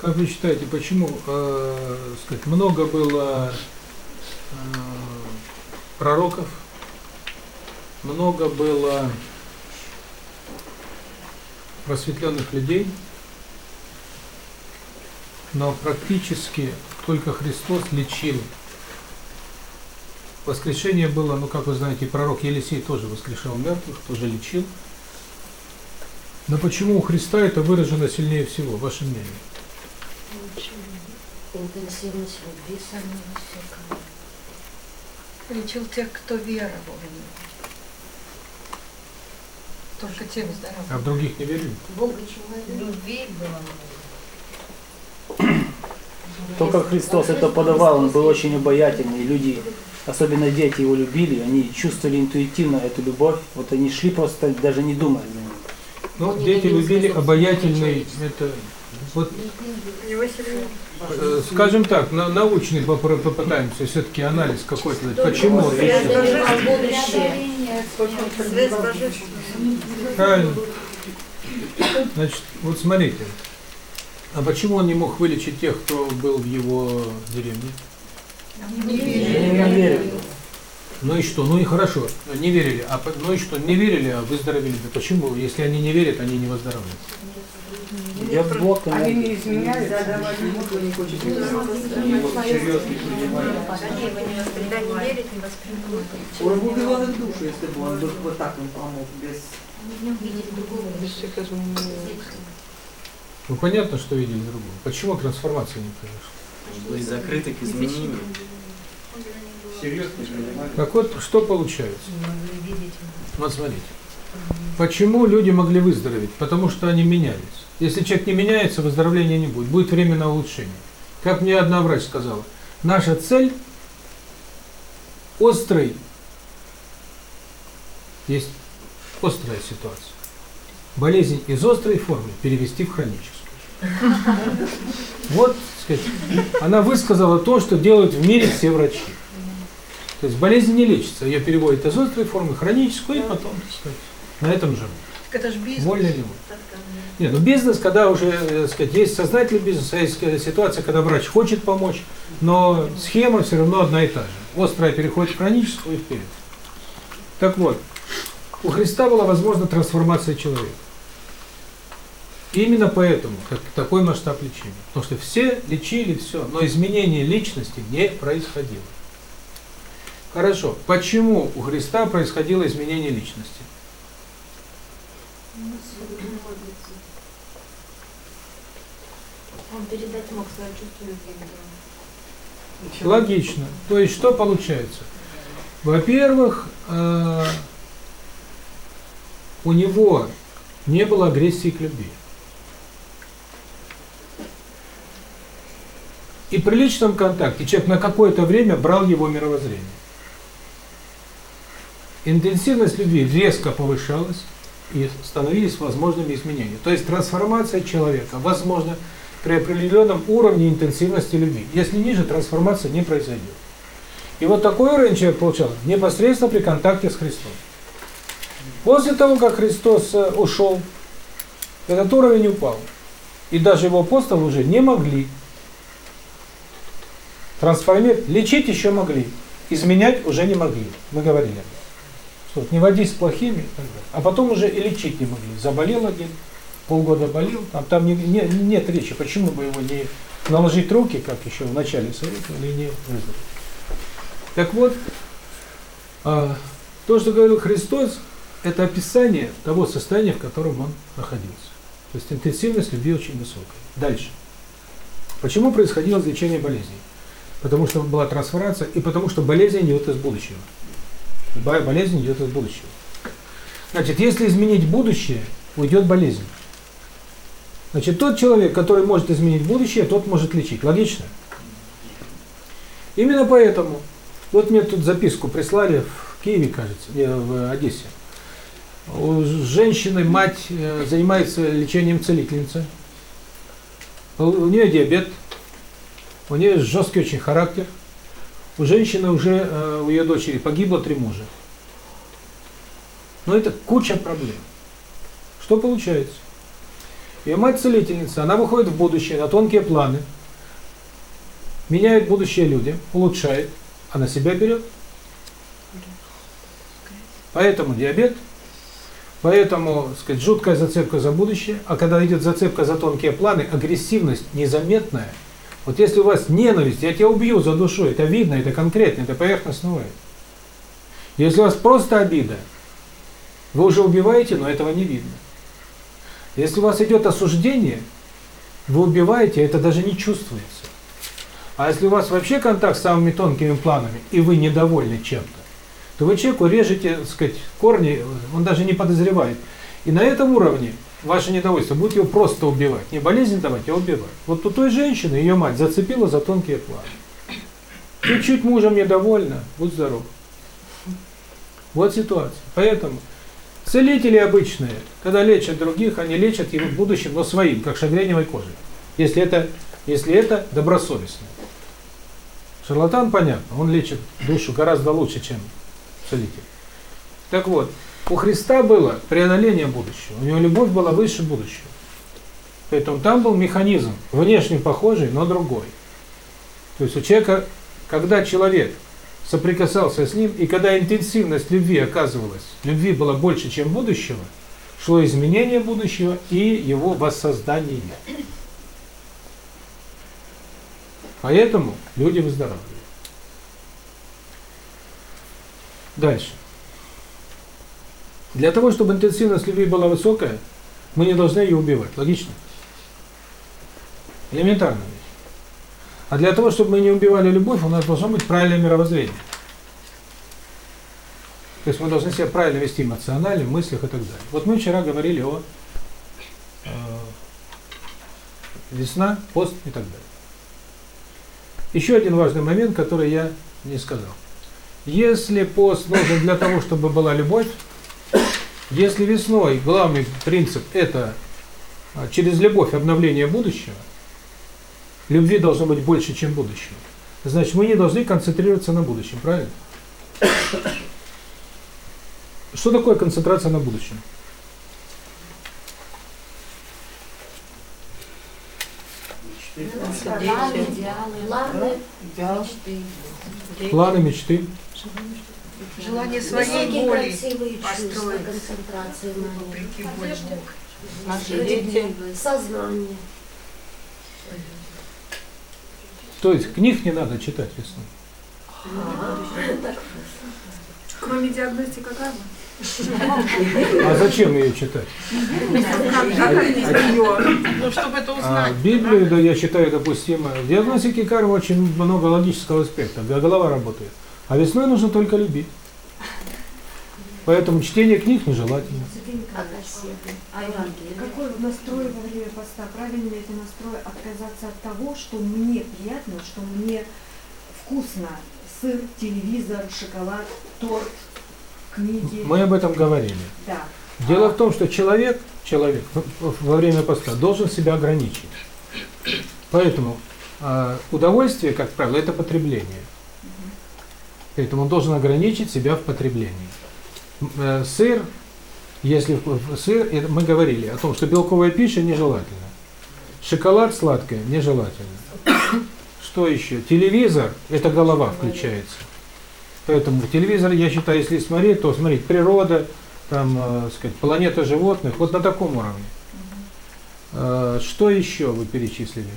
Как вы считаете, почему, э, сказать, много было э, пророков, много было просветленных людей, но практически только Христос лечил. Воскрешение было, ну как вы знаете, пророк Елисей тоже воскрешал мертвых, тоже лечил. Но почему у Христа это выражено сильнее всего, ваше мнение? Интенсивность любви самого высокого. Лечил тех, кто веровал в него. Только тем здоровым. А в других не верили? Бога человека. Любви было Только Христос это подавал, он был очень обаятельный, и люди, особенно дети его любили, они чувствовали интуитивно эту любовь, вот они шли просто, даже не думая за ним. Ну, дети любили обаятельный, это, вот, э, скажем так, на, научный попытаемся все-таки анализ какой-то дать. Почему? Правильно. Значит, вот смотрите. А почему он не мог вылечить тех, кто был в его деревне? Не верили. Ну и что? Ну и хорошо, не верили. А ну и что? Не верили, а выздоровели. Да почему? Если они не верят, они не выздоравливают. Я в Бог, Они не изменяют, да, давать ему, кто не хочет Когда не верит, не воспринимает. Он бы убивал их душу, если бы он вот так им помог, без... Ну понятно, что видели другого. Почему трансформация не произошла? Были закрыты к изменениям. Так вот, что получается? Вот смотрите. Почему люди могли выздороветь? Потому что они менялись. Если человек не меняется, выздоровления не будет. Будет временное улучшение. Как мне одна врач сказала, наша цель острый, есть острая ситуация. Болезнь из острой формы перевести в хроническую. Вот, сказать, она высказала то, что делают в мире все врачи. То есть болезнь не лечится, ее переводят из острой формы хроническую, и потом, так сказать, на этом. Так это же бизнес. Вольно ли? Нет, ну бизнес, когда уже, э, так сказать, есть сознательный бизнес, а есть э, ситуация, когда врач хочет помочь, но схема все равно одна и та же. Острая переходит в хроническую и вперед. Так вот, у Христа была возможна трансформация человека. Именно поэтому как такой масштаб лечения. Потому что все лечили все, но изменение личности не происходило. Хорошо, почему у Христа происходило изменение личности? Он передать мог свое чувство любви. Логично. То есть что получается? Во-первых, э, у него не было агрессии к любви. И при личном контакте человек на какое-то время брал его мировоззрение. Интенсивность любви резко повышалась, и становились возможными изменения. То есть трансформация человека возможна при определенном уровне интенсивности любви. Если ниже, трансформация не произойдет. И вот такой уровень человек получал непосредственно при контакте с Христом. После того, как Христос э, ушел, этот уровень упал. И даже его апостолы уже не могли трансформировать. Лечить еще могли, изменять уже не могли. Мы говорили. Что вот не водись с плохими, а потом уже и лечить не могли. Заболел один, полгода болел, там, там не, не, нет речи, почему бы его не наложить руки, как еще в начале советовали, и не выздороветь. Так вот, а, то, что говорил Христос, это описание того состояния, в котором он находился. То есть интенсивность любви очень высокая. Дальше. Почему происходило излечение болезней? Потому что была трансформация, и потому что болезнь идет из будущего. Болезнь идет из будущего. Значит, если изменить будущее, уйдет болезнь. Значит, тот человек, который может изменить будущее, тот может лечить. Логично? Именно поэтому, вот мне тут записку прислали в Киеве, кажется, не, в Одессе. У женщины мать э, занимается лечением целительницы. У нее диабет, у нее жесткий очень характер. У женщины уже, э, у ее дочери погибло три мужа. Но это куча проблем. Что получается? Ее мать-целительница, она выходит в будущее, на тонкие планы, меняет будущее люди, улучшает, а на себя берет. Поэтому диабет, поэтому, так сказать, жуткая зацепка за будущее, а когда идет зацепка за тонкие планы, агрессивность незаметная. Вот если у вас ненависть, я тебя убью за душу, это видно, это конкретно, это поверхностно бывает. Если у вас просто обида, вы уже убиваете, но этого не видно. Если у вас идет осуждение, вы убиваете, это даже не чувствуется. А если у вас вообще контакт с самыми тонкими планами, и вы недовольны чем-то, то вы человеку режете, так сказать, корни, он даже не подозревает. И на этом уровне ваше недовольство будет его просто убивать. Не болезнь давать, а убивать. Вот у той женщины ее мать зацепила за тонкие планы. Чуть-чуть мужем недовольна, будь здоров. Вот ситуация. Поэтому целители обычные, когда лечат других, они лечат его будущим, но своим, как шагреневой кожей. Если это, если это добросовестно. Шарлатан, понятно, он лечит душу гораздо лучше, чем целитель. Так вот, у Христа было преодоление будущего, у него любовь была выше будущего. Поэтому там был механизм, внешне похожий, но другой. То есть у человека, когда человек соприкасался с ним, и когда интенсивность любви оказывалась, любви было больше, чем будущего, шло изменение будущего и его воссоздание. Поэтому люди выздоравливают. Дальше. Для того, чтобы интенсивность любви была высокая, мы не должны ее убивать. Логично? Элементарно. А для того, чтобы мы не убивали любовь, у нас должно быть правильное мировоззрение. То есть мы должны себя правильно вести эмоционально, в мыслях и так далее. Вот мы вчера говорили о э, весна, пост и так далее. Еще один важный момент, который я не сказал. Если пост нужен для того, чтобы была любовь, если весной главный принцип это а, через любовь обновление будущего, любви должно быть больше, чем будущего, значит мы не должны концентрироваться на будущем, правильно? Что такое концентрация на будущем? Планы, идеалы, планы, мечты. Желание своей Высокие воли красивые чувства, построить. концентрация вопреки воле Бога. Наши дети. Сознание. То есть книг не надо читать весной. Кроме диагностики кармы. А зачем ее читать? Ну, чтобы это А, узнать. Библию, да, я считаю допустимо. В диагностике кармы очень много логического аспекта, голова работает. А весной нужно только любить. Поэтому чтение книг нежелательно. А Евангелие? Какой настрой во время поста? Правильно ли это настрой отказаться от того, что мне приятно, что мне вкусно? Сыр, телевизор, шоколад, торт, книги. Мы об этом говорили. Да. Дело в том, что человек, человек во время поста должен себя ограничить. Поэтому а, удовольствие, как правило, это потребление. Поэтому он должен ограничить себя в потреблении. Э, Сыр, если сыр, мы говорили о том, что белковая пища нежелательна. Шоколад сладкое нежелательно. Что еще? Телевизор, это голова включается. Поэтому телевизор, я считаю, если смотреть, то смотреть природа, там, э, сказать, планета животных, вот на таком уровне. Э, Что еще вы перечислили?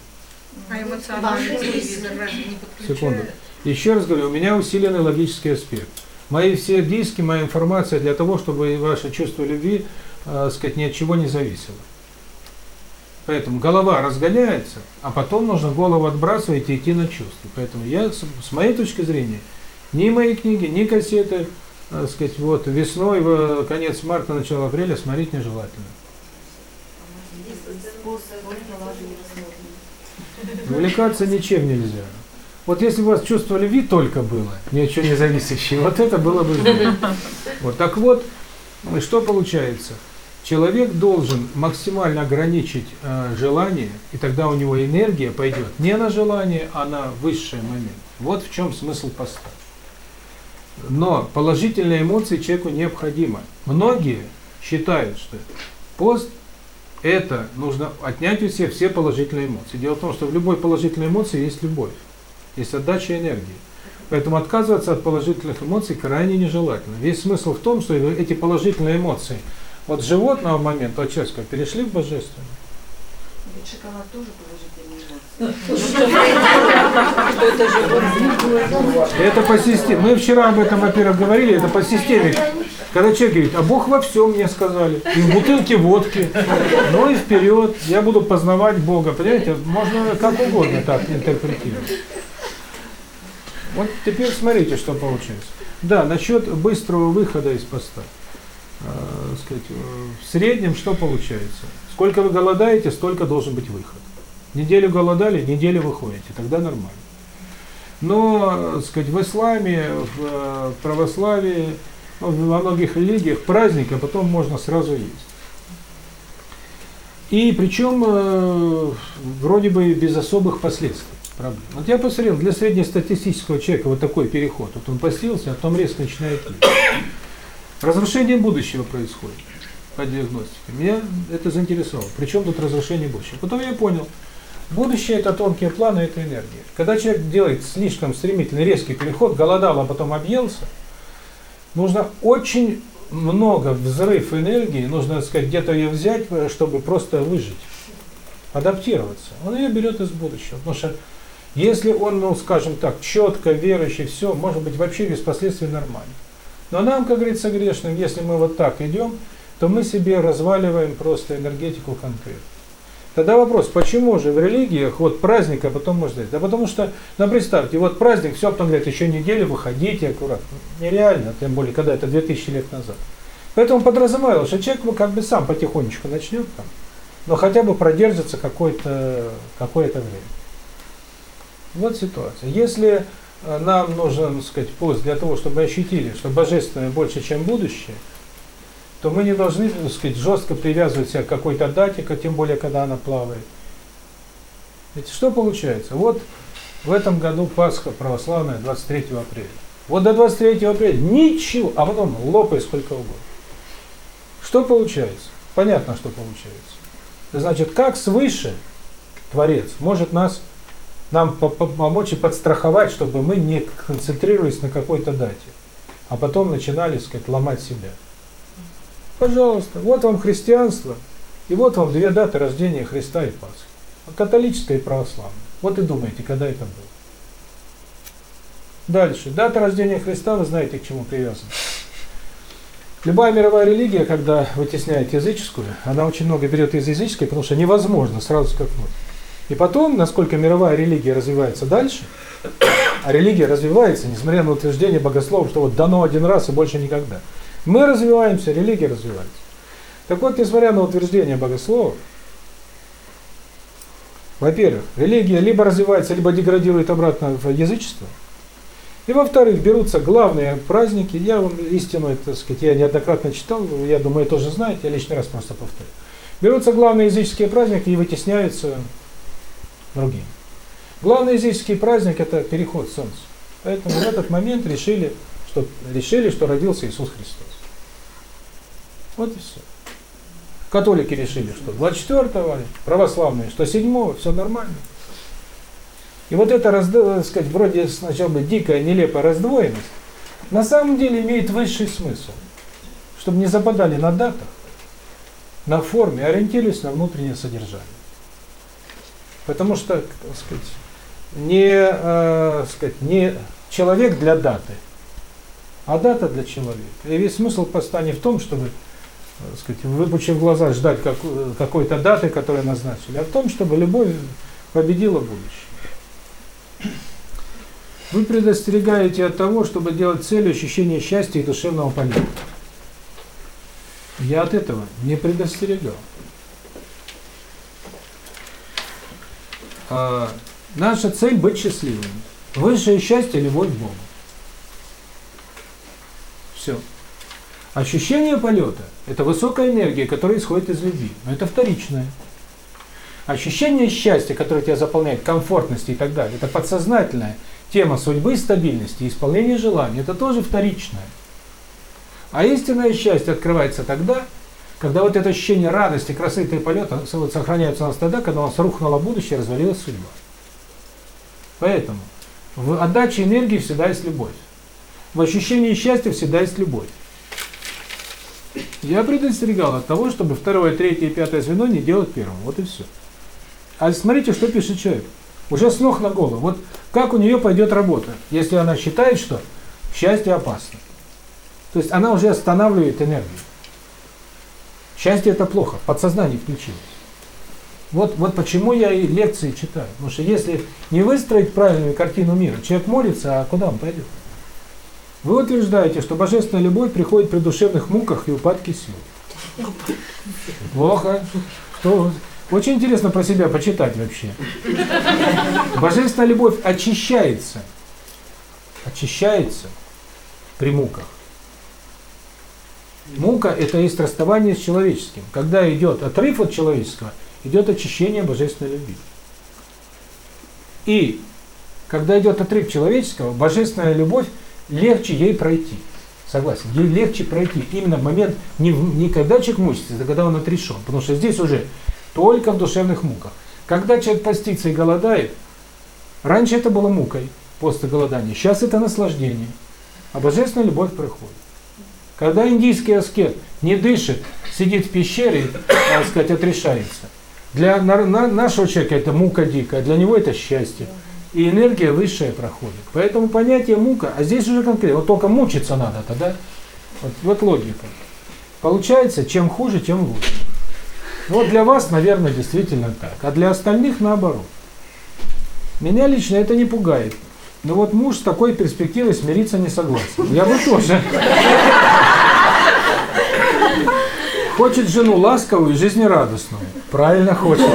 А эмоциональный телевизор разве не Секунду. подключает? Еще раз говорю, у меня усиленный логический аспект. Мои все диски, моя информация для того, чтобы ваше чувство любви, э, сказать, ни от чего не зависело. Поэтому голова разгоняется, а потом нужно голову отбрасывать и идти на чувства. Поэтому я, с, с моей точки зрения, ни мои книги, ни кассеты, э, сказать, вот весной, в конец марта, начало апреля смотреть нежелательно. Увлекаться ничем нельзя. Вот если у вас чувство любви только было, ни от чего не зависящее, вот это было бы здорово. Вот так вот, что получается? Человек должен максимально ограничить э, желание, и тогда у него энергия пойдет не на желание, а на высший момент. Вот в чем смысл поста. Но положительные эмоции человеку необходимо. Многие считают, что пост это нужно отнять у всех все положительные эмоции. Дело в том, что в любой положительной эмоции есть любовь, есть отдача энергии. Поэтому отказываться от положительных эмоций крайне нежелательно. Весь смысл в том, что эти положительные эмоции от животного момента, от человеческого, перешли в божественное. Ведь шоколад тоже положительные эмоции. Это по системе. Мы вчера об этом, во-первых, говорили, это по системе. Когда человек говорит, а Бог во всем мне сказали, и в бутылке водки, ну и вперед, я буду познавать Бога. Понимаете, можно как угодно так интерпретировать. Вот теперь смотрите, что получилось. Да, насчет быстрого выхода из поста. Э, сказать, э, в среднем что получается? Сколько вы голодаете, столько должен быть выход. Неделю голодали, неделю выходите, тогда нормально. Но, э, сказать, в исламе, в э, православии, во многих религиях праздник, а потом можно сразу есть. И причем э, вроде бы без особых последствий. Проблем. Вот я посмотрел, для среднестатистического человека вот такой переход. Вот он постился, а потом резко начинает есть. Разрушение будущего происходит по диагностике. Меня это заинтересовало. Причем тут разрушение будущего? Потом я понял, будущее это тонкие планы, это энергия. Когда человек делает слишком стремительный, резкий переход, голодал, а потом объелся, нужно очень много взрыв энергии, нужно, сказать, где-то ее взять, чтобы просто выжить, адаптироваться. Он ее берет из будущего. Потому что если он, ну, скажем так, четко верующий, все, может быть, вообще без последствий нормально. Но нам, как говорится, грешным, если мы вот так идем, то мы себе разваливаем просто энергетику конкретно. Тогда вопрос, почему же в религиях вот праздник, а потом можно? Да потому что, ну представьте, вот праздник, все, потом говорят, еще неделю выходите аккуратно. Нереально, тем более, когда это 2000 лет назад. Поэтому подразумевалось, что человек ну, как бы сам потихонечку начнет там, но хотя бы продержится какое-то какое время. Вот ситуация. Если э, нам нужен, так сказать, пост для того, чтобы ощутили, что божественное больше, чем будущее, то мы не должны, так сказать, жестко привязывать себя к какой-то дате, тем более, когда она плавает. Ведь что получается? Вот в этом году Пасха православная 23 апреля. Вот до 23 апреля ничего, а потом лопай сколько угодно. Что получается? Понятно, что получается. Значит, как свыше Творец может нас нам помочь и подстраховать, чтобы мы не концентрировались на какой-то дате, а потом начинали, сказать, ломать себя. Пожалуйста, вот вам христианство, и вот вам две даты рождения Христа и Пасхи. Католическая и православная. Вот и думаете, когда это было. Дальше. Дата рождения Христа, вы знаете, к чему привязана. Любая мировая религия, когда вытесняет языческую, она очень много берет из языческой, потому что невозможно сразу скакнуть. И потом, насколько мировая религия развивается дальше, а религия развивается, несмотря на утверждение богословов, что вот дано один раз и больше никогда. Мы развиваемся, религия развивается. Так вот, несмотря на утверждение богословов, во-первых, религия либо развивается, либо деградирует обратно в язычество. И во-вторых, берутся главные праздники. Я вам истину, так сказать, я неоднократно читал, я думаю, тоже знаете, я лишний раз просто повторю. Берутся главные языческие праздники и вытесняются другим. Главный языческий праздник – это переход Солнца. Поэтому в этот момент решили, что решили, что родился Иисус Христос. Вот и все. Католики решили, что 24-го, православные, что 7-го, все нормально. И вот эта, сказать, вроде сначала бы дикая, нелепая раздвоенность, на самом деле имеет высший смысл. Чтобы не западали на датах, на форме, ориентируясь на внутреннее содержание. Потому что, так сказать, не, э, сказать, не человек для даты, а дата для человека. И весь смысл поста не в том, чтобы, так сказать, выпучив глаза, ждать как, какой-то даты, которую назначили, а в том, чтобы любовь победила будущее. Вы предостерегаете от того, чтобы делать целью ощущение счастья и душевного полета. Я от этого не предостерегал. А, наша цель быть счастливыми. Высшее счастье – любовь к Богу. Все. Ощущение полета – это высокая энергия, которая исходит из любви. Но это вторичное. Ощущение счастья, которое тебя заполняет, комфортности и так далее, это подсознательная тема судьбы, стабильности, исполнения желаний. Это тоже вторичное. А истинное счастье открывается тогда, Когда вот это ощущение радости, красоты и полета сохраняется у нас тогда, когда у нас рухнуло будущее, развалилась судьба. Поэтому в отдаче энергии всегда есть любовь. В ощущении счастья всегда есть любовь. Я предостерегал от того, чтобы второе, третье и пятое звено не делать первым. Вот и все. А смотрите, что пишет человек. Уже с ног на голову. Вот как у нее пойдет работа, если она считает, что счастье опасно. То есть она уже останавливает энергию. Счастье это плохо, в подсознании включилось. Вот, вот почему я и лекции читаю. Потому что если не выстроить правильную картину мира, человек молится, а куда он пойдет? Вы утверждаете, что божественная любовь приходит при душевных муках и упадке сил. Плохо. Что? Очень интересно про себя почитать вообще. Божественная любовь очищается. Очищается при муках. Мука – это есть расставание с человеческим. Когда идет отрыв от человеческого, идет очищение божественной любви. И когда идет отрыв человеческого, божественная любовь, легче ей пройти. Согласен, ей легче пройти. Именно в момент, не, не когда человек мучится, а когда он отрешен. Потому что здесь уже только в душевных муках. Когда человек постится и голодает, раньше это было мукой, после голодания, сейчас это наслаждение. А божественная любовь приходит. Когда индийский аскет не дышит, сидит в пещере, так сказать, отрешается, для на- на- нашего человека это мука дикая, для него это счастье. И энергия высшая проходит. Поэтому понятие мука, а здесь уже конкретно, вот только мучиться надо тогда. Вот, вот логика. Получается, чем хуже, тем лучше. Вот для вас, наверное, действительно так. А для остальных наоборот. Меня лично это не пугает. Но вот муж с такой перспективой смириться не согласен. Я бы тоже. Хочет жену ласковую и жизнерадостную. Правильно хочет.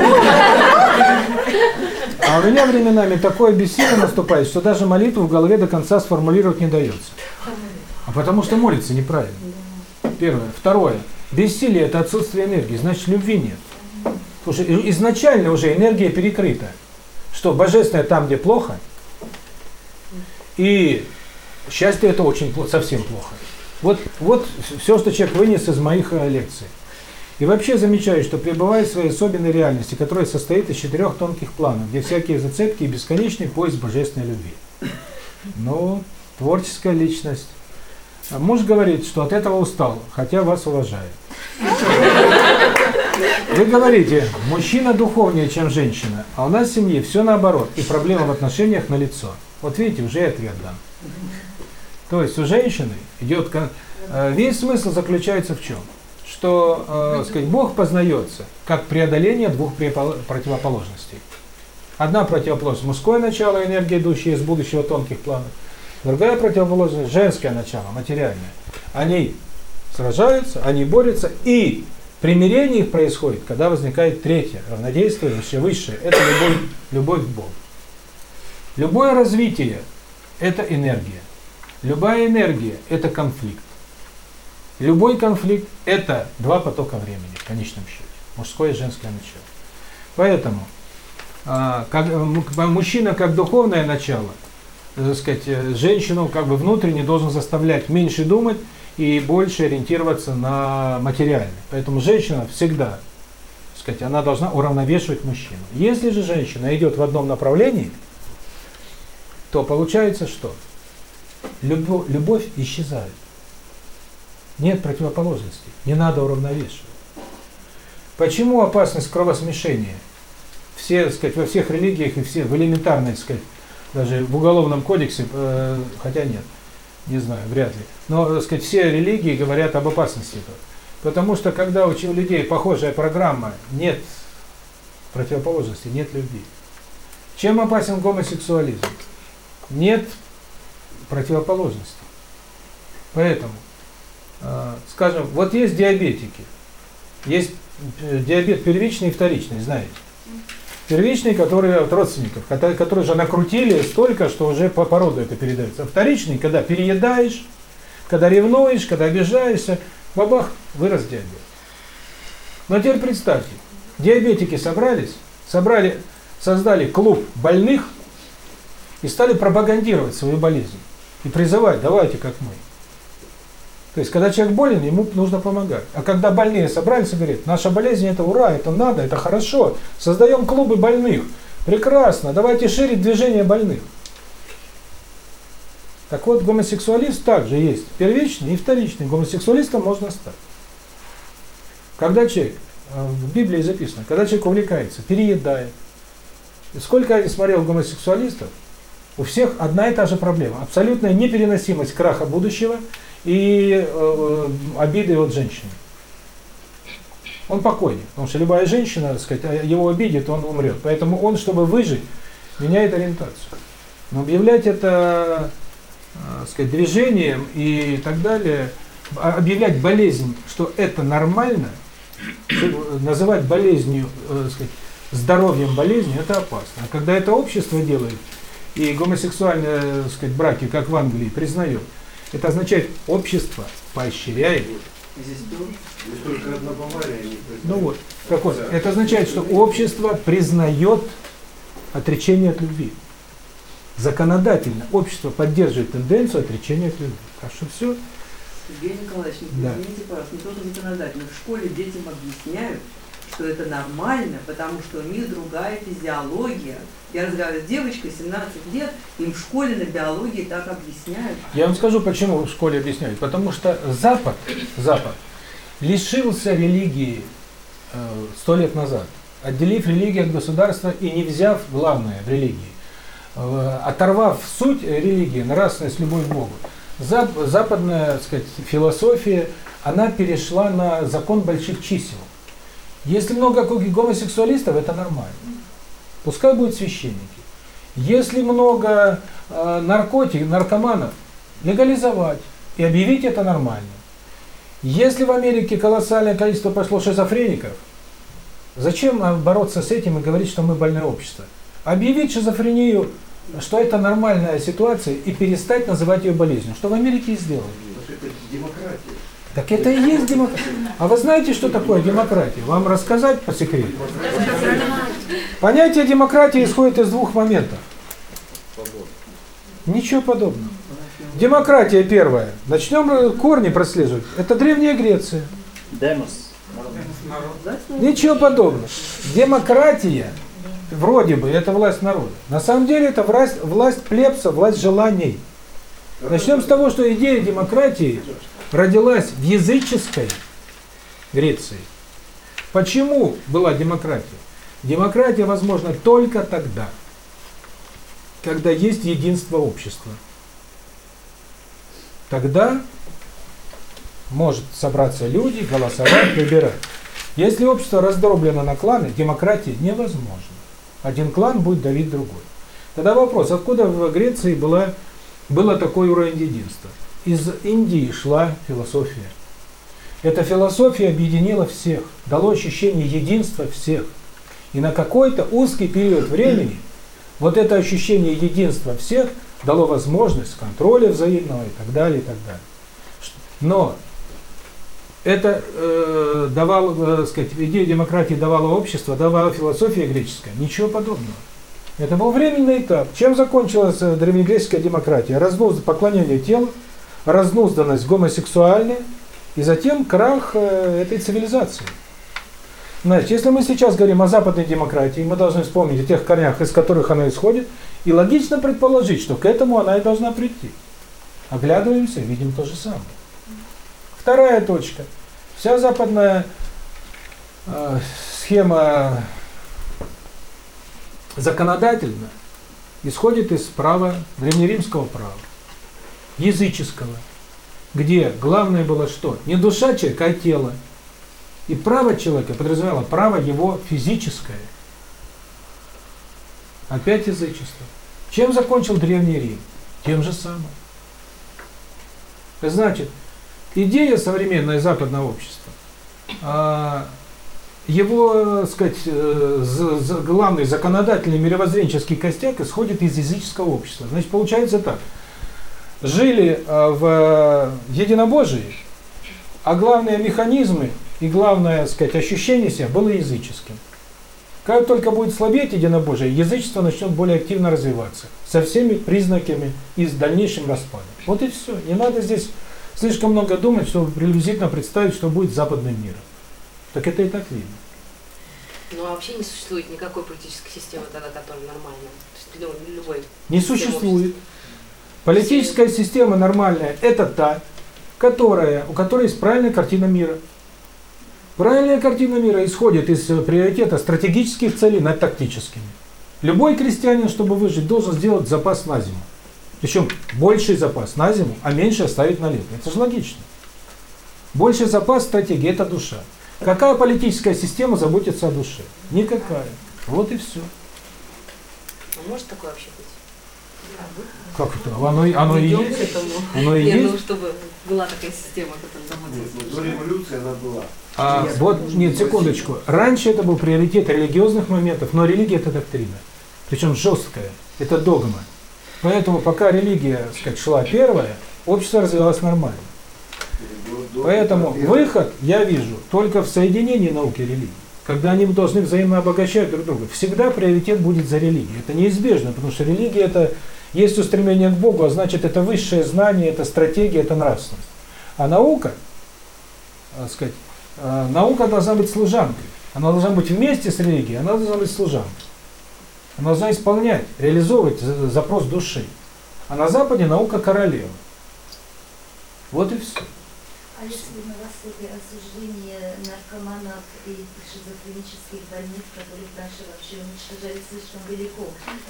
А у меня временами такое бессилие наступает, что даже молитву в голове до конца сформулировать не дается. А потому что молится неправильно. Первое. Второе. Бессилие – это отсутствие энергии, значит любви нет. Потому что изначально уже энергия перекрыта. Что божественное там, где плохо, и счастье это очень совсем плохо. Вот, вот все, что человек вынес из моих э, лекций. И вообще замечаю, что пребывает в своей особенной реальности, которая состоит из четырех тонких планов, где всякие зацепки и бесконечный поиск божественной любви. Ну, творческая личность. А муж говорит, что от этого устал, хотя вас уважает. Вы говорите, мужчина духовнее, чем женщина, а у нас в семье все наоборот, и проблема в отношениях налицо. Вот видите, уже и ответ дан. То есть у женщины идет... э, Весь смысл заключается в чем? Что, э, сказать, Бог познается как преодоление двух противоположностей. Одна противоположность – мужское начало, энергия, идущая из будущего тонких планов. Другая противоположность – женское начало, материальное. Они сражаются, они борются, и примирение их происходит, когда возникает третье, равнодействующее, высшее – это любовь, любовь к Богу. Любое развитие – это энергия. Любая энергия – это конфликт. Любой конфликт – это два потока времени, в конечном счете. Мужское и женское начало. Поэтому а, как, м- мужчина как духовное начало, э, так сказать, э, женщину как бы внутренне должен заставлять меньше думать и больше ориентироваться на материальное. Поэтому женщина всегда, так сказать, она должна уравновешивать мужчину. Если же женщина идет в одном направлении, то получается что? Любовь, любовь исчезает. Нет противоположностей. Не надо уравновешивать. Почему опасность кровосмешения? Все, так сказать, во всех религиях и все в элементарной, так сказать, даже в уголовном кодексе, э, хотя нет, не знаю, вряд ли. Но, так сказать, все религии говорят об опасности этого. Потому что когда у людей похожая программа, нет противоположности, нет любви. Чем опасен гомосексуализм? Нет противоположности. Поэтому, скажем, вот есть диабетики, есть э, диабет первичный и вторичный, знаете. Первичный, который от родственников, которые уже накрутили столько, что уже по породу это передается. А вторичный, когда переедаешь, когда ревнуешь, когда обижаешься, бабах, вырос диабет. Но теперь представьте, диабетики собрались, собрали, создали клуб больных и стали пропагандировать свою болезнь. И призывать, давайте как мы. То есть, когда человек болен, ему нужно помогать. А когда больные собрались и говорят, наша болезнь это ура, это надо, это хорошо, создаем клубы больных, прекрасно, давайте ширить движение больных. Так вот, гомосексуалист также есть первичный и вторичный. Гомосексуалистом можно стать. Когда человек, э, в Библии записано, когда человек увлекается, переедает. И сколько я смотрел гомосексуалистов, у всех одна и та же проблема. Абсолютная непереносимость краха будущего и э, обиды от женщины. Он покойник, потому что любая женщина, так сказать, его обидит, он умрет. Поэтому он, чтобы выжить, меняет ориентацию. Но объявлять это э, сказать, движением и так далее, а, объявлять болезнь, что это нормально, называть болезнью, э, сказать, здоровьем болезнью, это опасно. А когда это общество делает, и гомосексуальные так сказать, браки, как в Англии, признает, это означает, общество поощряет. Здесь только одна Бавария Ну вот, так вот, это означает, что общество признает отречение от любви. Законодательно общество поддерживает тенденцию отречения от любви. Так что все. Евгений Николаевич, Да. извините, пожалуйста, не только законодательно. В школе детям объясняют, что это нормально, потому что у них другая физиология. Я разговариваю с девочкой, 17 лет, им в школе на биологии так объясняют. Я вам скажу, почему в школе объясняют. Потому что Запад, Запад лишился религии э, сто лет назад, отделив религию от государства и не взяв главное в религии. Э, оторвав суть религии, нравственность, любовь к Богу, зап западная так сказать, философия, она перешла на закон больших чисел. Если много гомосексуалистов, это нормально. Пускай будут священники. Если много э, наркотиков, наркоманов, легализовать и объявить это нормально. Если в Америке колоссальное количество пошло шизофреников, зачем нам бороться с этим и говорить, что мы больное общество? Объявить шизофрению, что это нормальная ситуация, и перестать называть ее болезнью, что в Америке и сделали. Это демократия. Так это и есть демократия. А вы знаете, что такое демократия? Вам рассказать по секрету? Понятие демократии исходит из двух моментов. Ничего подобного. Демократия первая. Начнем корни прослеживать. Это Древняя Греция. Демос. Ничего подобного. Демократия, вроде бы, это власть народа. На самом деле это власть, власть плебса, власть желаний. Начнем с того, что идея демократии родилась в языческой Греции. Почему была демократия? Демократия возможна только тогда, когда есть единство общества. Тогда может собраться люди, голосовать, выбирать. Если общество раздроблено на кланы, демократия невозможна. Один клан будет давить другой. Тогда вопрос, откуда в Греции была, было такой уровень единства? Из Индии шла философия. Эта философия объединила всех, дало ощущение единства всех. И на какой-то узкий период времени вот это ощущение единства всех дало возможность контроля взаимного и так далее, и так далее. Но это э, давало, э, сказать, идея демократии давала общество, давала философия греческая. Ничего подобного. Это был временный этап. Чем закончилась э, древнегреческая демократия? Разнуз, поклонение телу, разнузданность гомосексуальная, и затем крах э, этой цивилизации. Значит, если мы сейчас говорим о западной демократии, мы должны вспомнить о тех корнях, из которых она исходит, и логично предположить, что к этому она и должна прийти. Оглядываемся, видим то же самое. Вторая точка. Вся западная э, схема законодательно исходит из права, древнеримского права, языческого, где главное было что? Не душа человека, а тело. И право человека подразумевало право его физическое. Опять язычество. Чем закончил Древний Рим? Тем же самым. Значит, идея современное западное общество, а, его, так сказать, э, з- з- главный законодательный мировоззренческий костяк исходит из языческого общества. Значит, получается так. Жили а, в единобожии, а главные механизмы и главное, так сказать, ощущение себя было языческим. Как только будет слабеть единобожие, язычество начнет более активно развиваться, со всеми признаками и с дальнейшим распадом. Вот и все. Не надо здесь слишком много думать, чтобы приблизительно представить, что будет с западным миром. Так это и так видно. Но вообще не существует никакой политической системы тогда, которая нормальная. То есть, ну, любой. Не существует. Политическая система нормальная – это та, которая, у которой есть правильная картина мира. Правильная картина мира исходит из приоритета стратегических целей над тактическими. Любой крестьянин, чтобы выжить, должен сделать запас на зиму. Причем больший запас на зиму, а меньше оставить на лето. Это же логично. Больший запас стратегии – это душа. Какая политическая система заботится о душе? Никакая. Вот и все. А может такое вообще быть? Как это? Оно, и- оно и есть. Оно и Не, есть. ну, чтобы была такая система, которая ну, до революции она была. А, вот, нет, секундочку. Раньше это был приоритет религиозных моментов, но религия – это доктрина. Причем жесткая, это догма. Поэтому пока религия, так сказать, шла первая, общество развивалось нормально. Поэтому выход я вижу только в соединении науки и религии. Когда они должны взаимно обогащать друг друга. Всегда приоритет будет за религией. Это неизбежно, потому что религия – это есть устремление к Богу, а значит, это высшее знание, это стратегия, это нравственность. А наука, так сказать, э, наука должна быть служанкой. Она должна быть вместе с религией, она должна быть служанкой. Она должна исполнять, реализовывать за- запрос души. А на Западе наука королева. Вот и все. А если на Востоке осуждение наркоманов и шизофренических больниц, которых раньше вообще уничтожали слишком далеко,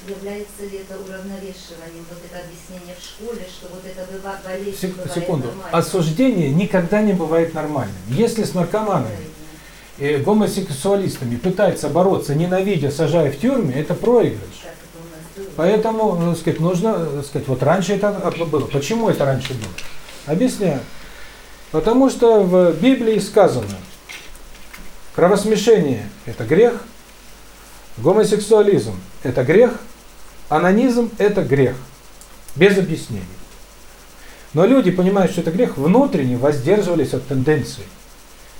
является ли это уравновешиванием, вот это объяснение в школе, что вот это бывает болезнь, Сек- бывает секунду. нормально? Осуждение никогда не бывает нормальным. Если с наркоманами и гомосексуалистами пытается бороться, ненавидя, сажая в тюрьме, это проигрыш. Поэтому, ну, так сказать, нужно, так сказать, вот раньше это было. Почему это раньше было? Объясняю. Потому что в Библии сказано, кровосмешение – это грех, гомосексуализм – это грех, анонизм – это грех. Без объяснений. Но люди, понимают, что это грех, внутренне воздерживались от тенденций.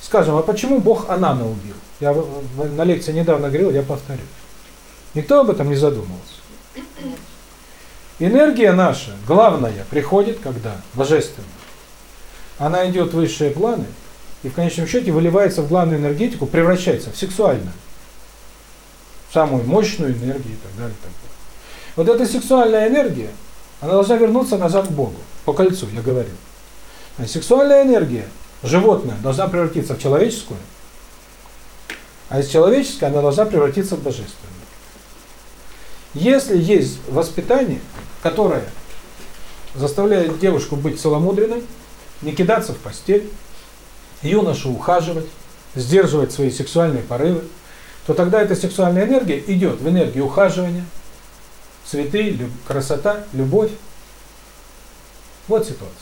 Скажем, а почему Бог Анана убил? Я на лекции недавно говорил, я повторю. Никто об этом не задумывался. Энергия наша, главная, приходит когда? Божественная. Она идет в высшие планы и в конечном счете выливается в главную энергетику, превращается в сексуальную. В самую мощную энергию и так далее. и так далее. Вот эта сексуальная энергия, она должна вернуться назад к Богу. По кольцу, я говорил. А сексуальная энергия, животная, должна превратиться в человеческую, а из человеческой она должна превратиться в божественную. Если есть воспитание, которое заставляет девушку быть целомудренной, не кидаться в постель, юношу ухаживать, сдерживать свои сексуальные порывы, то тогда эта сексуальная энергия идет в энергию ухаживания, цветы, люб- красота, любовь. Вот ситуация.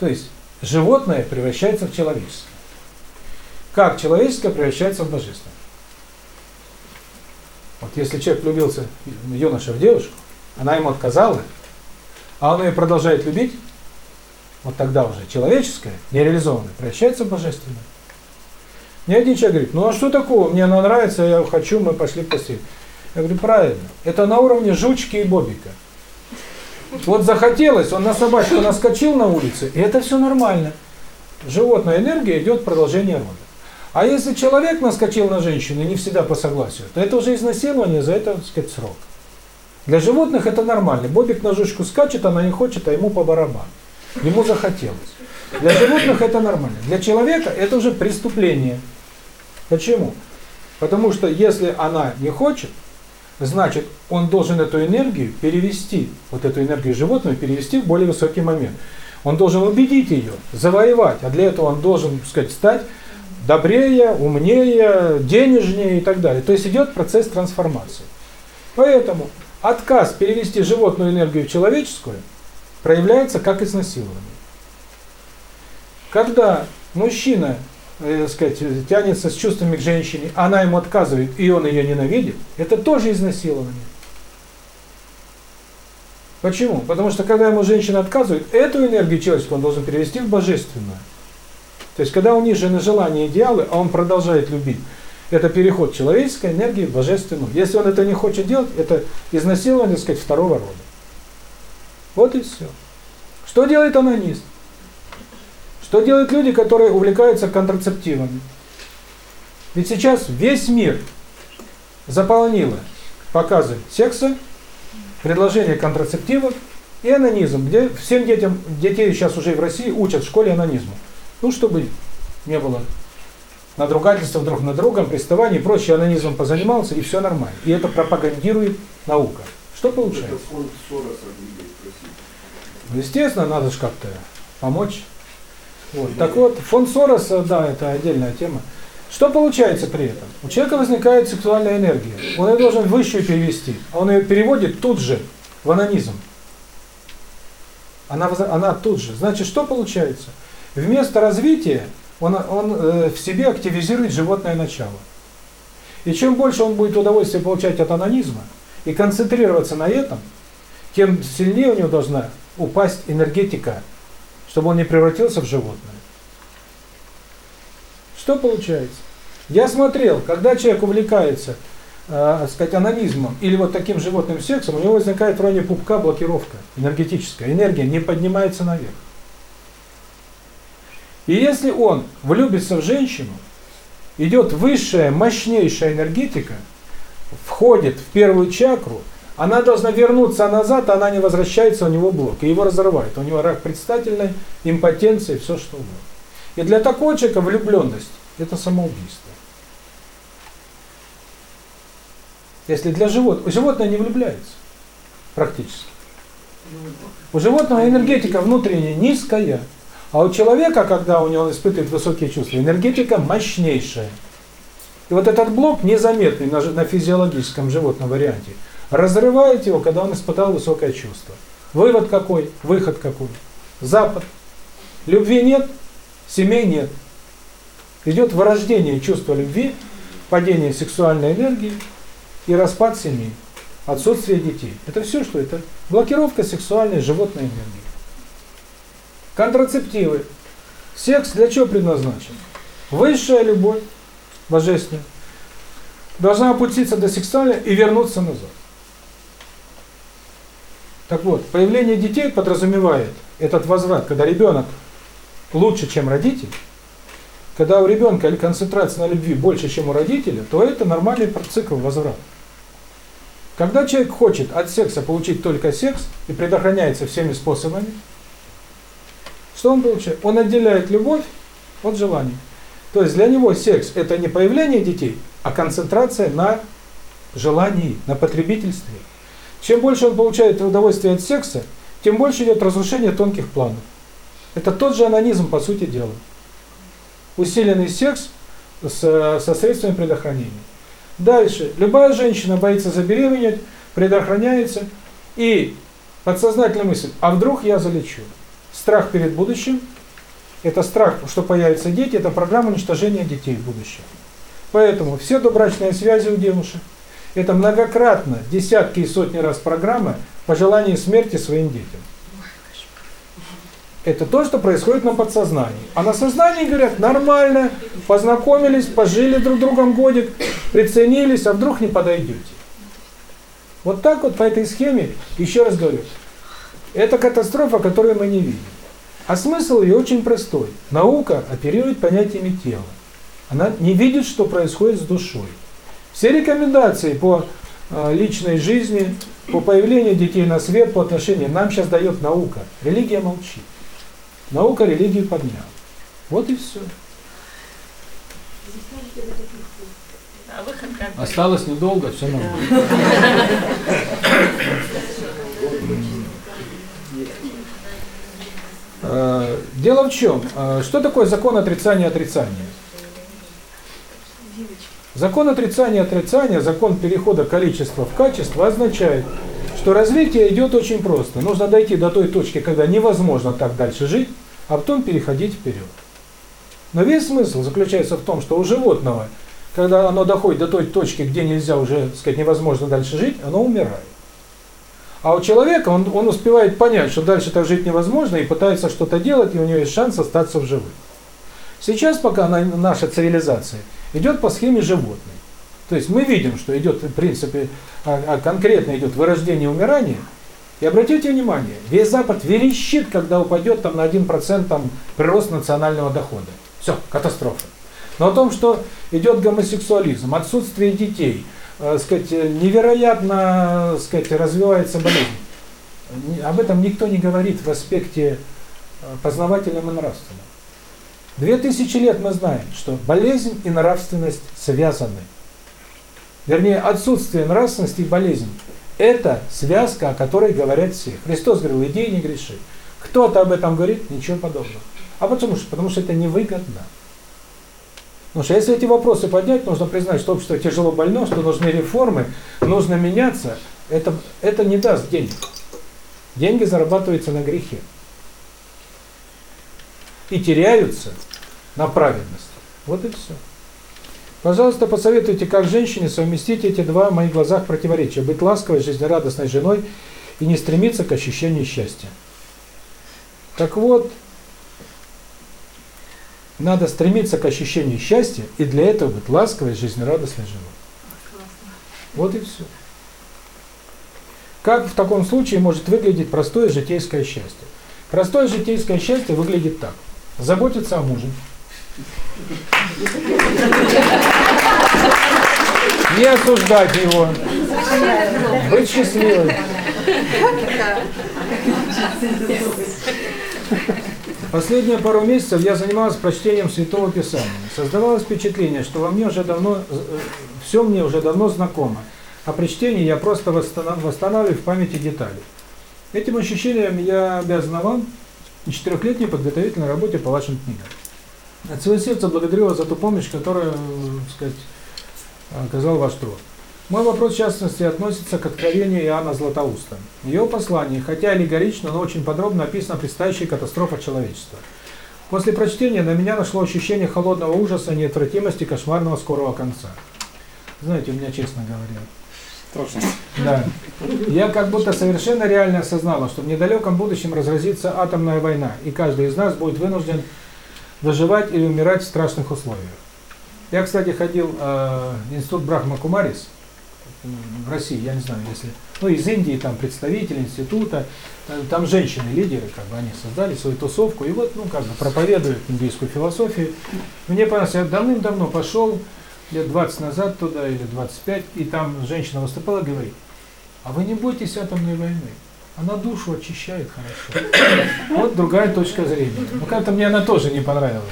То есть животное превращается в человеческое. Как человеческое превращается в божественное. Вот если человек влюбился, юноша в девушку, она ему отказала, а он ее продолжает любить, вот тогда уже человеческое, нереализованное, превращается в божественное. Ни один человек говорит, ну а что такого, мне она нравится, я хочу, мы пошли в постель. Я говорю, правильно, это на уровне жучки и бобика. Вот захотелось, он на собачку наскочил на улице, и это все нормально. Животная энергия идет продолжение рода. А если человек наскочил на женщину, и не всегда по согласию, то это уже изнасилование, за это, так сказать, срок. Для животных это нормально. Бобик на жучку скачет, она не хочет, а ему по барабану. Ему захотелось. Для животных это нормально. Для человека это уже преступление. Почему? Потому что если она не хочет, значит, он должен эту энергию перевести, вот эту энергию животного перевести в более высокий момент. Он должен убедить ее, завоевать, а для этого он должен, так сказать, стать добрее, умнее, денежнее и так далее. То есть идет процесс трансформации. Поэтому отказ перевести животную энергию в человеческую проявляется как изнасилование. Когда мужчина, э, сказать, тянется с чувствами к женщине, она ему отказывает, и он ее ненавидит, это тоже изнасилование. Почему? Потому что когда ему женщина отказывает, эту энергию человеческую он должен перевести в божественную. То есть, когда унижены желания идеалы, а он продолжает любить, это переход человеческой энергии в божественную. Если он это не хочет делать, это изнасилование, так сказать, второго рода. Вот и все. Что делает анонист? Что делают люди, которые увлекаются контрацептивами? Ведь сейчас весь мир заполнило показы секса, предложения контрацептивов и анонизм, где всем детям, детей сейчас уже в России учат в школе анонизму. Ну, чтобы не было надругательства друг над другом, приставаний и прочее, анонизмом позанимался, и все нормально. И это пропагандирует наука. Что получается? Это фонд Сороса двигает в России. Ну, Естественно, надо же как-то помочь. Вот. Так вот, фонд Сороса, да, это отдельная тема. Что получается при этом? У человека возникает сексуальная энергия. Он ее должен высшую перевести. А он ее переводит тут же, в анонизм. Она, она тут же. Значит, что получается? Вместо развития он, он э, в себе активизирует животное начало. И чем больше он будет удовольствие получать от анонизма и концентрироваться на этом, тем сильнее у него должна упасть энергетика, чтобы он не превратился в животное. Что получается? Я смотрел, когда человек увлекается, э, сказать, анонизмом или вот таким животным сексом, у него возникает в районе пупка блокировка энергетическая, энергия не поднимается наверх. И если он влюбится в женщину, идет высшая, мощнейшая энергетика, входит в первую чакру, она должна вернуться назад, а она не возвращается, у него блок, и его разрывает. У него рак предстательной, импотенция, все что угодно. И для такого человека влюбленность – это самоубийство. Если для животного, животное не влюбляется практически. У животного энергетика внутренняя низкая, а у человека, когда у него испытывает высокие чувства, энергетика мощнейшая. И вот этот блок незаметный на, на физиологическом животном варианте разрывает его, когда он испытал высокое чувство. Вывод какой? Выход какой? Запад. Любви нет, семей нет. Идет вырождение чувства любви, падение сексуальной энергии и распад семьи, отсутствие детей. Это все, что это? Блокировка сексуальной животной энергии. Контрацептивы. Секс для чего предназначен? Высшая любовь, божественная, должна опуститься до сексуальной и вернуться назад. Так вот, появление детей подразумевает этот возврат, когда ребенок лучше, чем родитель, когда у ребенка концентрация на любви больше, чем у родителя, то это нормальный цикл возврата. Когда человек хочет от секса получить только секс и предохраняется всеми способами, что он получает? Он отделяет любовь от желания. То есть для него секс – это не появление детей, а концентрация на желании, на потребительстве. Чем больше он получает удовольствие от секса, тем больше идет разрушение тонких планов. Это тот же анонизм, по сути дела. Усиленный секс с, со средствами предохранения. Дальше. Любая женщина боится забеременеть, предохраняется. И подсознательная мысль, а вдруг я залечу? Страх перед будущим, это страх, что появятся дети, это программа уничтожения детей в будущем. Поэтому все добрачные связи у девушек, это многократно, десятки и сотни раз программа пожелания смерти своим детям. Это то, что происходит на подсознании. А на сознании говорят, нормально, познакомились, пожили друг другом годик, приценились, а вдруг не подойдете. Вот так вот по этой схеме, еще раз говорю, это катастрофа, которую мы не видим. А смысл ее очень простой. Наука оперирует понятиями тела. Она не видит, что происходит с душой. Все рекомендации по э, личной жизни, по появлению детей на свет, по отношениям нам сейчас дает наука. Религия молчит. Наука религию подняла. Вот и все. А. Осталось недолго, все нормально. Э, Дело в чем? Э, Что такое закон отрицания отрицания? Закон отрицания отрицания, закон перехода количества в качество означает, что развитие идет очень просто. Нужно дойти до той точки, когда невозможно так дальше жить, а потом переходить вперед. Но весь смысл заключается в том, что у животного, когда оно доходит до той точки, где нельзя уже, так сказать, невозможно дальше жить, оно умирает. А у человека он, он успевает понять, что дальше так жить невозможно, и пытается что-то делать, и у него есть шанс остаться в живых. Сейчас пока на- наша цивилизация идет по схеме животной. То есть мы видим, что идет, в принципе, а- а конкретно идет вырождение и умирание, И обратите внимание, весь Запад верещит, когда упадет там на 1% там, прирост национального дохода. Все, катастрофа. Но о том, что идет гомосексуализм, отсутствие детей, э, сказать, невероятно сказать, развивается болезнь. Об этом никто не говорит в аспекте э, познавательном и нравственном. Две тысячи лет мы знаем, что болезнь и нравственность связаны. Вернее, отсутствие нравственности и болезнь – это связка, о которой говорят все. Христос говорил, иди и не греши. Кто-то об этом говорит, ничего подобного. А почему? Потому что это невыгодно. Потому что если эти вопросы поднять, нужно признать, что общество тяжело больно, что нужны реформы, нужно меняться. Это, это не даст денег. Деньги зарабатываются на грехе. И теряются на праведности. Вот и все. Пожалуйста, посоветуйте, как женщине совместить эти два в моих глазах противоречия. Быть ласковой, жизнерадостной женой и не стремиться к ощущению счастья. Так вот, надо стремиться к ощущению счастья, и для этого быть ласковой, жизнерадостной женой. Вот и все. Как в таком случае может выглядеть простое житейское счастье? Простое житейское счастье выглядит так. Заботиться о муже. Не осуждать его. Быть счастливым. Последние пару месяцев я занималась прочтением Святого Писания. Создавалось впечатление, что во мне уже давно, все мне уже давно знакомо. А при чтении я просто восстанавливаю в памяти детали. Этим ощущением я обязан вам и четырехлетней подготовительной работе по вашим книгам. От всего сердца благодарю вас за ту помощь, которую, так сказать, оказал ваш труд. Мой вопрос, в частности, относится к откровению Иоанна Златоуста. В его послании, хотя аллегорично, но очень подробно описана предстоящая катастрофа человечества. После прочтения на меня нашло ощущение холодного ужаса, неотвратимости, кошмарного скорого конца. Знаете, у меня честно говоря. Да. Я как будто совершенно реально осознала, что в недалеком будущем разразится атомная война, и каждый из нас будет вынужден выживать или умирать в страшных условиях. Я, кстати, ходил э, институт Брахма Кумарис в России, я не знаю, если... Ну, из Индии там представители института, э, там женщины-лидеры, как бы они создали свою тусовку, и вот, ну, как бы проповедуют индийскую философию. Мне понравилось, я давным-давно пошел, лет 20 назад туда, или 25, и там женщина выступала говорит, а вы не бойтесь атомной войны, она душу очищает хорошо. Вот другая точка зрения. Но как-то мне она тоже не понравилась.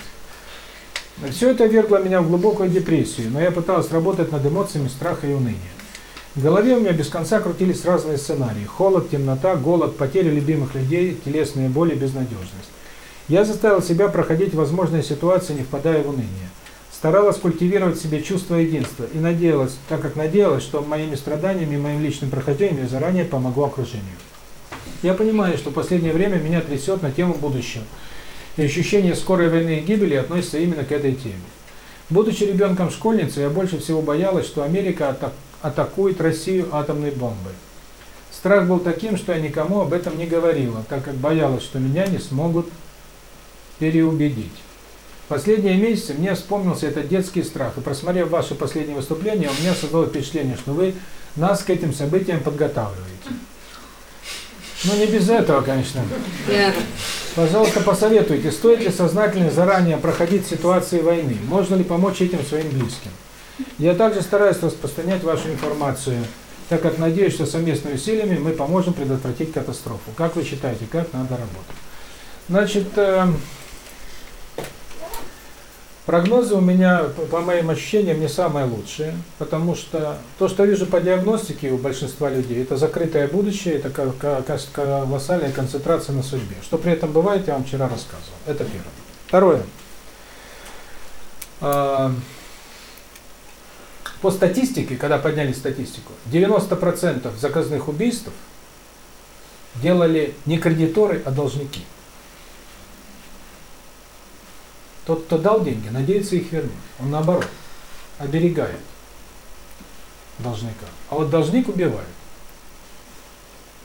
Все это вергло меня в глубокую депрессию, но я пыталась работать над эмоциями страха и уныния. В голове у меня без конца крутились разные сценарии. Холод, темнота, голод, потеря любимых людей, телесные боли, безнадежность. Я заставил себя проходить возможные ситуации, не впадая в уныние. Старалась культивировать в себе чувство единства и надеялась, так как надеялась, что моими страданиями моим личным прохождением я заранее помогу окружению. Я понимаю, что в последнее время меня трясет на тему будущего. И ощущение скорой войны и гибели относится именно к этой теме. Будучи ребенком-школьницей, я больше всего боялась, что Америка ата атакует Россию атомной бомбой. Страх был таким, что я никому об этом не говорила, так как боялась, что меня не смогут переубедить. Последние месяцы мне вспомнился этот детский страх, и просмотрев ваше последнее выступление, у меня создалось впечатление, что вы нас к этим событиям подготавливаете. Ну, не без этого, конечно. Пожалуйста, посоветуйте, стоит ли сознательно заранее проходить ситуации войны? Можно ли помочь этим своим близким? Я также стараюсь распространять вашу информацию, так как надеюсь, что совместными усилиями мы поможем предотвратить катастрофу. Как вы считаете, как надо работать? Значит, э, прогнозы у меня, по, моим ощущениям, не самые лучшие, потому что то, что вижу по диагностике у большинства людей, это закрытое будущее, это колоссальная концентрация на судьбе. Что при этом бывает, я вам вчера рассказывал. Это первое. Второе. А, По статистике, когда подняли статистику, 90% заказных убийств делали не кредиторы, а должники. Тот, кто дал деньги, надеется их вернуть. Он наоборот, оберегает должника. А вот должник убивает.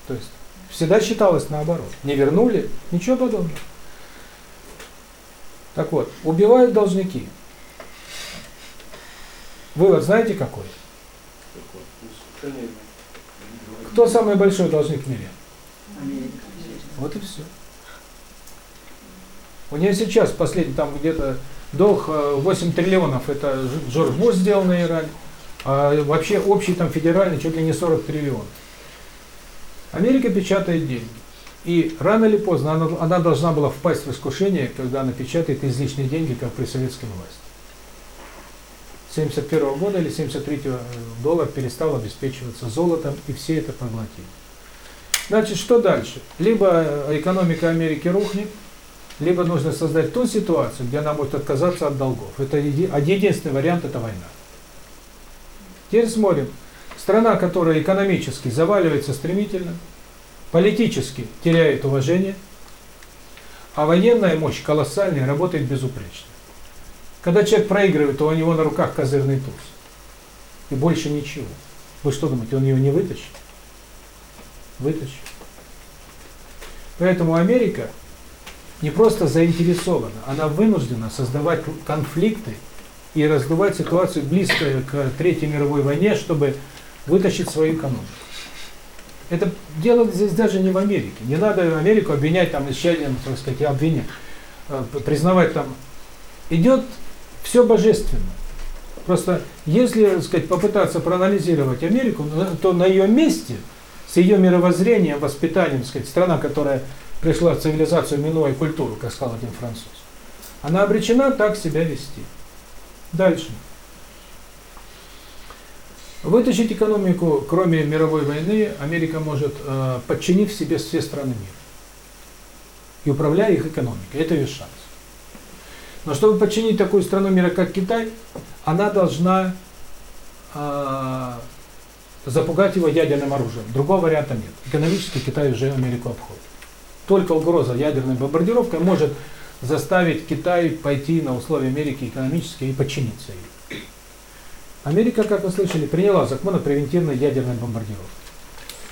То есть, всегда считалось наоборот. Не вернули, ничего подобного. Так вот, убивают должники. Вывод знаете какой? Кто самый большой должник в мире? Вот и все. У нее сейчас последний там где-то долг э, 8 триллионов, это Джордж Буш сделал на Иране, а вообще общий там федеральный чуть ли не 40 триллионов. Америка печатает деньги. И рано или поздно она, она должна была впасть в искушение, когда она печатает излишние деньги, как при советской власти. С 71 года или 73 доллар перестал обеспечиваться золотом, и все это поглотили. Значит, что дальше? Либо экономика Америки рухнет, либо нужно создать ту ситуацию, где она может отказаться от долгов. Это еди- один единственный вариант – это война. Теперь смотрим. Страна, которая экономически заваливается стремительно, политически теряет уважение, а военная мощь колоссальная, работает безупречно. Когда человек проигрывает, то у него на руках козырный туз. И больше ничего. Вы что думаете, он ее не вытащит? Вытащит. Поэтому Америка не просто заинтересована, она вынуждена создавать конфликты и раздувать ситуацию близкую к Третьей мировой войне, чтобы вытащить свою экономику. Это дело здесь даже не в Америке. Не надо Америку обвинять там исчадием, так сказать, обвинять, э, признавать там. Идет все божественно. Просто если, так сказать, попытаться проанализировать Америку, то на ее месте, с ее мировоззрением, воспитанием, так сказать, страна, которая пришла в цивилизацию, минуя культуру, как сказал один француз, она обречена так себя вести. Дальше. Вытащить экономику, кроме мировой войны, Америка может, э, подчинив себе все страны мира. И управляя их экономикой. Это ее шанс. Но чтобы подчинить такую страну мира, как Китай, она должна э, запугать его ядерным оружием. Другого варианта нет. Экономически Китай уже Америку обходит. Только угроза ядерной бомбардировкой может заставить Китай пойти на условия Америки экономически и подчиниться ей. Америка, как вы слышали, приняла закон о превентивной ядерной бомбардировке.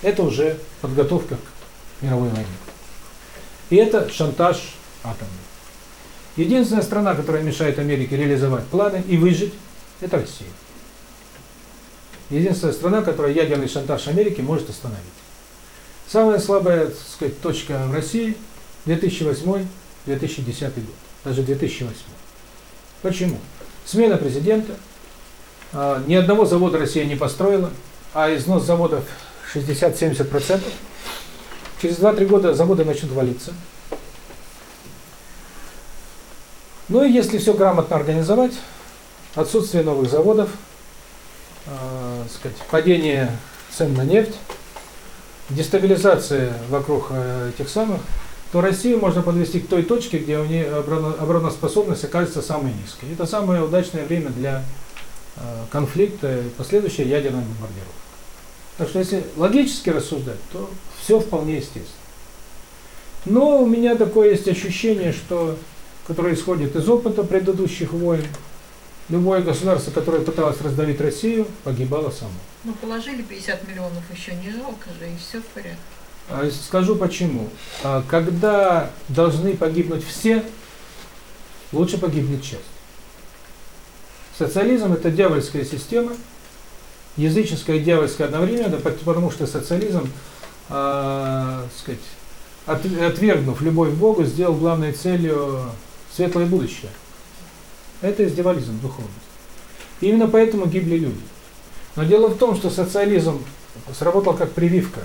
Это уже подготовка к мировой войне. И это шантаж атомный. Единственная страна, которая мешает Америке реализовать планы и выжить, это Россия. Единственная страна, которая ядерный шантаж Америки может остановить. Самая слабая, так сказать, точка в России 2008-2010 год, даже 2008. Почему? Смена президента, а, ни одного завода Россия не построила, а износ заводов 60-70%. Через 2-3 года заводы начнут валиться. Ну и если все грамотно организовать, отсутствие новых заводов, э, сказать, падение цен на нефть, дестабилизация вокруг э, этих самых, то Россию можно подвести к той точке, где у нее обороноспособность окажется самой низкой. Это самое удачное время для э, конфликта и последующей ядерной бомбардировки. Так что если логически рассуждать, то все вполне естественно. Но у меня такое есть ощущение, что которое исходит из опыта предыдущих войн, любое государство, которое пыталось раздавить Россию, погибало само. Ну, положили 50 миллионов, еще не жалко же, и все в порядке. А, Скажу почему. А, Когда должны погибнуть все, лучше погибнет часть. Социализм – это дьявольская система, языческая и дьявольская одновременно, пот- потому что социализм, а, сказать, от- отвергнув любовь к Богу, сделал главной целью светлое будущее. Это издевализм духовный. И именно поэтому гибли люди. Но дело в том, что социализм сработал как прививка.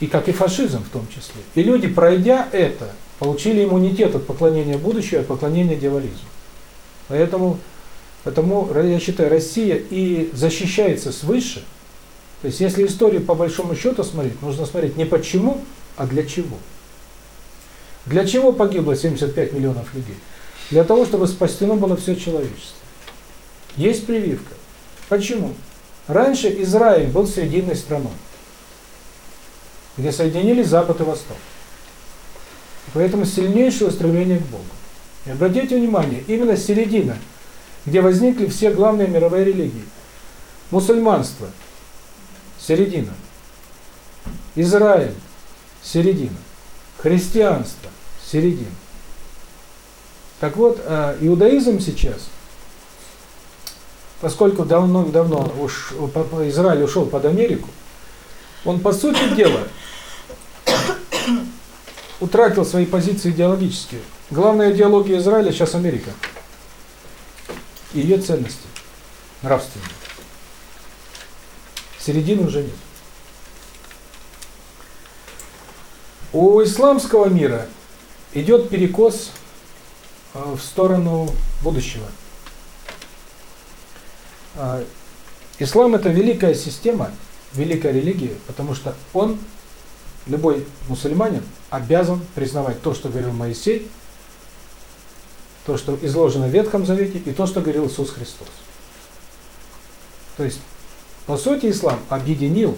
И как и фашизм в том числе. И люди, пройдя это, получили иммунитет от поклонения будущего, от поклонения дьяволизму. Поэтому, потому я считаю, Россия и защищается свыше. То есть, если историю по большому счету смотреть, нужно смотреть не почему, а для чего. Для чего погибло 75 миллионов людей? Для того, чтобы спасено было все человечество. Есть прививка. Почему? Раньше Израиль был срединной страной, где соединились Запад и Восток. Поэтому сильнейшее устремление к Богу. И обратите внимание, именно середина, где возникли все главные мировые религии. Мусульманство – середина. Израиль – середина. Христианство – середина. Так вот, э, иудаизм сейчас, поскольку давно-давно уж Израиль ушел под Америку, он, по сути дела, утратил свои позиции идеологические. Главная идеология Израиля сейчас Америка. И ее ценности нравственные. Середины уже нет. У исламского мира идет перекос э, в сторону будущего. А, Ислам это великая система, великая религия, потому что он, любой мусульманин, обязан признавать то, что говорил Моисей, то, что изложено в Ветхом Завете, и то, что говорил Иисус Христос. То есть, по сути, ислам объединил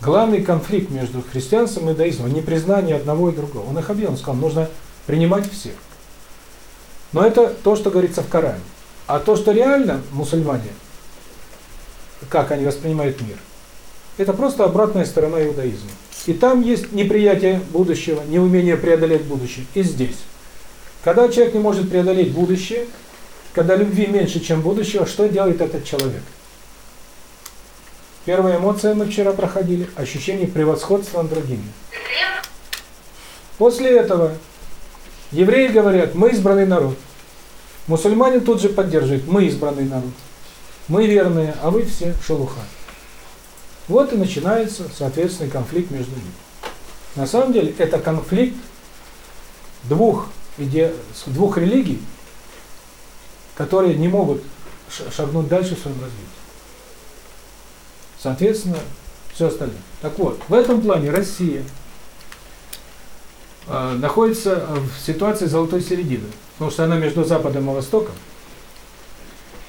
главный конфликт между христианством и иудаизмом, непризнание одного и другого. Он их объединил, он сказал, нужно принимать всех. Но это то, что говорится в Коране. А то, что реально мусульмане, как они воспринимают мир, это просто обратная сторона иудаизма. И там есть неприятие будущего, неумение преодолеть будущее. И здесь. Когда человек не может преодолеть будущее, когда любви меньше, чем будущего, что делает этот человек? Первая эмоция мы вчера проходили, ощущение превосходства над другими. После этого евреи говорят, мы избранный народ. Мусульманин тут же поддерживает, мы избранный народ. Мы верные, а вы все шелуха. Вот и начинается, соответственный конфликт между ними. На самом деле, это конфликт двух, иде... двух религий, которые не могут шагнуть дальше в своем развитии. Соответственно, все остальное. Так вот, в этом плане Россия э, находится в ситуации золотой середины, потому что она между Западом и Востоком,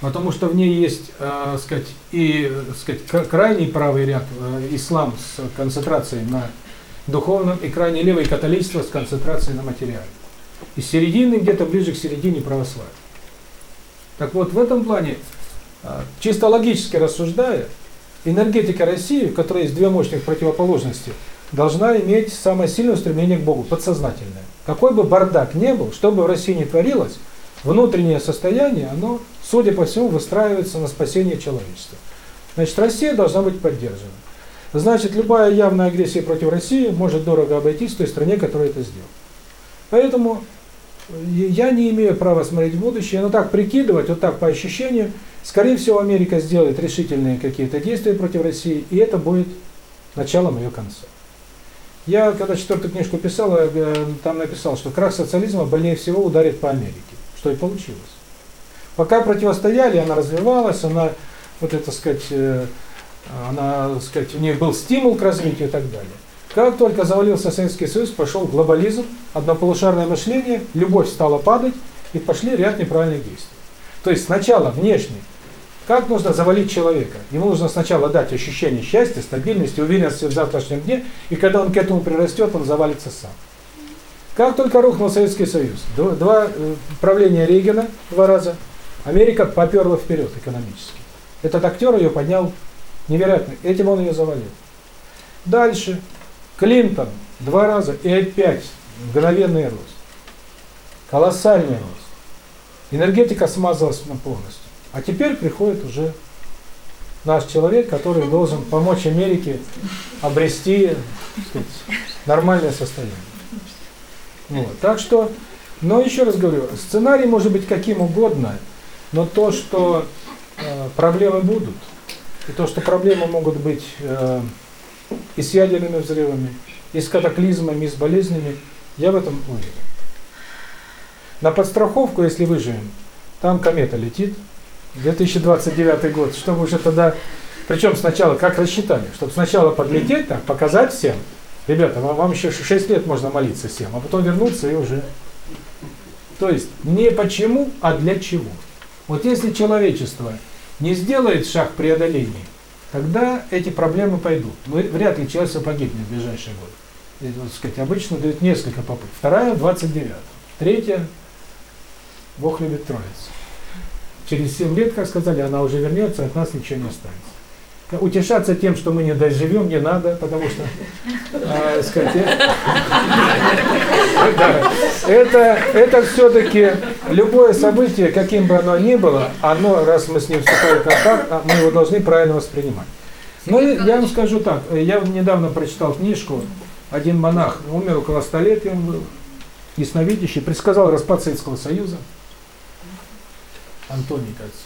потому что в ней есть, э, сказать, и сказать, крайний правый ряд э, ислам с концентрацией на духовном, и крайне левый католичество с концентрацией на материальном. И середины где-то ближе к середине православия. Так вот, в этом плане, э, чисто логически рассуждая, энергетика России, в которой есть две мощных противоположности, должна иметь самое сильное стремление к Богу, подсознательное. Какой бы бардак ни был, что бы в России ни творилось, внутреннее состояние, оно, судя по всему, выстраивается на спасение человечества. Значит, Россия должна быть поддержана. Значит, любая явная агрессия против России может дорого обойтись той стране, которая это сделала. Поэтому я не имею права смотреть в будущее, но так прикидывать, вот так по ощущению, скорее всего, Америка сделает решительные какие-то действия против России, и это будет началом ее конца. Я, когда четвертую книжку писал, там написал, что крах социализма больнее всего ударит по Америке, что и получилось. Пока противостояли, она развивалась, она, вот это сказать, она, сказать, у нее был стимул к развитию и так далее. Как только завалился Советский Союз, пошел глобализм, однополушарное мышление, любовь стала падать, и пошли ряд неправильных действий. То есть сначала внешне, как нужно завалить человека? Ему нужно сначала дать ощущение счастья, стабильности, уверенности в завтрашнем дне, и когда он к этому прирастет, он завалится сам. Как только рухнул Советский Союз, два э, правления Рейгана два раза, Америка поперла вперед экономически. Этот актер ее поднял невероятно, этим он ее завалил. Дальше, Клинтон два раза и опять мгновенный рост. Колоссальный рост. Энергетика смазалась полностью. А теперь приходит уже наш человек, который должен помочь Америке обрести сказать, нормальное состояние. Вот. Так что, но еще раз говорю, сценарий может быть каким угодно, но то, что э, проблемы будут, и то, что проблемы могут быть э, и с ядерными взрывами, и с катаклизмами, и с болезнями, я в этом уверен. На подстраховку, если выживем, там комета летит, 2029 год, чтобы уже тогда, причем сначала, как рассчитали, чтобы сначала подлететь, так, показать всем, ребята, вам, вам еще 6 лет можно молиться всем, а потом вернуться и уже. То есть, не почему, а для чего. Вот если человечество не сделает шаг преодоления, тогда эти проблемы пойдут. Но вряд ли человечество погибнет в ближайшие годы. Вот, сказать, обычно дают несколько попыток. Вторая – 29 Третья – Бог любит Троицу. Через 7 лет, как сказали, она уже вернется, от нас ничего не останется. Утешаться тем, что мы не доживем, не надо, потому что, э, сказать, да, это, это все-таки любое событие, каким бы оно ни было, оно, раз мы с ним вступаем в контакт, а мы его должны правильно воспринимать. Ну, я вам скажу так, я недавно прочитал книжку один монах умер около столетия, он был ясновидящий, предсказал распад Советского Союза. Антоний, кажется.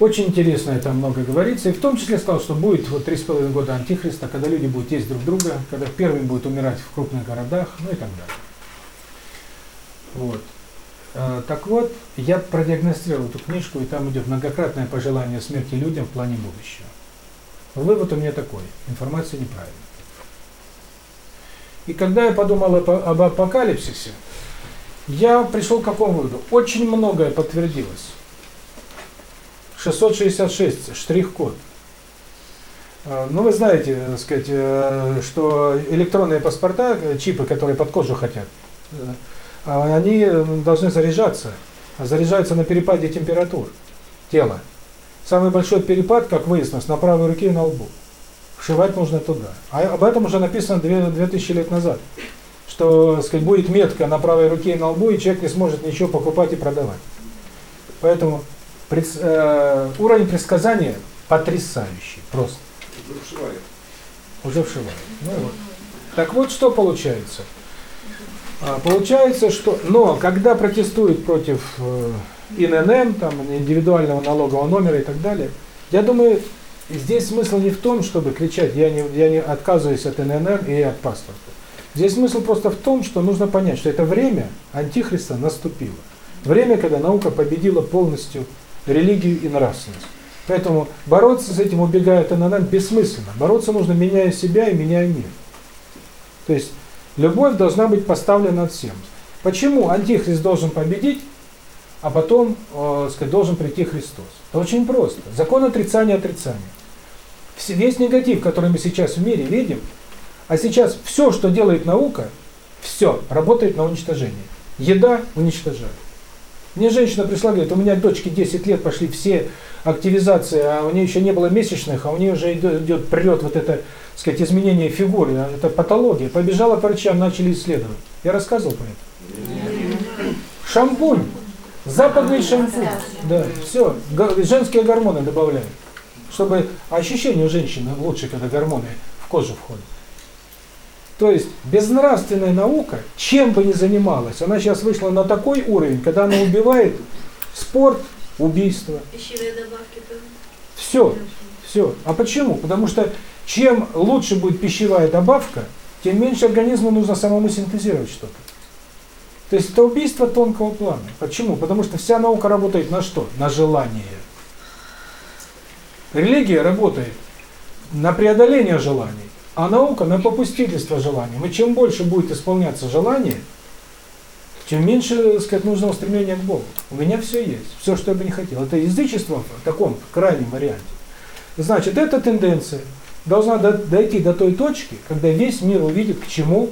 Очень интересно это много говорится, и в том числе сказал, что будет вот три с половиной года антихриста, когда люди будут есть друг друга, когда первыми будут умирать в крупных городах, ну и так далее. Вот. Э, Так вот, я продиагностировал эту книжку, и там идет многократное пожелание смерти людям в плане будущего. Вывод у меня такой, информация неправильная. И когда я подумал об апокалипсисе, я пришел к какому выводу? Очень многое подтвердилось. 666, штрих-код. Э, Ну, вы знаете, так сказать, э, что электронные паспорта, э, чипы, которые под кожу хотят, э, а они должны заряжаться, а заряжаются на перепаде температур тела. Самый большой перепад, как выяснилось, на правой руке и на лбу. Вшивать нужно туда. А об этом уже написано 2000 лет назад. Что, сказать, будет метка на правой руке и на лбу, и человек не сможет ничего покупать и продавать. Поэтому пред- э, уровень предсказания потрясающий, просто. Уже вшивали. Уже вшивают. Ну вот. Так вот, что получается? А, Получается, что... Но, когда протестуют против э, ИНН, там, индивидуального налогового номера и так далее, я думаю, здесь смысл не в том, чтобы кричать, я не, я не отказываюсь от ИНН и от паспорта. Здесь смысл просто в том, что нужно понять, что это время Антихриста наступило. Время, когда наука победила полностью религию и нравственность. Поэтому бороться с этим, убегая от ИНН, бессмысленно. Бороться нужно, меняя себя и меняя мир. То есть, любовь должна быть поставлена над всем. Почему Антихрист должен победить, а потом, э, сказать, должен прийти Христос? Это очень просто. Закон отрицания отрицания. Весь негатив, который мы сейчас в мире видим, а сейчас все, что делает наука, все работает на уничтожение. Еда уничтожает. Мне женщина пришла, говорит, у меня дочке 10 лет пошли все активизации, а у нее еще не было месячных, а у нее уже идет, идет прет вот это, так сказать, изменение фигуры, а это патология. Побежала к врачам, начали исследовать. Я рассказывал про это. Шампунь. Западный шампунь. Да, все. Женские гормоны добавляют. Чтобы ощущение у женщины лучше, когда гормоны в кожу входят. То есть безнравственная наука, чем бы ни занималась, она сейчас вышла на такой уровень, когда она убивает спорт, убийство. Пищевые добавки тоже. Все, все. А почему? Потому что чем лучше будет пищевая добавка, тем меньше организму нужно самому синтезировать что-то. То есть это убийство тонкого плана. Почему? Потому что вся наука работает на что? На желание. Религия работает на преодоление желаний, а наука на попустительство желаниям. И чем больше будет исполняться желание, тем меньше, так сказать, нужно устремления к Богу. У меня все есть, все, что я бы не хотел. Это язычество в таком крайнем варианте. Значит, эта тенденция должна до- дойти до той точки, когда весь мир увидит, к чему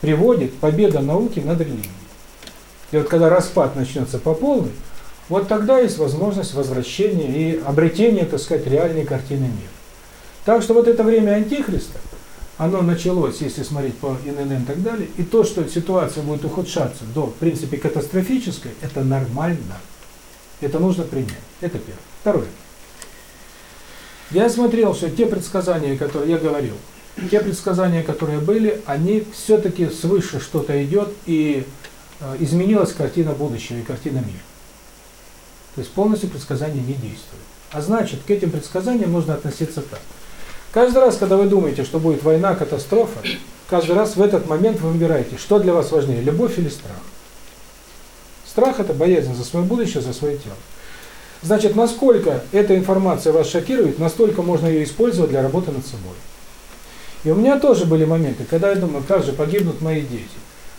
приводит победа науки над религией. И вот когда распад начнется по полной, вот тогда есть возможность возвращения и обретения, так сказать, реальной картины мира. Так что вот это время Антихриста, оно началось, если смотреть по ИНН и так далее, и то, что ситуация будет ухудшаться до, в принципе, катастрофической, это нормально. Это нужно принять. Это первое. Второе. Я смотрел, что те предсказания, которые я говорил, те предсказания, которые были, они все-таки свыше что-то идет, и э, изменилась картина будущего и картина мира. То есть полностью предсказания не действуют. А значит, к этим предсказаниям нужно относиться так. Каждый раз, когда вы думаете, что будет война, катастрофа, каждый раз в этот момент вы выбираете, что для вас важнее, любовь или страх. Страх – это боязнь за свое будущее, за свое тело. Значит, насколько эта информация вас шокирует, настолько можно ее использовать для работы над собой. И у меня тоже были моменты, когда я думаю, как же погибнут мои дети,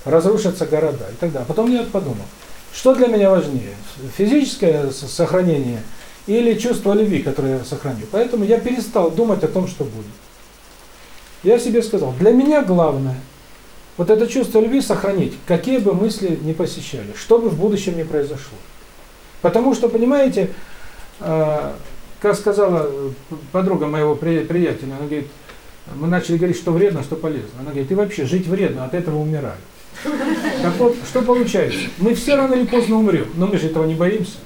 разрушатся города и так далее. Потом я подумал, что для меня важнее, физическое сохранение или чувство любви, которое я сохраню. Поэтому я перестал думать о том, что будет. Я себе сказал, для меня главное вот это чувство любви сохранить, какие бы мысли ни посещали, что бы в будущем ни произошло. Потому что, понимаете, э, как сказала подруга моего при- приятеля, она говорит, мы начали говорить, что вредно, что полезно. Она говорит, и вообще жить вредно, от этого умираю. Так вот, что получается? Мы все рано или поздно умрем, но мы же этого не боимся.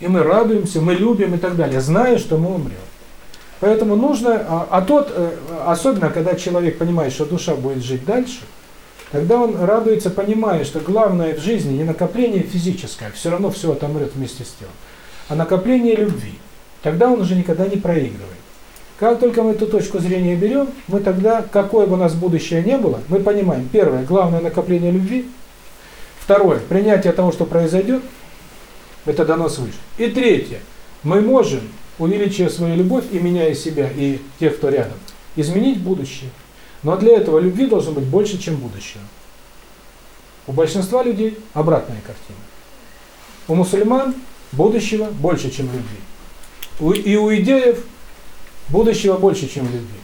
И мы радуемся, мы любим и так далее, зная, что мы умрем. Поэтому нужно, а, а тот, э, особенно когда человек понимает, что душа будет жить дальше, тогда он радуется, понимая, что главное в жизни не накопление физическое, все равно все отомрет вместе с телом, а накопление любви. Тогда он уже никогда не проигрывает. Как только мы эту точку зрения берем, мы тогда, какое бы у нас будущее не было, мы понимаем, первое, главное накопление любви, второе, принятие того, что произойдет, это дано свыше. И третье, мы можем, увеличивая свою любовь и меняя себя и тех, кто рядом, изменить будущее. Но для этого любви должно быть больше, чем будущего. У большинства людей обратная картина. У мусульман будущего больше, чем любви. И у идеев будущего больше, чем любви.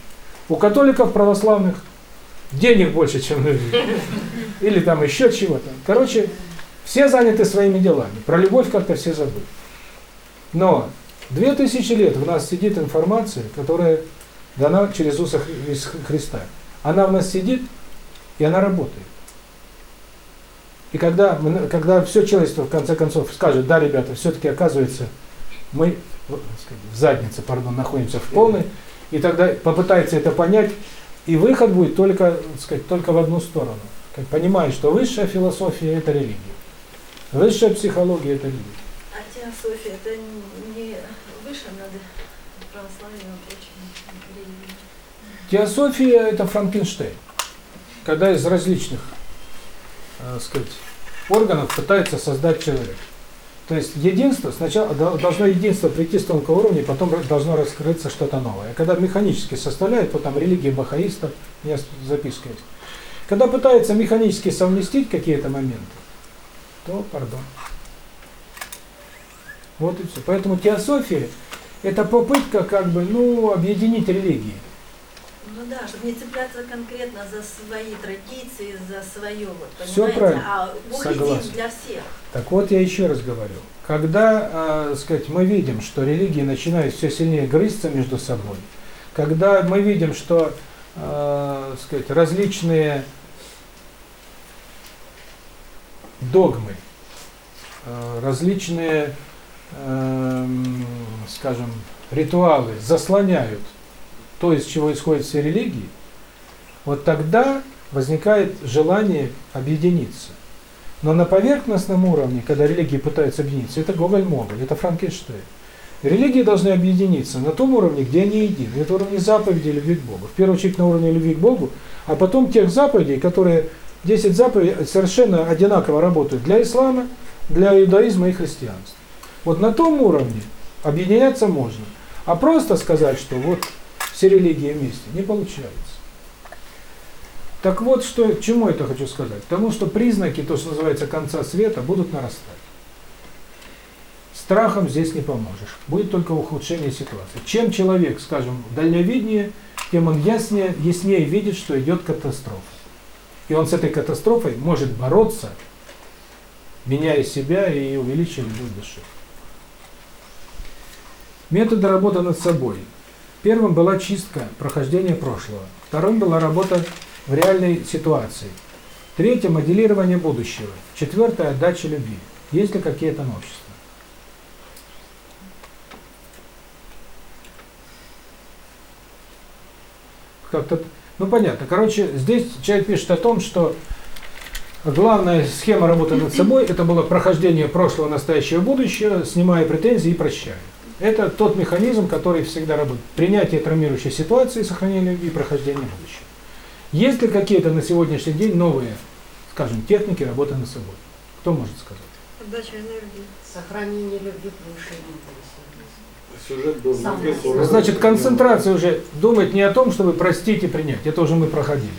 У католиков православных денег больше, чем любви. Или там еще чего-то. Короче, все заняты своими делами. Про любовь как-то все забыли. Но две тысячи лет в нас сидит информация, которая дана через уса Христа. Она в нас сидит, и она работает. И когда, когда все человечество в конце концов скажет, да, ребята, все-таки оказывается, мы в заднице, пардон, находимся в полной, и тогда попытается это понять, и выход будет только, сказать, только в одну сторону. Как понимает, что высшая философия – это религия. Высшая психология – это религия. А теософия это не выше над православием религиями? Теософия – это Франкенштейн. Когда из различных, э, сказать, органов пытается создать человека. То есть единство, сначала должно единство прийти с тонкого уровня, потом должно раскрыться что-то новое. Когда механически составляет, вот там религия бахаистов, меня записка есть. Когда пытается механически совместить какие-то моменты, то, пардон. Вот и все. Поэтому теософия – это попытка как бы, ну, объединить религии. Ну да, чтобы не цепляться конкретно за свои традиции, за свое, вот, понимаете? Все правильно. А Бог Согласен. един для всех. Так вот, я еще раз говорю. Когда, э, сказать, мы видим, что религии начинают все сильнее грызться между собой, когда мы видим, что, э, сказать, различные догмы, э, различные, э, скажем, ритуалы заслоняют то, из чего исходят все религии, вот тогда возникает желание объединиться. Но на поверхностном уровне, когда религии пытаются объединиться, это Гоголь-Моголь, это Франкенштейн. Религии должны объединиться на том уровне, где они едины. Это уровне заповедей любви к Богу. В первую очередь на уровне любви к Богу, а потом тех заповедей, которые 10 заповедей совершенно одинаково работают для ислама, для иудаизма и христианства. Вот на том уровне объединяться можно. А просто сказать, что вот все религии вместе, не получается. Так вот, что, чему это хочу сказать? Тому, что признаки, то, что называется, конца света, будут нарастать. Страхом здесь не поможешь. Будет только ухудшение ситуации. Чем человек, скажем, дальновиднее, тем он яснее, яснее видит, что идет катастрофа. И он с этой катастрофой может бороться, меняя себя и увеличивая души. Методы работы над собой. Первым была чистка, прохождение прошлого. Вторым была работа в реальной ситуации. Третье – моделирование будущего. Четвертое – отдача любви. Есть ли какие-то новшества? Как-то, ну понятно. Короче, здесь человек пишет о том, что главная схема работы над собой – это было прохождение прошлого, настоящего, будущего, снимая претензии и прощая. Это тот механизм, который всегда работает. Принятие травмирующей ситуации, сохранение и прохождение будущего. Есть ли какие-то на сегодняшний день новые, скажем, техники работы над собой? Кто может сказать? Отдача энергии. Сохранение любви, повышение Сюжет был. Значит, концентрация уже думать не о том, чтобы простить и принять. Это уже мы проходили.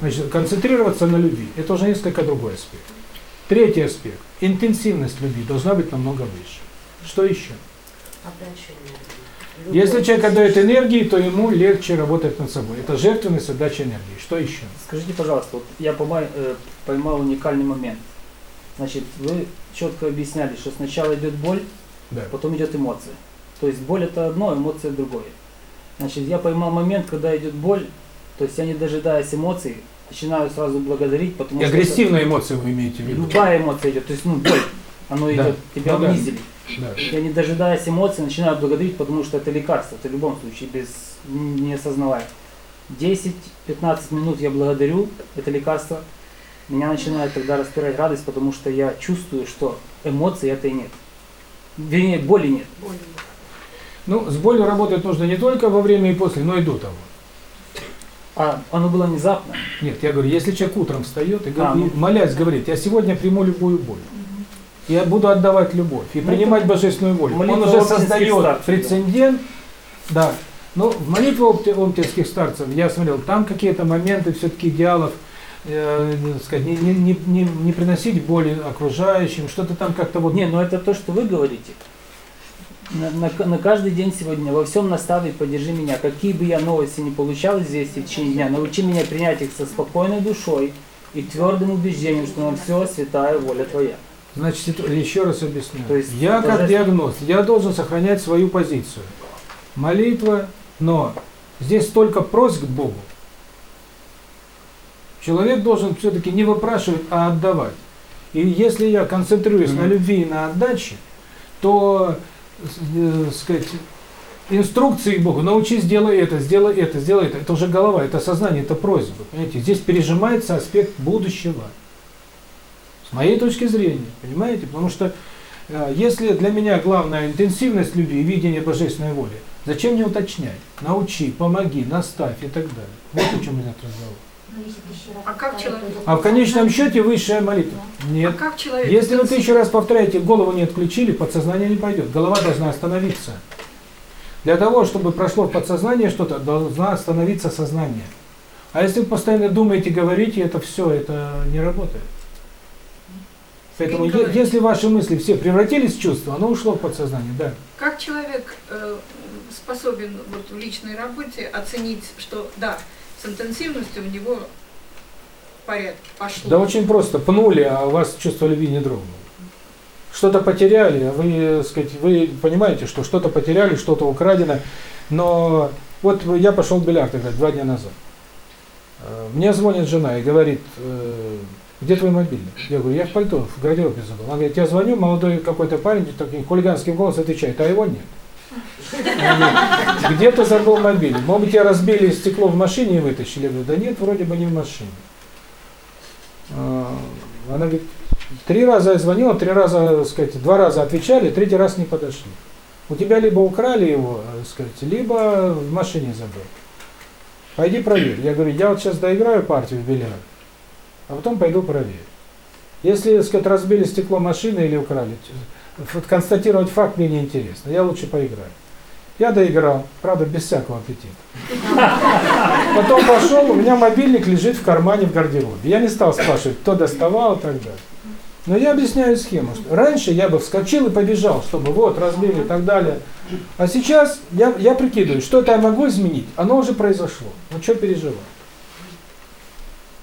Значит, концентрироваться на любви. Это уже несколько другой аспект. Третий аспект. Интенсивность любви должна быть намного выше. Что еще? Отдача энергии. Если человек отдает энергии, то ему легче работать над собой. Это жертвенность, отдача энергии. Что еще? Скажите, пожалуйста, вот я поймал, э, поймал уникальный момент. Значит, вы четко объясняли, что сначала идет боль, Да. потом идет эмоция. То есть боль это одно, эмоция другое. Значит, я поймал момент, когда идет боль, то есть я не дожидаясь эмоций, начинаю сразу благодарить, потому И что агрессивные эмоции вы имеете в виду? любая эмоция идет, то есть ну боль, оно Да. идет, тебя Ну да. унизили. Да. Я не дожидаясь эмоций начинаю благодарить, потому что это лекарство, это в любом случае, без не осознавая. 10-15 минут я благодарю это лекарство, меня начинает тогда распирать радость, потому что я чувствую, что эмоций этой нет. Вернее, боли нет. Ну, с болью работать нужно не только во время и после, но и до того. А оно было внезапно. Нет, я говорю, если человек утром встает и, говорит, А, ну. и молясь говорит, я сегодня приму любую боль. Я буду отдавать любовь и Ну, принимать это божественную волю. Он уже создает старцев, прецедент. Да. Но в молитве оптинских старцев, я смотрел, там какие-то моменты все-таки идеалов, э, сказать, не, не, не, не, не приносить боли окружающим, что-то там как-то вот... Не, но это то, что вы говорите. На, на- на каждый день сегодня во всем наставе поддержи меня. Какие бы я новости не получал здесь в течение дня, научи меня принять их со спокойной душой и твердым убеждением, что на все святая воля Твоя. Значит, это- еще раз объясню. То есть я как божественно- диагност, я должен сохранять свою позицию. Молитва, но здесь только просьб к Богу. Человек должен все-таки не выпрашивать, а отдавать. И если я концентрируюсь на Мгм. любви и на отдаче, то, э, сказать, инструкции Богу, научись, сделай это, сделай это, сделай это, это уже голова, это сознание, это просьба. Понимаете? Здесь пережимается аспект будущего. С моей точки зрения, понимаете? Потому что э, если для меня главная интенсивность любви и видение божественной воли, зачем мне уточнять? Научи, помоги, наставь и так далее. Вот о чем идет разговор. А как человек? А в конечном счете высшая молитва. А Нет. как человек? Если вы тысячу раз повторяете, голову не отключили, подсознание не пойдет. Голова должна остановиться. Для того, чтобы прошло в подсознание что-то, должна остановиться сознание. А если вы постоянно думаете, говорите, это все, это не работает. Поэтому, если ваши мысли все превратились в чувство, оно ушло в подсознание, да. Как человек э, способен вот в личной работе оценить, что да, интенсивностью у него порядок пошло. Да очень просто. Пнули, а у вас чувство любви не дрогнуло. Что-то потеряли, а вы, сказать, вы понимаете, что что-то потеряли, что-то украдено. Но вот я пошел в бильярд играть два дня назад. Э, Мне звонит жена и говорит, э, где твой мобильный? Я говорю, я в пальто, в гардеробе забыл. Она говорит, я звоню, молодой какой-то парень, таким хулиганским голосом отвечает, а его нет. Она говорит, Где ты забыл мобильный? Может быть, я разбили стекло в машине и вытащили? Я говорю, да нет, вроде бы не в машине. А, Она говорит, три раза я звонила, три раза, так сказать, два раза отвечали, третий раз не подошли. У тебя либо украли его, так сказать, либо в машине забыл. Пойди проверь. Я говорю, я вот сейчас доиграю партию в бильярд, а потом пойду проверю. Если, так сказать, разбили стекло машины или украли, констатировать факт мне неинтересно, я лучше поиграю. Я доиграл, правда, без всякого аппетита. Потом пошел, у меня мобильник лежит в кармане в гардеробе. Я не стал спрашивать, кто доставал и так далее. Но я объясняю схему. что Раньше я бы вскочил и побежал, чтобы вот, разбили и так далее. А сейчас я, я прикидываю, что-то я могу изменить, оно уже произошло. Ну что переживать?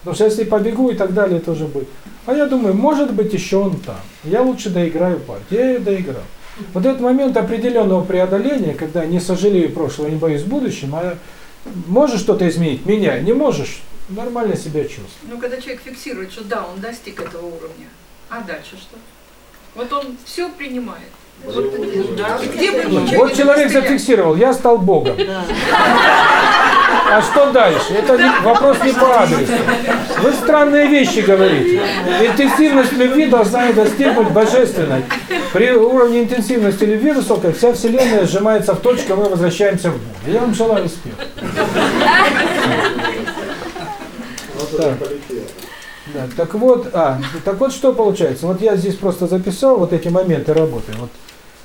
Потому что если побегу и так далее, это уже будет. А я думаю, может быть еще он там. Я лучше доиграю партию. Я ее доиграл. Вот этот момент определенного преодоления, когда не сожалею прошлого, не боюсь будущего, а можешь что-то изменить, меняй, не можешь, нормально себя чувствуй. Ну, когда человек фиксирует, что да, он достиг этого уровня, а дальше что? Вот он все принимает. Вот, человек зафиксировал, я стал Богом. А что дальше? Это не- вопрос не по адресу. Вы странные вещи говорите. Интенсивность любви должна достигнуть божественной. При уровне интенсивности любви высокой вся Вселенная сжимается в точку, мы возвращаемся в Бога. Я вам желаю успеха. Так. Да, так вот, а, так вот что получается? Вот я здесь просто записал вот эти моменты работы. Вот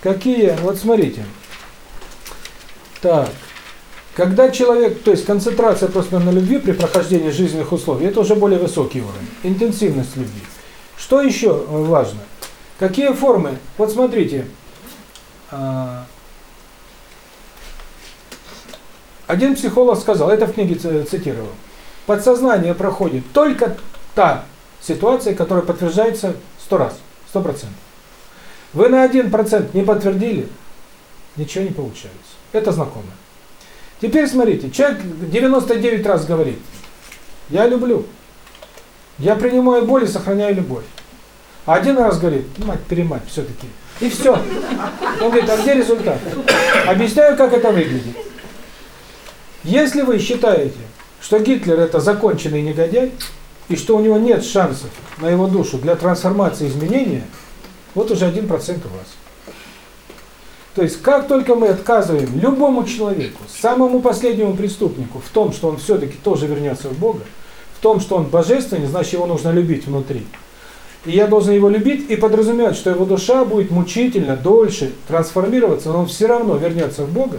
какие, вот смотрите. Так, когда человек, то есть концентрация просто на любви при прохождении жизненных условий, это уже более высокий уровень. Интенсивность любви. Что еще важно? Какие формы? Вот смотрите. а, Один психолог сказал, это в книге цитировал, подсознание проходит только та ситуация, которая подтверждается сто раз, сто процентов. Вы на один процент не подтвердили, ничего не получается. Это знакомо. Теперь смотрите, человек 99 раз говорит, я люблю, я принимаю боль и сохраняю любовь. А один раз говорит, мать-перемать, все-таки, И все. Он говорит, а где результат? Объясняю, как это выглядит. Если вы считаете, что Гитлер это законченный негодяй, и что у него нет шансов на его душу для трансформации изменения, вот уже один процент у вас. То есть, как только мы отказываем любому человеку, самому последнему преступнику в том, что он все-таки тоже вернется в Бога, в том, что он божественный, значит, его нужно любить внутри. И я должен его любить и подразумевать, что его душа будет мучительно, дольше трансформироваться, но он все равно вернется в Бога.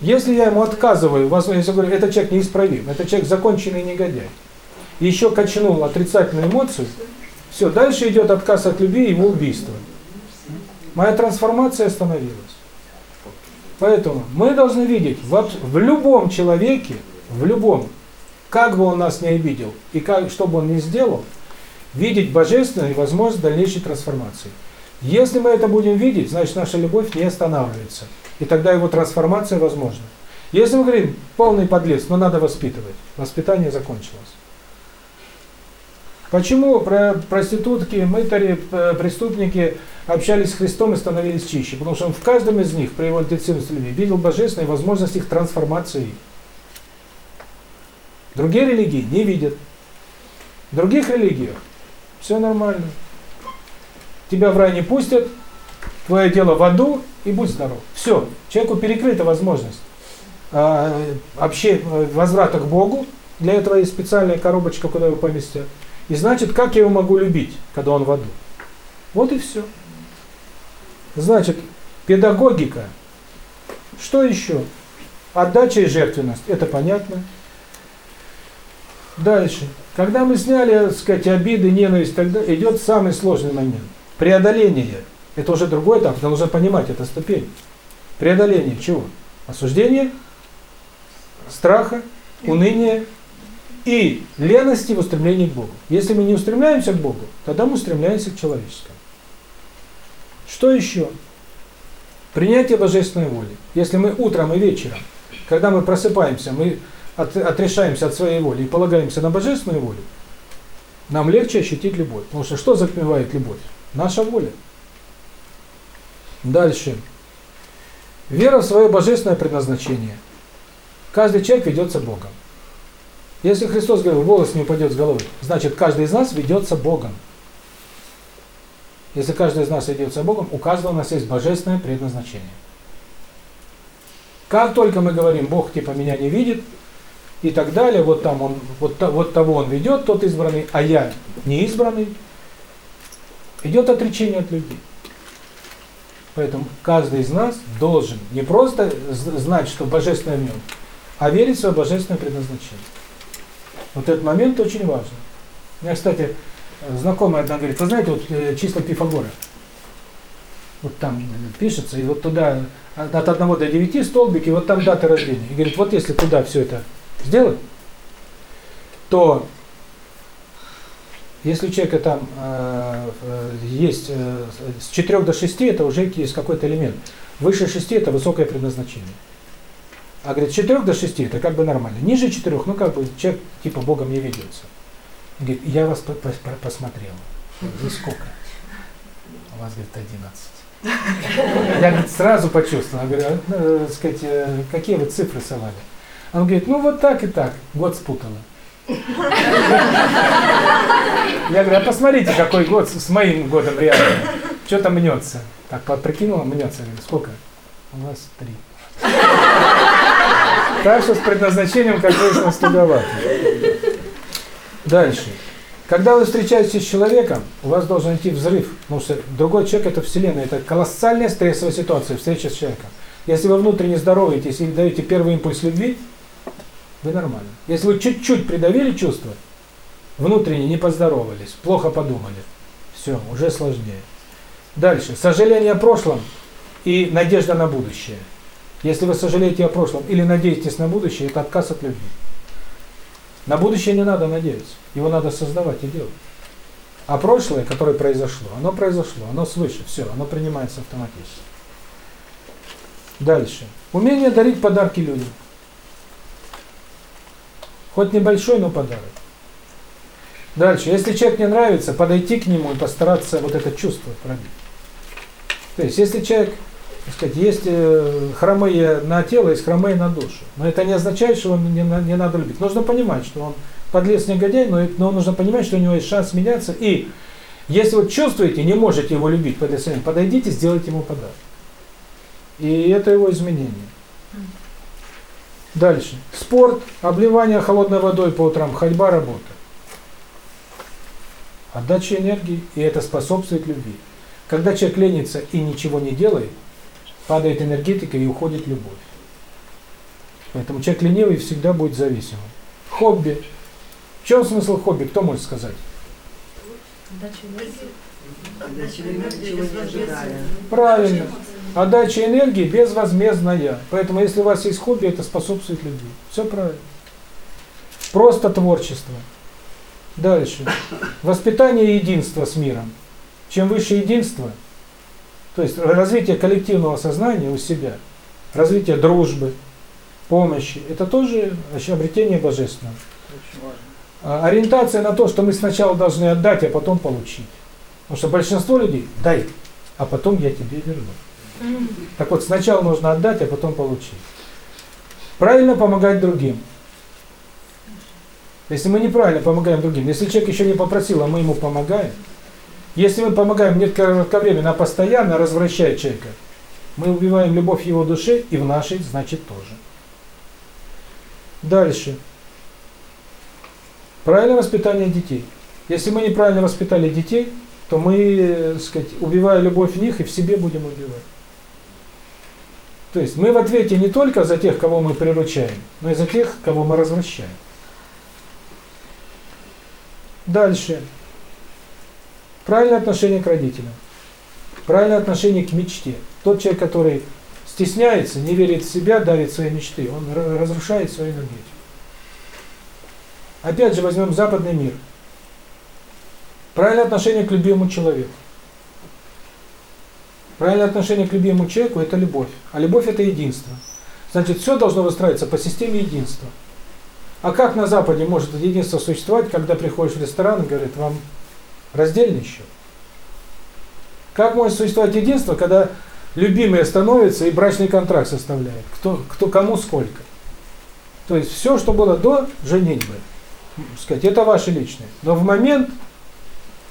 Если я ему отказываю, возможно, если я говорю, этот человек неисправим, этот человек законченный негодяй, еще качнул отрицательную эмоцию, все, дальше идет отказ от любви и его убийство. Моя трансформация остановилась. Поэтому мы должны видеть в, в любом человеке, в любом, как бы он нас не обидел и как, что бы он ни сделал, видеть божественную возможность дальнейшей трансформации. Если мы это будем видеть, значит наша любовь не останавливается. И тогда его трансформация возможна. Если мы говорим, полный подлец, но надо воспитывать, воспитание закончилось. Почему проститутки, мытари, преступники общались с Христом и становились чище? Потому что он в каждом из них, при его любви, видел божественную возможность их трансформации. Другие религии не видят. В других религиях все нормально. Тебя в рай не пустят, твое дело в аду, и будь здоров. Все, человеку перекрыта возможность а, вообще возврата к Богу. Для этого есть специальная коробочка, куда его поместят. И значит, как я его могу любить, когда он в аду? Вот и все. Значит, педагогика. Что еще? Отдача и жертвенность. Это понятно. Дальше. Когда мы сняли, так сказать, обиды, ненависть, тогда идет самый сложный момент. Преодоление. Это уже другой этап, нужно понимать, это ступень. Преодоление чего? Осуждение, страха, уныния, и лености в устремлении к Богу. Если мы не устремляемся к Богу, тогда мы устремляемся к человеческому. Что еще? Принятие божественной воли. Если мы утром и вечером, когда мы просыпаемся, мы от, отрешаемся от своей воли и полагаемся на божественную волю, нам легче ощутить любовь. Потому что что затмевает любовь? Наша воля. Дальше. Вера в свое божественное предназначение. Каждый человек ведется Богом. Если Христос говорил, волос не упадет с головы, значит каждый из нас ведется Богом. Если каждый из нас ведется Богом, у каждого у нас есть божественное предназначение. Как только мы говорим, Бог типа меня не видит, и так далее, вот там он, вот, вот того он ведет, тот избранный, а я не избранный, идет отречение от любви. Поэтому каждый из нас должен не просто знать, что божественное в нем, а верить в свое божественное предназначение. Вот этот момент очень важен. У меня, кстати, знакомая одна говорит, вы знаете, вот э, числа Пифагора, вот там пишется, и вот туда от 1 до 9 столбики, вот там дата рождения. И говорит, вот если туда все это сделать, то если у человека там э, э есть э, с 4 до 6, это уже есть какой-то элемент. Выше 6 это высокое предназначение. А говорит, с 4 до 6 это как бы нормально. Ниже 4, ну как бы человек типа Богом не ведется. Говорит, я вас по -по посмотрел. Вы сколько? У вас, говорит, 11. Я, говорит, сразу почувствовал. Я говорю, э, сказать, э, какие вы цифры совали? Он говорит, ну вот так и так. Год спутала. Я говорю, а посмотрите, какой год с моим годом реально. Что там мнется? Так, прикинула, мнется. Я говорю, сколько? У вас три. Так что с предназначением, как выяснилось, туговато. Дальше. Когда вы встречаетесь с человеком, у вас должен идти взрыв, потому что другой человек – это Вселенная, это колоссальная стрессовая ситуация, встреча с человеком. Если вы внутренне здороваетесь и даете первый импульс любви, вы нормально. Если вы чуть-чуть придавили чувства, внутренне не поздоровались, плохо подумали, все, уже сложнее. Дальше. Сожаление о прошлом и надежда на будущее. Если вы сожалеете о прошлом или надеетесь на будущее, это отказ от любви. На будущее не надо надеяться. Его надо создавать и делать. А прошлое, которое произошло, оно произошло, оно свыше, все, оно принимается автоматически. Дальше. Умение дарить подарки людям. Хоть небольшой, но подарок. Дальше. Если человек не нравится, подойти к нему и постараться вот это чувство пробить. То есть, если человек, сказать, есть э, хромые на тело, есть хромые на душу. Но это не означает, что он не, не надо любить. Нужно понимать, что он подлец негодяй, но, но нужно понимать, что у него есть шанс меняться. И если вы чувствуете, не можете его любить, подлец, подойдите, сделайте ему подарок. И это его изменение. Дальше. Спорт, обливание холодной водой по утрам, ходьба, работа. Отдача энергии, и это способствует любви. Когда человек ленится и ничего не делает, падает энергетика и уходит любовь. Поэтому человек ленивый всегда будет зависимым. Хобби. В чем смысл хобби? Кто может сказать? Правильно. Отдача энергии безвозмездная. Поэтому если у вас есть хобби, это способствует любви. Все правильно. Просто творчество. Дальше. Воспитание единства с миром. Чем выше единство, то есть развитие коллективного сознания у себя, развитие дружбы, помощи, это тоже обретение божественного. А, Ориентация на то, что мы сначала должны отдать, а потом получить. Потому что большинство людей дай, а потом я тебе верну. Так вот, сначала нужно отдать, а потом получить. Правильно помогать другим. Если мы неправильно помогаем другим, если человек еще не попросил, а мы ему помогаем, если мы помогаем не кратковременно, а постоянно развращая человека, мы убиваем любовь его души и в нашей, значит, тоже. Дальше. Правильное воспитание детей. Если мы неправильно воспитали детей, то мы, э, сказать, убивая любовь в них, и в себе будем убивать. То есть мы в ответе не только за тех, кого мы приручаем, но и за тех, кого мы развращаем. Дальше. Правильное отношение к родителям. Правильное отношение к мечте. Тот человек, который стесняется, не верит в себя, давит свои мечты, он ра- разрушает свою энергетику. Опять же возьмем западный мир. Правильное отношение к любимому человеку. Правильное отношение к любимому человеку – это любовь. А любовь – это единство. Значит, все должно выстраиваться по системе единства. А как на Западе может единство существовать, когда приходишь в ресторан и говорит, вам раздельный счет? Как может существовать единство, когда любимые становятся и брачный контракт составляют? Кто, кто кому сколько? То есть все, что было до женитьбы, сказать, это ваше личное. Но в момент,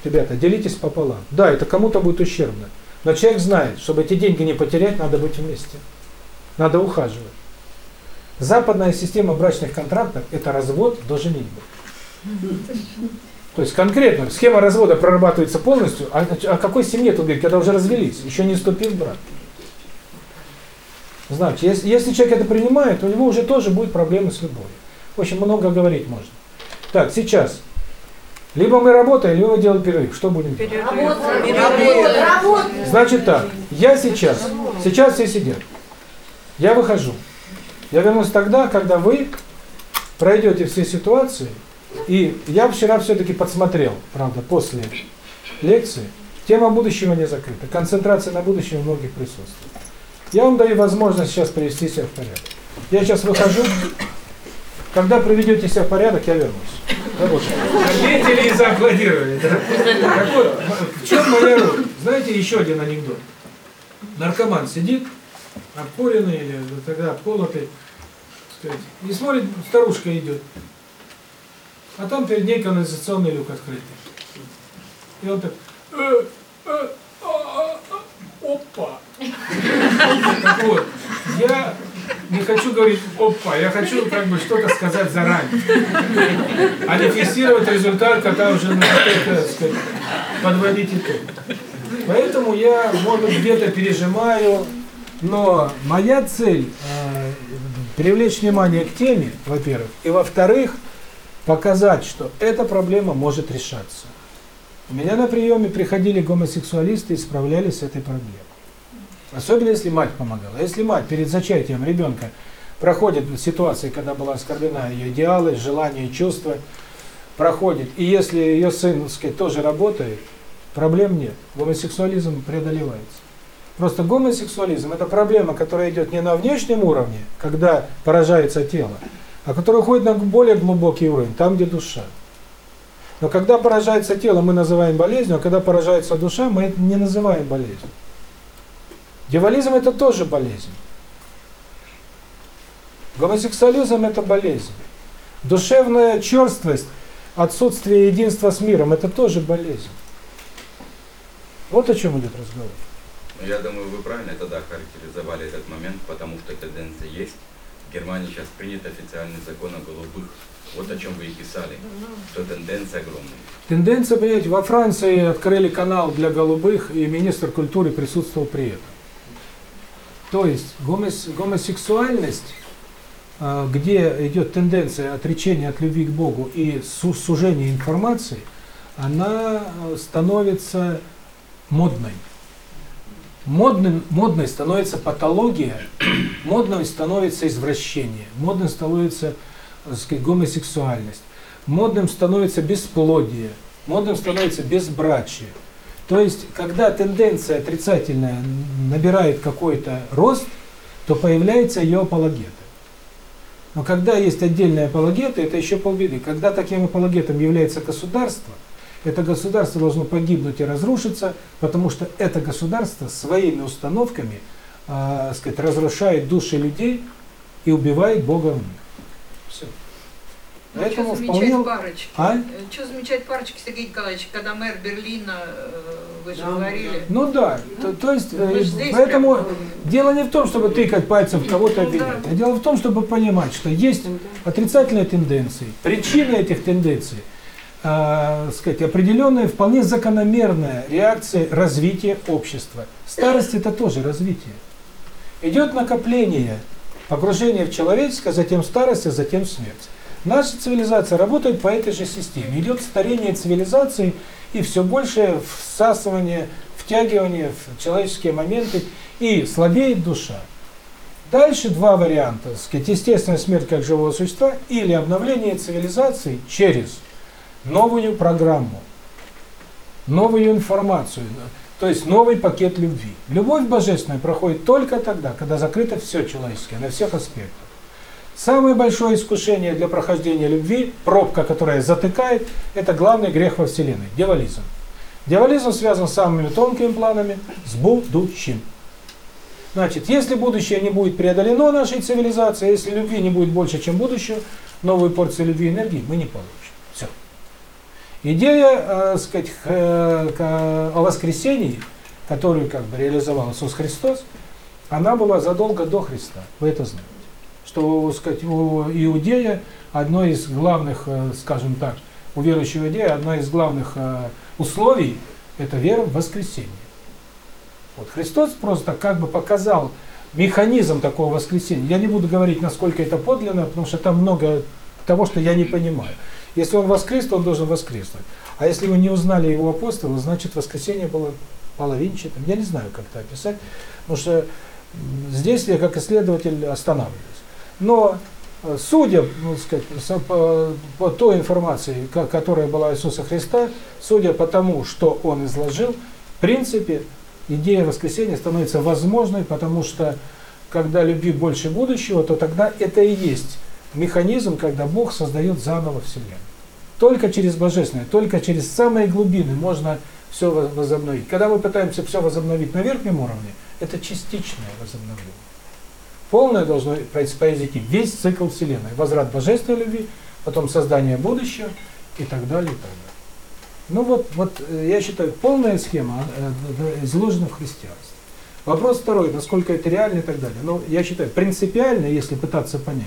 ребята, делитесь пополам. Да, это кому-то будет ущербно. Но человек знает, чтобы эти деньги не потерять, надо быть вместе. Надо ухаживать. Западная система брачных контрактов – это развод до женитьбы. То есть конкретно схема развода прорабатывается полностью. А о какой семье тут говорит, когда уже развелись, еще не вступил в брак? Значит, если, если человек это принимает, у него уже тоже будет проблемы с любовью. В общем, много говорить можно. Так, сейчас. Либо мы работаем, либо мы делаем перерыв. Что будем делать? Значит так, я сейчас, сейчас все сидят. Я выхожу. Я вернусь тогда, когда вы пройдете все ситуации, и я вчера все-таки подсмотрел, правда, после лекции, тема будущего не закрыта, концентрация на будущем у многих присутствует. Я вам даю возможность сейчас привести себя в порядок. Я сейчас выхожу, когда приведете себя в порядок, я вернусь. Ответили и зааплодировали. Так вот, в чем моя роль? Знаете, еще один анекдот. Наркоман сидит, обкуренный или тогда обколотый, сказать, и смотрит, старушка идет. А там перед ней канализационный люк открытый. И он так, «Э, э, а, а, а, опа. Так вот, я не хочу говорить опа, я хочу как бы что-то сказать заранее. А не фиксировать результат, когда уже так сказать, подводить итог. Поэтому я, может, где-то пережимаю, но моя цель э, привлечь внимание к теме, во-первых, и во-вторых, показать, что эта проблема может решаться. У меня на приеме приходили гомосексуалисты и справлялись с этой проблемой. Особенно если мать помогала. Если мать перед зачатием ребенка проходит ситуации, когда была оскорблена ее идеалы, желания, чувства, проходит, и если ее сын, сказать, тоже работает, проблем нет. Гомосексуализм преодолевается. Просто гомосексуализм – это проблема, которая идет не на внешнем уровне, когда поражается тело, а которая уходит на более глубокий уровень, там, где душа. Но когда поражается тело, мы называем болезнью, а когда поражается душа, мы это не называем болезнью. Дьяволизм это тоже болезнь. Гомосексуализм это болезнь. Душевная черствость, отсутствие единства с миром это тоже болезнь. Вот о чем идет разговор. Ну, я думаю, вы правильно тогда характеризовали этот момент, потому что тенденция есть. В Германии сейчас принят официальный закон о голубых. Вот о чем вы и писали, что тенденция огромная. Тенденция, понимаете, во Франции открыли канал для голубых, и министр культуры присутствовал при этом. То есть гомос, гомосексуальность, а, где идет тенденция отречения от любви к Богу и су- сужения информации, она э, становится модной. Модным, модной становится патология, модной становится извращение, модным становится сказать, гомосексуальность, модным становится бесплодие, модным становится безбрачие. То есть, когда тенденция отрицательная набирает какой-то рост, то появляются ее апологеты. Но когда есть отдельные апологеты, это еще полбеды. Когда таким апологетом является государство, это государство должно погибнуть и разрушиться, потому что это государство своими установками э, сказать, разрушает души людей и убивает Бога в них. Все. Ну, Поэтому что вполне- замечать парочки? А? Что замечать парочки, Сергей Николаевич, когда мэр Берлина, э, вы же Да, говорили, Ну да, то, то есть, э, поэтому прям- дело не в том, чтобы тыкать пальцем в кого-то Ну обвинять, да. а дело в том, чтобы понимать, что есть отрицательные тенденции, причины этих тенденций, э, сказать, определенная, вполне закономерная реакция развития общества. Старость это тоже развитие. Идет накопление, погружение в человеческое, затем старость, а затем смерть. Наша цивилизация работает по этой же системе. Идет старение цивилизации и все большее всасывание, втягивание в человеческие моменты, и слабеет душа. Дальше два варианта. сказать, естественная смерть как живого существа или обновление цивилизации через новую программу, новую информацию, то есть новый пакет любви. Любовь божественная проходит только тогда, когда закрыто все человеческое, на всех аспектах. Самое большое искушение для прохождения любви, пробка, которая затыкает, это главный грех во Вселенной – дьяволизм. Дьяволизм связан с самыми тонкими планами, с будущим. Значит, если будущее не будет преодолено нашей цивилизацией, если любви не будет больше, чем будущего, новую порцию любви и энергии мы не получим. Идея, э, сказать, э, о воскресении, которую как бы реализовал Иисус Христос, она была задолго до Христа. Вы это знаете. Что, сказать, у Иудея одно из главных, э, скажем так, у верующего иудея одно из главных э, условий – это вера в воскресение. Вот Христос просто как бы показал механизм такого воскресения. Я не буду говорить, насколько это подлинно, потому что там много того, что я не понимаю. Если он воскрес, то он должен воскреснуть. А если вы не узнали его апостола, значит воскресение было половинчатым. Я не знаю, как это описать, потому что здесь я как исследователь останавливаюсь. Но э, судя, ну, сказать, по, по той информации, ко- которая была Иисуса Христа, судя по тому, что он изложил, в принципе, идея воскресения становится возможной, потому что когда любви больше будущего, то тогда это и есть механизм, когда Бог создает заново Вселенную. Только через Божественное, только через самые глубины можно все возобновить. Когда мы пытаемся все возобновить на верхнем уровне, это частичное возобновление. Полное должно произойти весь цикл Вселенной. Возврат божественной любви, потом создание будущего и так далее, и так далее. Ну вот, вот э, я считаю, полная схема э, изложена в христианстве. Вопрос второй, насколько это реально и так далее. Но я считаю, принципиально, если пытаться понять,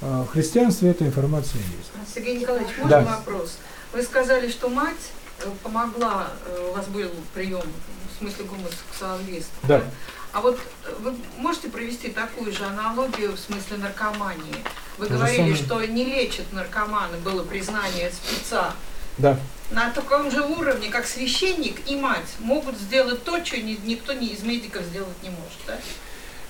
в христианстве эта информация есть. Сергей Николаевич, можно Да. вопрос? Вы сказали, что мать э, помогла, э, у вас был прием, в смысле гомосексуалист. Да. А вот э, вы можете провести такую же аналогию в смысле наркомании? Вы То же говорили, что не лечат наркоманы, было признание спеца. Да. На таком же уровне, как священник и мать, могут сделать то, что ни- никто ни из медиков сделать не может. Да?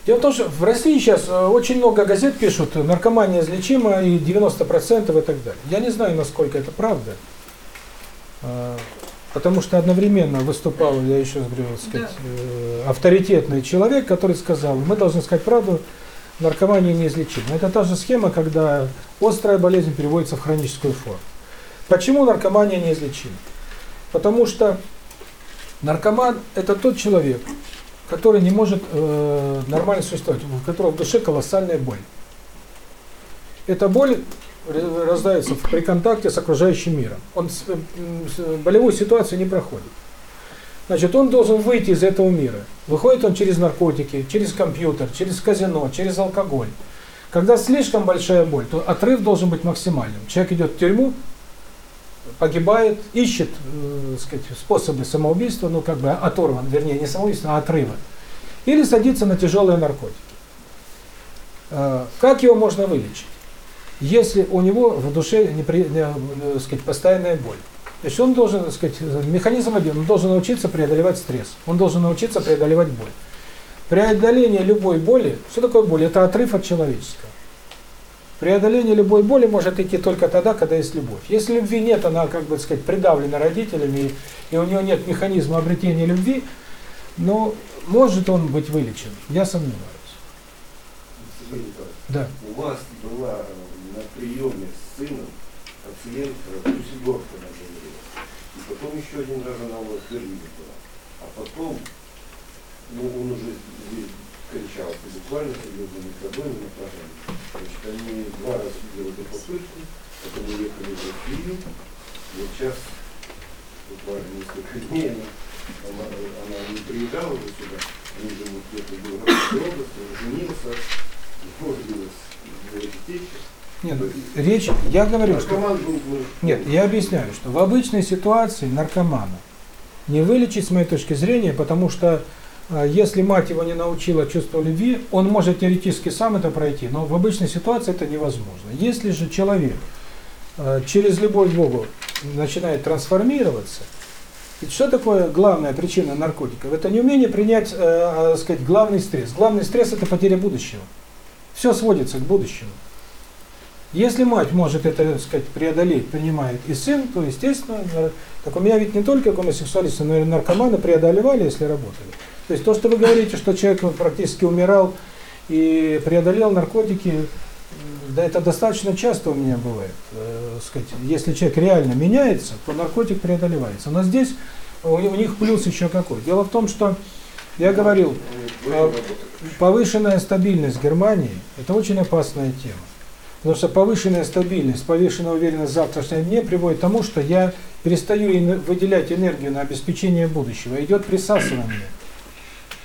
Дело в том, что в России сейчас э, очень много газет пишут, э, наркомания излечима и 90% и так далее. Я не знаю, насколько это правда. Э, Потому что одновременно выступал, я еще говорю, сказать, авторитетный человек, который сказал, мы должны сказать правду, наркомания неизлечима. Это та же схема, когда острая болезнь переводится в хроническую форму. Почему наркомания неизлечима? Потому что наркоман – это тот человек, который не может э, нормально существовать, у которого в душе колоссальная боль. Эта боль р- рождается в- при контакте с окружающим миром. Он м, с- болевую ситуацию не проходит. Значит, он должен выйти из этого мира. Выходит он через наркотики, через компьютер, через казино, через алкоголь. Когда слишком большая боль, то отрыв должен быть максимальным. Человек идет в тюрьму, погибает, ищет э, сказать, способы самоубийства, ну как бы оторван, вернее не самоубийства, а отрыва. Или садится на тяжелые наркотики. Э, Как его можно вылечить? Если у него в душе непри- не, э, сказать, постоянная боль. То есть он должен, так сказать, механизм один, он должен научиться преодолевать стресс, он должен научиться преодолевать боль. Преодоление любой боли, что такое боль? Это отрыв от человеческого. Преодоление любой боли может идти только тогда, когда есть любовь. Если любви нет, она, как бы сказать, придавлена родителями, и, у нее нет механизма обретения любви, но может он быть вылечен? Я сомневаюсь. Да. у вас была на приеме с сыном пациент Дюссельдорфа на Женеве. И потом еще один раз она у вас в была. А потом, ну, он уже здесь скончался, буквально серьезно накануне на пожаре. Значит, они два раза сделали попытку, потом уехали в Россию. Вот сейчас, буквально несколько дней, она, она, она не приезжала уже сюда, они живут где-то в Белгородской области, он женился, двое детей. Нет, речь, я говорю, что... Наркоман был, ну, Нет, я объясняю, что в обычной ситуации наркомана не вылечить с моей точки зрения, потому что если мать его не научила чувству любви, он может теоретически сам это пройти, но в обычной ситуации это невозможно. Если же человек э, через любовь к Богу начинает трансформироваться, ведь что такое главная причина наркотиков? Это неумение принять, э, э, сказать, главный стресс. Главный стресс – это потеря будущего. Все сводится к будущему. Если мать может это, сказать, преодолеть, принимает и сын, то, естественно, так у меня ведь не только гомосексуалисты, но и наркоманы преодолевали, если работали. То есть то, что вы говорите, что человек практически умирал и преодолел наркотики, да это достаточно часто у меня бывает. Э, сказать, если человек реально меняется, то наркотик преодолевается. Но здесь у, у них плюс еще какой. Дело в том, что я говорил, э, повышенная стабильность Германии – это очень опасная тема. Потому что повышенная стабильность, повышенная уверенность в завтрашнем дне приводит к тому, что я перестаю выделять энергию на обеспечение будущего. Идет присасывание.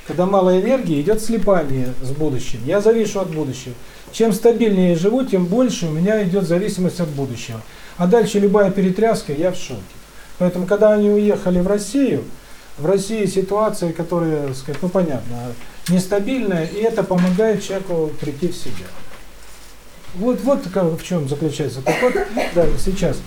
Когда мало энергии, идет слипание с будущим. Я завишу от будущего. Чем стабильнее я живу, тем больше у меня идет зависимость от будущего. А дальше любая перетряска, я в шоке. Поэтому, когда они уехали в Россию, в России ситуация, которая, сказать, ну понятно, нестабильная, и это помогает человеку прийти в себя. Вот, вот в чем заключается. Так вот, да, сейчас.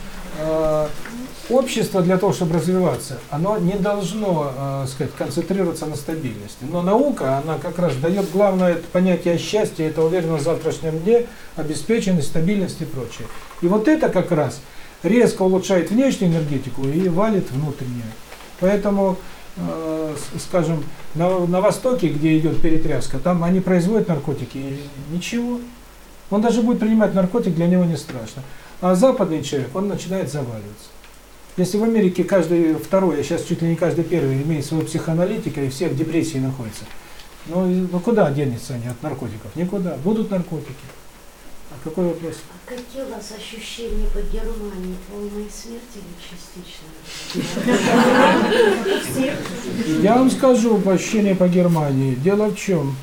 Общество для того, чтобы развиваться, оно не должно, э, сказать, концентрироваться на стабильности. Но наука, она как раз дает главное это понятие счастья, это уверенность в завтрашнем дне, обеспеченность, стабильность и прочее. И вот это как раз резко улучшает внешнюю энергетику и валит внутреннюю. Поэтому, э, скажем, на, на Востоке, где идет перетряска, там они производят наркотики или ничего. Он даже будет принимать наркотик, для него не страшно. А западный человек, он начинает заваливаться. Если в Америке каждый второй, а сейчас чуть ли не каждый первый имеет своего психоаналитика и все в депрессии находятся, ну, ну куда денется они от наркотиков? Никуда. Будут наркотики. А какой вопрос? А какие у вас ощущения по Германии? Полной смерти или частично? Я вам скажу по ощущениям по Германии. Дело в чем?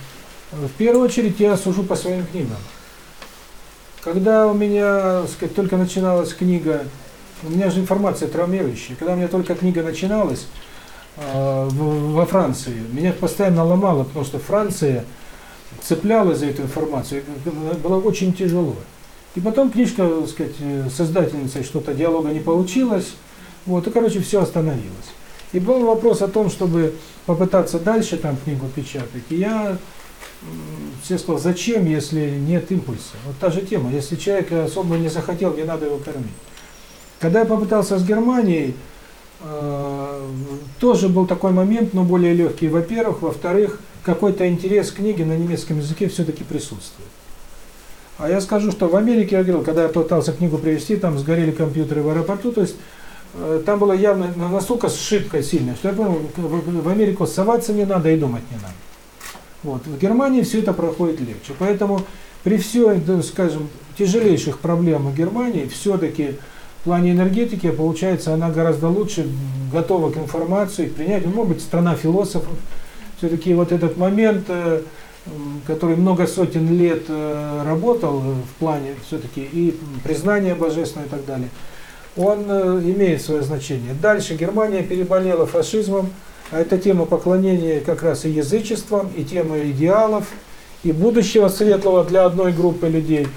В первую очередь я сужу по своим книгам. Когда у меня, сказать, только начиналась книга, у меня же информация травмирующая, когда у меня только книга начиналась э, во Франции, меня постоянно ломало, потому что Франция цеплялась за эту информацию, было очень тяжело. И потом книжка, так сказать, э, создательницей что-то диалога не получилось, вот, и, короче, все остановилось. И был вопрос о том, чтобы попытаться дальше там книгу печатать. И я все сказал, зачем, если нет импульса? Вот та же тема, если человек особо не захотел, не надо его кормить. Когда я попытался с Германией, э, тоже был такой момент, но более легкий. Во-первых, во-вторых, какой-то интерес к книге на немецком языке все-таки присутствует. А я скажу, что в Америке, я говорил, когда я пытался книгу привезти, там сгорели компьютеры в аэропорту, то есть э, там было явно на- настолько ошибка сильная, что я понял, в, Америку соваться не надо и думать не надо. Вот. В Германии все это проходит легче. Поэтому при все, да, скажем, тяжелейших проблемах Германии, все-таки в плане энергетики, получается, она гораздо лучше готова к информации, к принятию. Может быть, страна философов. Все-таки вот этот момент, э, который много сотен лет э, работал э, в плане все-таки и признания божественного и так далее, он имеет свое значение. Дальше Германия переболела фашизмом, а это тема поклонения как раз и язычеством, и тема идеалов, и будущего светлого для одной группы людей.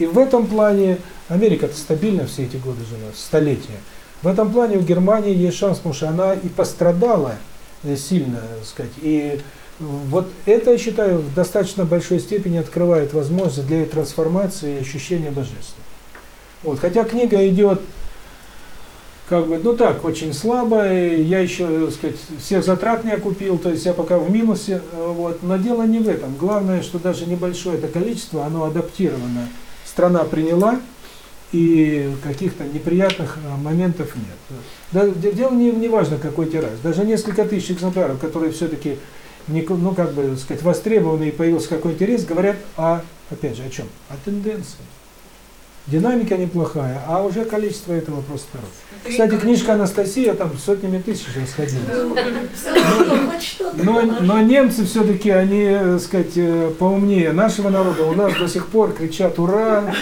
И в этом плане Америка-то стабильно все эти годы живет, столетия. В этом плане у Германии есть шанс, потому что она и пострадала э, сильно, так сказать. И вот это, я считаю, в достаточно большой степени открывает возможность для трансформации и ощущения божества. Вот. Хотя книга идет как бы, ну так, очень слабо, я еще, так сказать, всех затрат не окупил, то есть я пока в минусе, вот, но дело не в этом. Главное, что даже небольшое это количество, оно адаптировано. Страна приняла, и каких-то неприятных э, моментов нет. Да, де- дело не, не важно, какой тираж. Даже несколько тысяч экземпляров, которые все-таки, ну, как бы, сказать, востребованы и появился какой интерес, говорят о, опять же, о чем? О тенденции. Динамика неплохая, а уже количество этого просто хорошо. Кстати, книжка Анастасия там сотнями тысяч расходилась. Но, но немцы все-таки, они, э, сказать, э, поумнее нашего народа. У нас до сих пор кричат «Ура!»,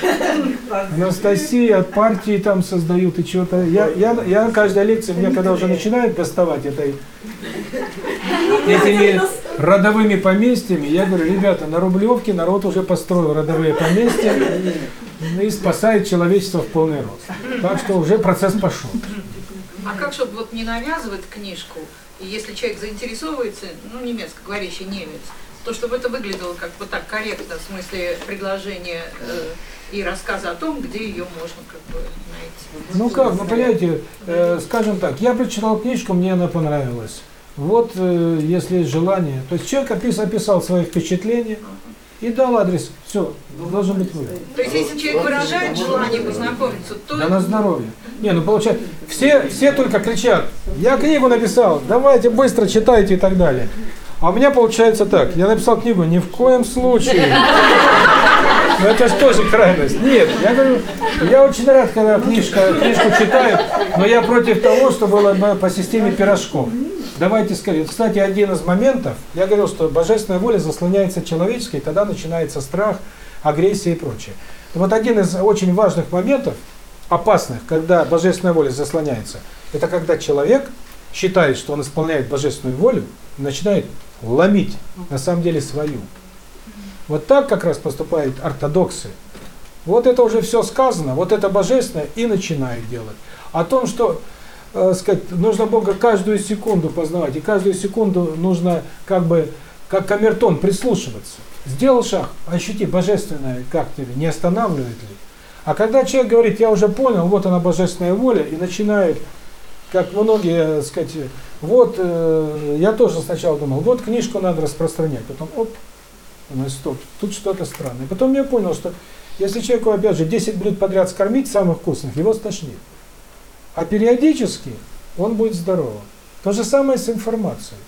Анастасия, от партии там создают и что-то. Я, я, я на каждой лекции, меня когда уже начинают доставать этой, этими родовыми поместьями, я говорю, ребята, на Рублевке народ уже построил родовые поместья и спасает человечество в полный рост. Так что уже процесс пошел. А как, чтобы вот не навязывать книжку, и если человек заинтересовывается, ну, немецкоговорящий немец, то чтобы это выглядело как бы так корректно, в смысле предложения э, и рассказа о том, где ее можно как бы найти. Ну как, ну понимаете, э, скажем так, я прочитал книжку, мне она понравилась. Вот, э, если есть желание. То есть человек опис, описал свои впечатления и дал адрес. Все, должен быть выбор. То есть если человек выражает желание познакомиться, то Да на здоровье. Не, ну получается, все, все только кричат, я книгу написал, давайте быстро читайте и так далее. А у меня получается так, я написал книгу, ни в коем случае. Ну это же тоже крайность. Нет, я говорю, я очень рад, когда книжка, книжку читают, но я против того, что было бы по системе пирожков. Давайте скорее. Кстати, один из моментов, я говорил, что божественная воля заслоняется человеческой, тогда начинается страх, агрессия и прочее. Вот один из очень важных моментов, опасных, когда божественная воля заслоняется, это когда человек считает, что он исполняет божественную волю, начинает ломить на самом деле свою. Вот так как раз поступают ортодоксы. Вот это уже все сказано, вот это божественное и начинает делать. О том, что э, сказать, нужно Бога каждую секунду познавать, и каждую секунду нужно как бы, как камертон, прислушиваться. Сделал шаг, ощути божественное, как тебе, не останавливает ли? А когда человек говорит, я уже понял, вот она божественная воля, и начинает, как многие, э, сказать, вот, э, я тоже сначала думал, вот книжку надо распространять, потом, оп, думаю, стоп, тут что-то странное. Потом я понял, что если человеку, опять же, 10 блюд подряд скормить, самых вкусных, его стошнит. А периодически он будет здоровым. То же самое с информацией.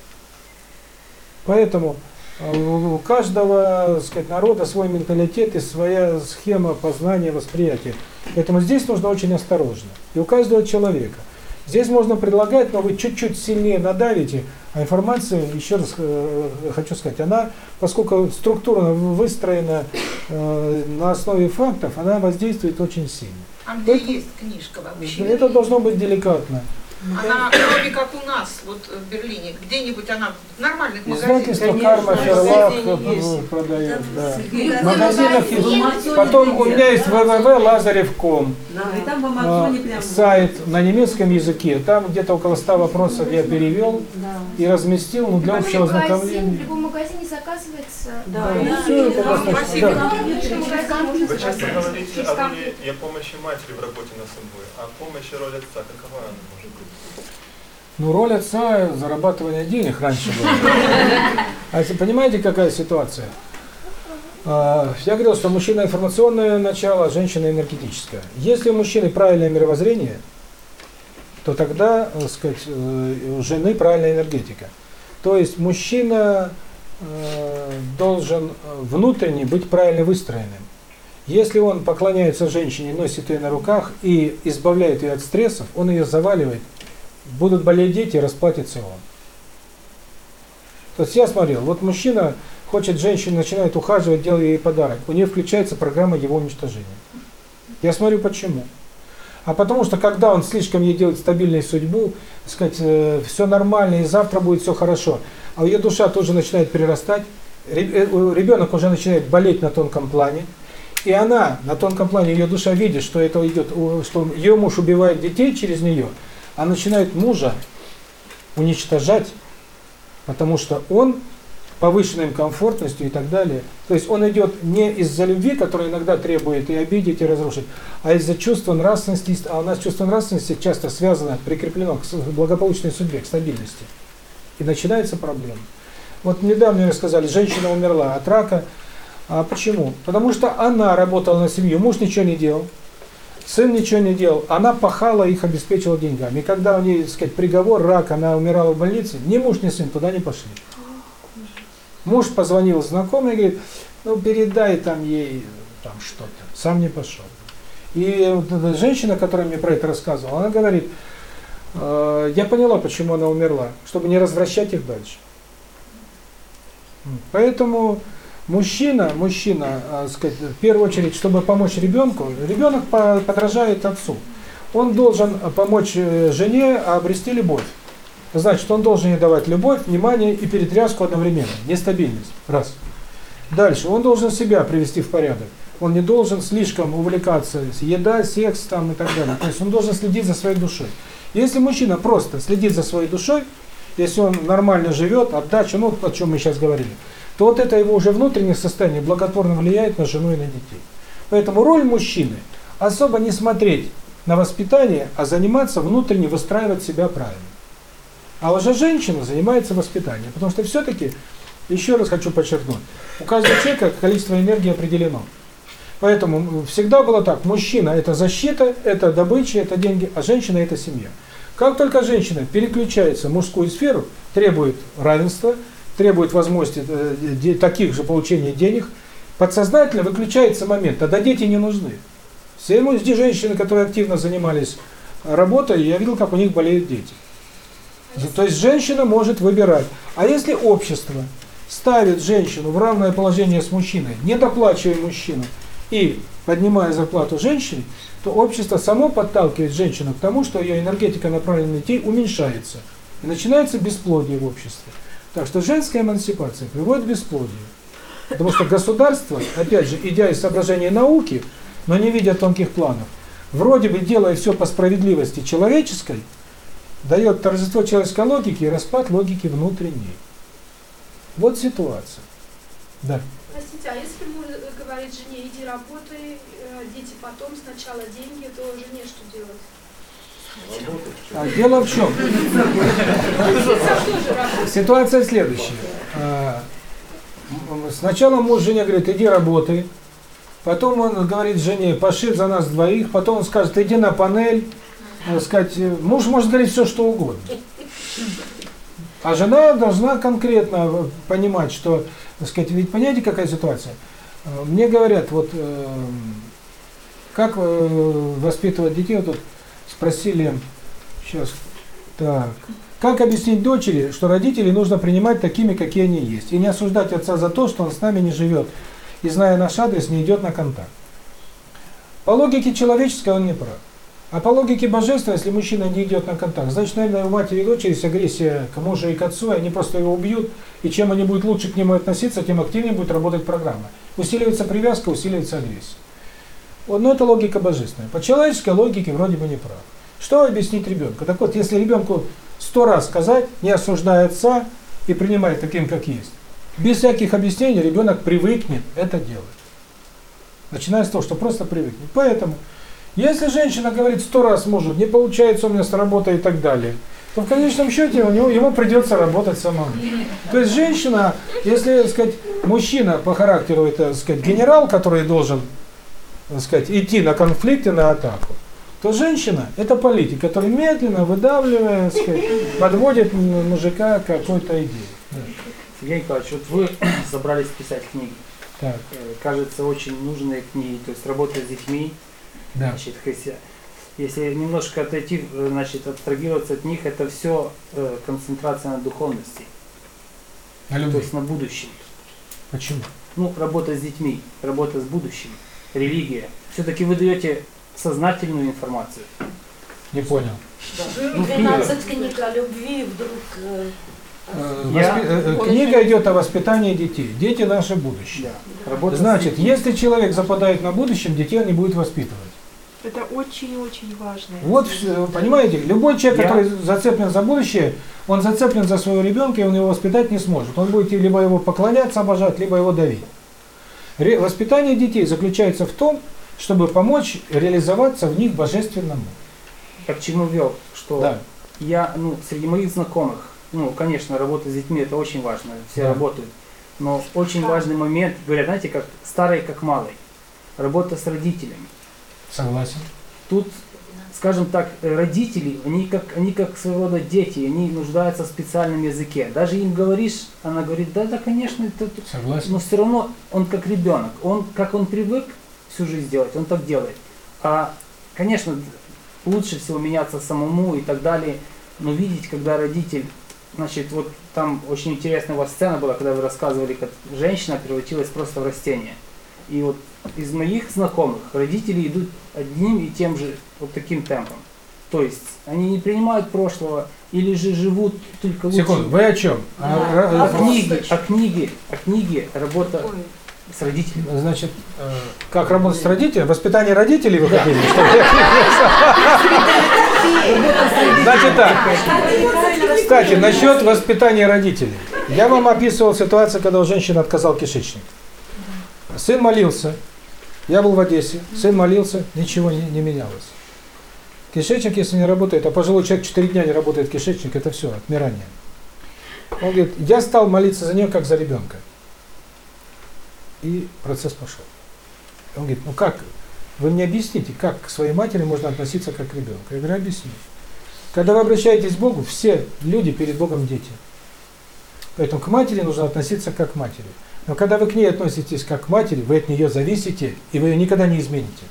Поэтому э, у каждого сказать, народа свой менталитет и своя схема познания, восприятия. Поэтому здесь нужно очень осторожно. И у каждого человека. Здесь можно предлагать, но вы чуть-чуть сильнее надавите, а информация, еще раз э, хочу сказать, она, поскольку структурно выстроена э, на основе фактов, она воздействует очень сильно. А где есть книжка вообще? Это должно быть деликатно. Она вроде как у нас, вот в Берлине, где-нибудь она в нормальных магазинах. Издательство Карма Ферлах э, продает, да. В магазинах есть. Потом у меня есть www.lazarev.com. А, сайт на немецком языке. Там где-то около 100 вопросов я перевел и разместил ну, для общего магазин, в ознакомления. любом магазине заказывается. Да, и всё это достаточно. Да. Вы часто говорите о роли о помощи матери в работе над собой, а помощь и роль отца, какова она может быть? Ну, роль отца – зарабатывание денег раньше было. А если понимаете, какая ситуация? А, Я говорил, что мужчина информационное начало, а женщина энергетическое. Если у мужчины правильное мировоззрение, то тогда, так сказать, э, у жены правильная энергетика. То есть мужчина э, должен внутренне быть правильно выстроенным. Если он поклоняется женщине, носит ее на руках и избавляет ее от стрессов, он ее заваливает, будут болеть дети, расплатится он. То есть я смотрел, вот мужчина хочет женщину, начинает ухаживать, делает ей подарок, у нее включается программа его уничтожения. Я смотрю почему. А потому что когда он слишком ей делает стабильную судьбу, сказать, э, все нормально и завтра будет все хорошо, а ее душа тоже начинает прирастать, э, ребенок уже начинает болеть на тонком плане, и она на тонком плане, ее душа видит, что это идет, что ее муж убивает детей через нее, а начинает мужа уничтожать, потому что он повышенной комфортностью и так далее. То есть он идет не из-за любви, которая иногда требует и обидеть, и разрушить, а из-за чувства нравственности, а у нас чувство нравственности часто связано, прикреплено к благополучной судьбе, к стабильности. И начинается проблема. Вот недавно мне сказали, женщина умерла от рака. А почему? Потому что она работала на семью, муж ничего не делал, сын ничего не делал, она пахала, их обеспечила деньгами. И когда у нее, так сказать, приговор, рак, она умирала в больнице, ни муж, ни сын туда не пошли. Муж позвонил знакомый и говорит, ну передай там ей там что-то. Сам не пошел. И вот женщина, которая мне про это рассказывала, она говорит, э, я поняла, почему она умерла, чтобы не развращать их дальше. Поэтому мужчина, мужчина, э, сказать, в первую очередь, чтобы помочь ребенку, ребенок подражает отцу. Он должен помочь э, жене обрести любовь. Значит, он должен ей давать любовь, внимание и перетряску одновременно, нестабильность. Раз. Дальше, он должен себя привести в порядок. Он не должен слишком увлекаться еда, секс там и так далее. То есть он должен следить за своей душой. Если мужчина просто следит за своей душой, если он нормально живет, отдача, ну, о чем мы сейчас говорили, то вот это его уже внутреннее состояние благотворно влияет на жену и на детей. Поэтому роль мужчины особо не смотреть на воспитание, а заниматься внутренне выстраивать себя правильно. А уже женщина занимается воспитанием, потому что все-таки, еще раз хочу подчеркнуть, у каждого человека количество энергии определено. Поэтому всегда было так, мужчина это защита, это добыча, это деньги, а женщина это семья. Как только женщина переключается в мужскую сферу, требует равенства, требует возможности э, таких же получения денег, подсознательно выключается момент, тогда дети не нужны. Все эти женщины, которые активно занимались работой, я видел, как у них болеют дети. То есть женщина может выбирать. А если общество ставит женщину в равное положение с мужчиной, не доплачивая мужчину и поднимая зарплату женщине, то общество само подталкивает женщину к тому, что ее энергетика направленная на детей уменьшается. И начинается бесплодие в обществе. Так что женская эмансипация приводит к бесплодию. Потому что государство, опять же, идя из соображения науки, но не видя тонких планов, вроде бы делая все по справедливости человеческой, дает торжество человеческой логики и распад логики внутренней. Вот ситуация. Да. Простите, а если муж говорит жене, иди работай, э, дети потом, сначала деньги, то жене что делать? А, дело в чем? Ситуация следующая. А, сначала муж жене говорит, иди работай. Потом он говорит жене, пошли за нас двоих. Потом он скажет, иди на панель сказать, муж может говорить все, что угодно. А жена должна конкретно понимать, что, так сказать, ведь понимаете, какая ситуация? Мне говорят, вот, э, как э, воспитывать детей, вот тут спросили, сейчас, так, как объяснить дочери, что родителей нужно принимать такими, какие они есть, и не осуждать отца за то, что он с нами не живет, и, зная наш адрес, не идет на контакт. По логике человеческой он не прав. А по логике божества, если мужчина не идет на контакт, значит, наверное, у матери и дочери есть агрессия к мужу и к отцу, и они просто его убьют, и чем они будут лучше к нему относиться, тем активнее будет работать программа. Усиливается привязка, усиливается агрессия. Но это логика божественная. По человеческой логике вроде бы не прав. Что объяснить ребенку? Так вот, если ребенку сто раз сказать, не осуждая отца и принимая таким, как есть, без всяких объяснений ребенок привыкнет это делать. Начиная с того, что просто привыкнет. Поэтому если женщина говорит сто раз мужу, не получается у меня с работой и так далее, то в конечном счете у него, ему придется работать самому. То есть женщина, если, так сказать, мужчина по характеру, это, так сказать, генерал, который должен, так сказать, идти на конфликт и на атаку, то женщина – это политик, который медленно, выдавливая, так сказать, подводит мужика к какой-то идее. Сергей Николаевич, вот вы собрались писать книги. Так. Э, Кажется, очень нужные книги, то есть работа с детьми, Да. значит, христиан. Если немножко отойти, э, значит, абстрагироваться от них, это все концентрация на духовности, На то любви. есть на будущем. Почему? Ну, работа с детьми, работа с будущим, религия. Все-таки вы даете сознательную информацию. Не понял. Ну, 12 книг о любви вдруг... э, Э, Я- воспи- э, э, Книга идет о воспитании детей. Дети наше будущее. Работа с Значит, если человек западает на будущем, детей он не будет воспитывать. Это очень-очень важно. Вот, понимаете, любой человек, Я- который зацеплен за будущее, он зацеплен за своего ребенка, и он его воспитать не сможет. Он будет либо его поклоняться, обожать, либо его давить. Ре- Воспитание детей заключается в том, чтобы помочь реализоваться в них божественному. Я к чему вел, что Да. я, ну, среди моих знакомых, ну, конечно, работа с детьми это очень важно, все Да. работают. Но очень важный момент, говорят, знаете, как старый, как малый. Работа с родителями. Согласен. Тут, скажем так, э, родители, они как, они как своего рода дети, они нуждаются в специальном языке. Даже им говоришь, она говорит, да, да, конечно, это... тут». Согласен. Но все равно он как ребенок, он, как он привык всю жизнь делать, он так делает. А, конечно, лучше всего меняться самому и так далее, но видеть, когда родитель, значит, вот там очень интересная у вас сцена была, когда вы рассказывали, как женщина превратилась просто в растение. И вот из моих знакомых родители идут одним и тем же вот таким темпом. То есть они не принимают прошлого или же живут только лучше. Секунду, вы о чем? А, О- а о- книги, а книги, а книги, работа с родителями. Значит, э, как работать с родителями? Воспитание родителей вы хотели? чтобы я- Значит так. Кстати, насчет воспитания родителей. Я вам описывал ситуацию, когда у женщины отказал кишечник. Сын молился, я был в Одессе, сын молился, ничего не, не менялось. Кишечник, если не работает, а пожилой человек 4 дня не работает кишечник, это все, отмирание. Он говорит, я стал молиться за нее, как за ребенка. И процесс пошел. Он говорит, ну как, вы мне объясните, как к своей матери можно относиться как к ребенку? Я говорю, объясни. Когда вы обращаетесь к Богу, все люди перед Богом дети. Поэтому к матери нужно относиться как к матери. Но когда вы к ней относитесь как к матери, вы от нее зависите, и вы ее никогда не измените.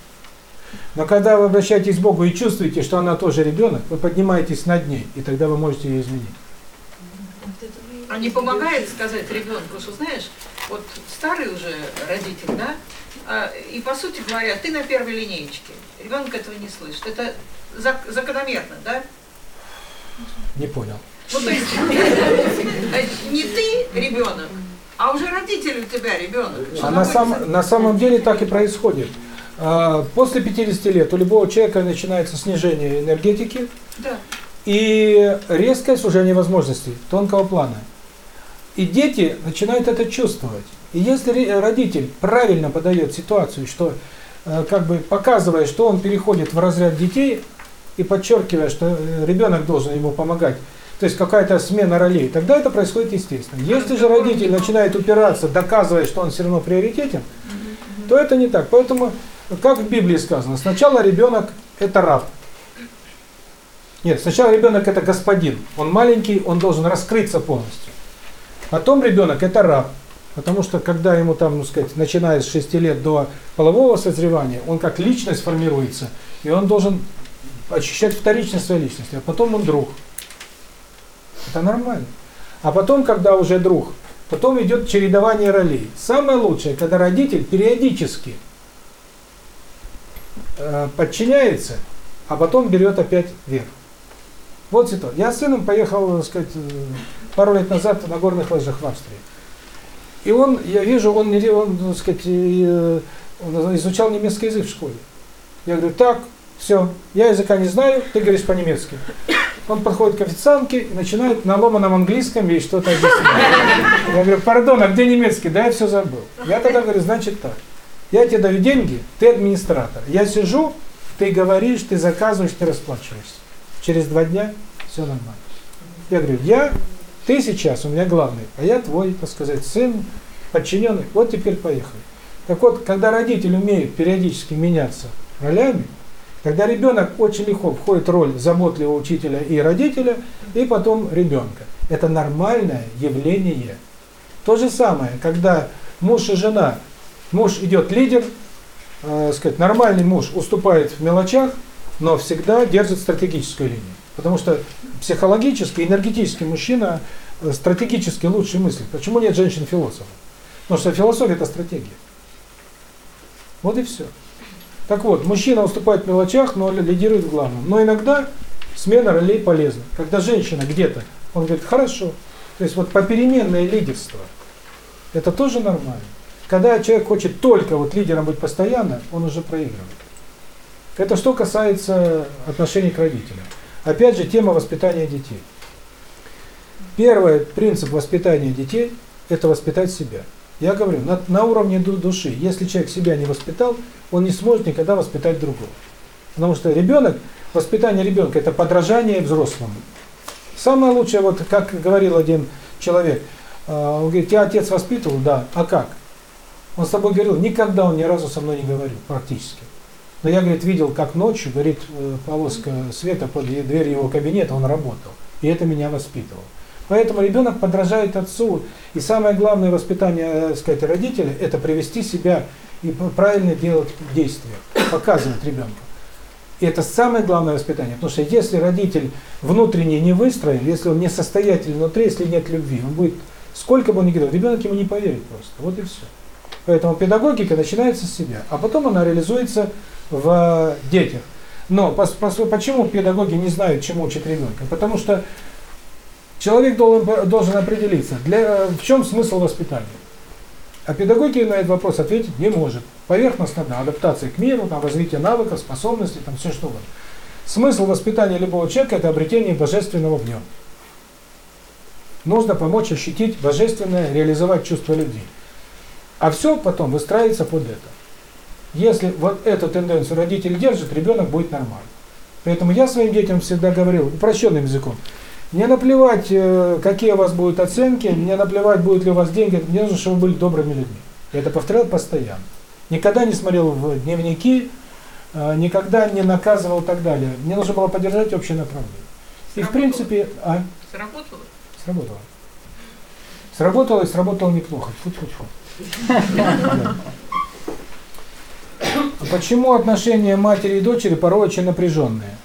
Но когда вы обращаетесь к Богу и чувствуете, что она тоже ребенок, вы поднимаетесь над ней, и тогда вы можете ее изменить. А не помогает сказать ребенку, что знаешь, вот старый уже родитель, да, а, и по сути говоря, ты на первой линеечке. Ребенок этого не слышит. Это зак- закономерно, да? Не понял. Ну, то есть, не ты ребенок, а уже родитель у тебя ребенок. А на, сам, на самом деле так и происходит. А, После 50 лет у любого человека начинается снижение энергетики Да. и резкое сужение возможностей тонкого плана. И дети начинают это чувствовать. И если родитель правильно подает ситуацию, что э, как бы показывая, что он переходит в разряд детей и подчеркивая, что э, ребенок должен ему помогать, то есть какая-то смена ролей, тогда это происходит естественно. Если же родитель начинает упираться, доказывая, что он все равно приоритетен, то это не так. Поэтому, как в Библии сказано, сначала ребенок – это раб. Нет, сначала ребенок это господин. Он маленький, он должен раскрыться полностью. Потом ребенок это раб. Потому что когда ему там, ну сказать, начиная с 6 лет до полового созревания, он как личность формируется, и он должен ощущать вторичность своей личности, а потом он друг. Это нормально. А потом, когда уже друг, потом идет чередование ролей. Самое лучшее, когда родитель периодически э, подчиняется, а потом берет опять верх. Вот ситуация. Я с сыном поехал, так сказать, э, пару лет назад на горных лыжах в Австрии. И он, я вижу, он, он так сказать, э, изучал немецкий язык в школе. Я говорю, так, все, я языка не знаю, ты говоришь по-немецки. Он подходит к официантке и начинает на ломаном английском ей что-то объяснять. Я говорю, пардон, а где немецкий? Да, я все забыл. Я тогда говорю, значит так, я тебе даю деньги, ты администратор. Я сижу, ты говоришь, ты заказываешь, ты расплачиваешься. Через два дня все нормально. Я говорю, я, ты сейчас у меня главный, а я твой, так сказать, сын, подчиненный. Вот теперь поехали. Так вот, когда родитель умеет периодически меняться ролями, Когда ребенок очень легко входит в роль заботливого учителя и родителя, и потом ребенка. Это нормальное явление. То же самое, когда муж и жена, муж идет лидер, э, сказать, нормальный муж уступает в мелочах, но всегда держит стратегическую линию. Потому что психологически, энергетически мужчина э, стратегически лучше мыслит. Почему нет женщин-философов? Потому что философия – это стратегия. Вот и все. Так вот, мужчина уступает в мелочах, но лидирует в главном. Но иногда смена ролей полезна. Когда женщина где-то, он говорит, хорошо. То есть вот попеременное лидерство, это тоже нормально. Когда человек хочет только вот лидером быть постоянно, он уже проигрывает. Это что касается отношений к родителям. Опять же, тема воспитания детей. Первый принцип воспитания детей – это воспитать себя. Я говорю, на, на уровне души, если человек себя не воспитал, он не сможет никогда воспитать другого. Потому что ребенок, воспитание ребенка – это подражание взрослому. Самое лучшее, вот как говорил один человек, он говорит, тебя отец воспитывал? Да. А как? Он с тобой говорил, никогда он ни разу со мной не говорил, практически. Но я, говорит, видел, как ночью, говорит, полоска света под дверью его кабинета, он работал. И это меня воспитывал. Поэтому ребенок подражает отцу. И самое главное воспитание, сказать, родителя – это привести себя и правильно делать действия, показывать ребенку. И это самое главное воспитание. Потому что если родитель внутренне не выстроен, если он не состоятельный внутри, если нет любви, он будет, сколько бы он ни говорил, ребенок ему не поверит просто. Вот и все. Поэтому педагогика начинается с себя, а потом она реализуется в детях. Но почему педагоги не знают, чему учат ребенка? Потому что человек должен, должен определиться, для, в чем смысл воспитания. А педагогика на этот вопрос ответить не может. Поверхностно, да, адаптация к миру, там, развитие навыков, способностей, там, все что угодно. Смысл воспитания любого человека – это обретение божественного в нем. Нужно помочь ощутить божественное, реализовать чувство любви. А все потом выстраивается под это. Если вот эту тенденцию родитель держит, ребенок будет нормальный. Поэтому я своим детям всегда говорил, упрощенным языком, мне наплевать, э, какие у вас будут оценки, мне наплевать, будут ли у вас деньги, мне нужно, чтобы вы были добрыми людьми. Я это повторял постоянно. Никогда не смотрел в дневники, э, никогда не наказывал и так далее. Мне нужно было поддержать общее направление. И в принципе... А? Сработало? Сработало. Сработало и сработало неплохо. Фу -фу -фу. Почему отношения матери и дочери порой очень напряженные?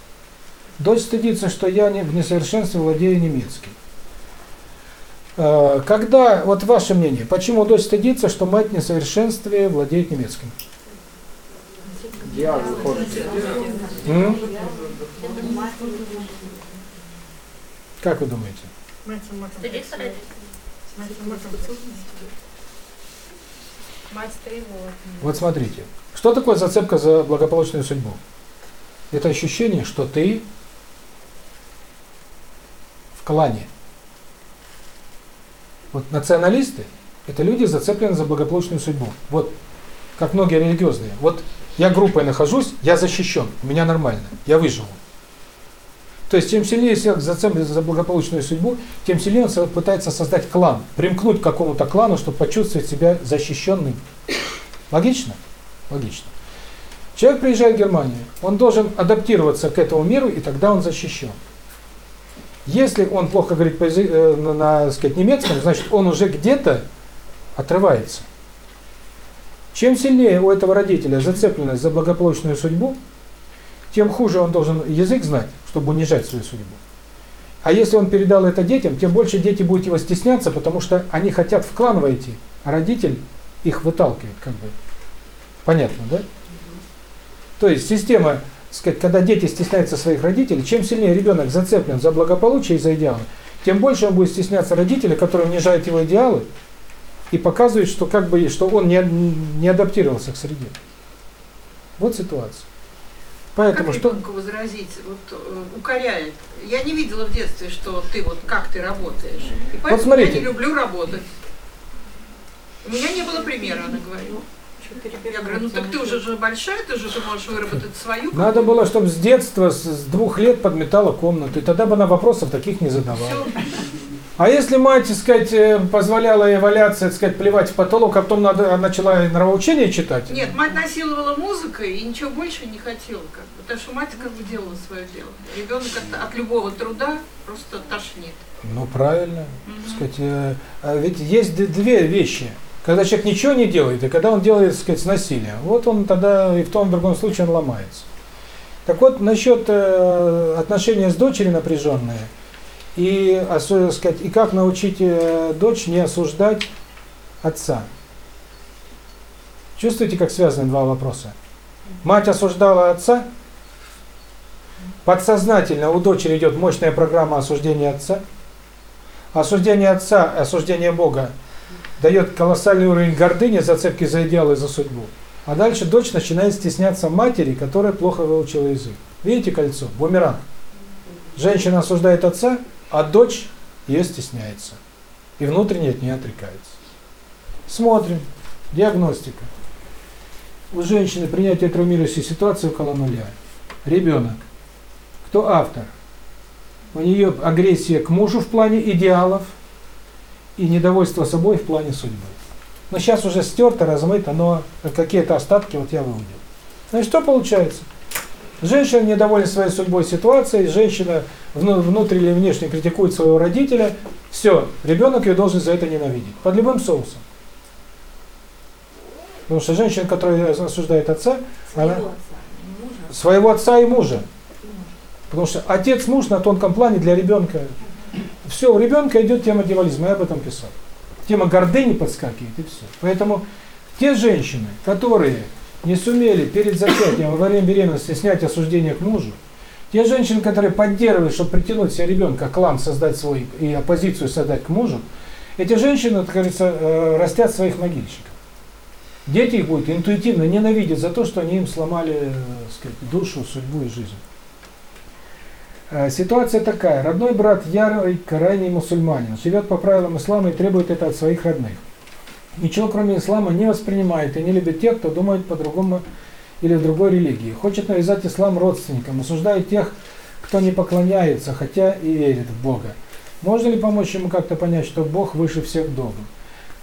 Дочь стыдится, что я не, в несовершенстве владею немецким. Э, когда, вот ваше мнение, почему дочь стыдится, что мать в несовершенстве владеет немецким? Я М? Как вы думаете? Вот смотрите, что такое зацепка за благополучную судьбу? Это ощущение, что ты клане. Вот националисты – это люди, зацепленные за благополучную судьбу. Вот как многие религиозные. Вот я группой нахожусь, я защищен, у меня нормально, я выживу. То есть, чем сильнее человек зацеплен за благополучную судьбу, тем сильнее он пытается создать клан, примкнуть к какому-то клану, чтобы почувствовать себя защищенным. Логично? Логично. Человек приезжает в Германию, он должен адаптироваться к этому миру, и тогда он защищен. Если он плохо говорит по э, на, на сказать, немецком, значит он уже где-то отрывается. Чем сильнее у этого родителя зацепленность за благополучную судьбу, тем хуже он должен язык знать, чтобы унижать свою судьбу. А если он передал это детям, тем больше дети будут его стесняться, потому что они хотят в клан войти, а родитель их выталкивает, как бы. Понятно, да? То есть система, сказать, когда дети стесняются своих родителей, чем сильнее ребенок зацеплен за благополучие и за идеалы, тем больше он будет стесняться родителей, которые унижают его идеалы и показывают, что как бы что он не не адаптировался к среде. Вот ситуация. Поэтому как что ребенку возразить, вот э, укоряет. Я не видела в детстве, что ты вот как ты работаешь. И поэтому смотрите. я не люблю работать. У меня не было примера, она говорила. Я говорю, ну так ты уже же большая, ты же можешь выработать свою. Надо было, чтобы с детства, с двух лет подметала комнату, и тогда бы она вопросов таких не задавала. А если мать, так сказать, э, позволяла ей валяться, так сказать, плевать в потолок, а потом надо, начала нравоучение читать? Нет, мать насиловала музыкой и ничего больше не хотела, как бы, потому что мать как бы делала свое дело. Ребенок от, от любого труда просто тошнит. Ну, правильно. Так сказать, э, а ведь есть две вещи. Когда человек ничего не делает, и когда он делает, сказать, с насилием. Вот он тогда и в том, и в другом случае он ломается. Так вот, насчет э, отношения с дочерью напряженные, и, осу- сказать, и как научить э, дочь не осуждать отца. Чувствуете, как связаны два вопроса? Мать осуждала отца, подсознательно у дочери идет мощная программа осуждения отца, осуждение отца, осуждение Бога дает колоссальный уровень гордыни, зацепки за идеал и за судьбу. А дальше дочь начинает стесняться матери, которая плохо выучила язык. Видите кольцо? Бумеранг. Женщина осуждает отца, а дочь ее стесняется. И внутренне от нее отрекается. Смотрим. Диагностика. У женщины принятие травмирующей ситуации около нуля. Ребенок. Кто автор? У нее агрессия к мужу в плане идеалов и недовольство собой в плане судьбы. Но сейчас уже стерто, размыто, но какие-то остатки вот я выудил. Значит, что получается? Женщина недовольна своей судьбой, ситуацией, женщина вну- внутренне или внешне критикует своего родителя, все, ребенок ее должен за это ненавидеть, под любым соусом. Потому что женщина, которая осуждает отца, она своего отца и мужа. Потому что отец, муж на тонком плане для ребенка. Все, у ребенка идет тема дьяволизма, я об этом писал. Тема гордыни подскакивает и все. Поэтому те женщины, которые не сумели перед зачатием во время беременности снять осуждение к мужу, те женщины, которые поддерживают, чтобы притянуть себе ребенка, клан создать свой и оппозицию создать к мужу, эти женщины, как говорится, э, растят своих могильщиков. Дети их будут интуитивно ненавидеть за то, что они им сломали э, сказать, душу, судьбу и жизнь. Э, Ситуация такая. Родной брат ярый, крайний мусульманин, живет по правилам ислама и требует это от своих родных. Ничего кроме ислама не воспринимает и не любит тех, кто думает по-другому или в другой религии. Хочет навязать ислам родственникам, осуждает тех, кто не поклоняется, хотя и верит в Бога. Можно ли помочь ему как-то понять, что Бог выше всех догм?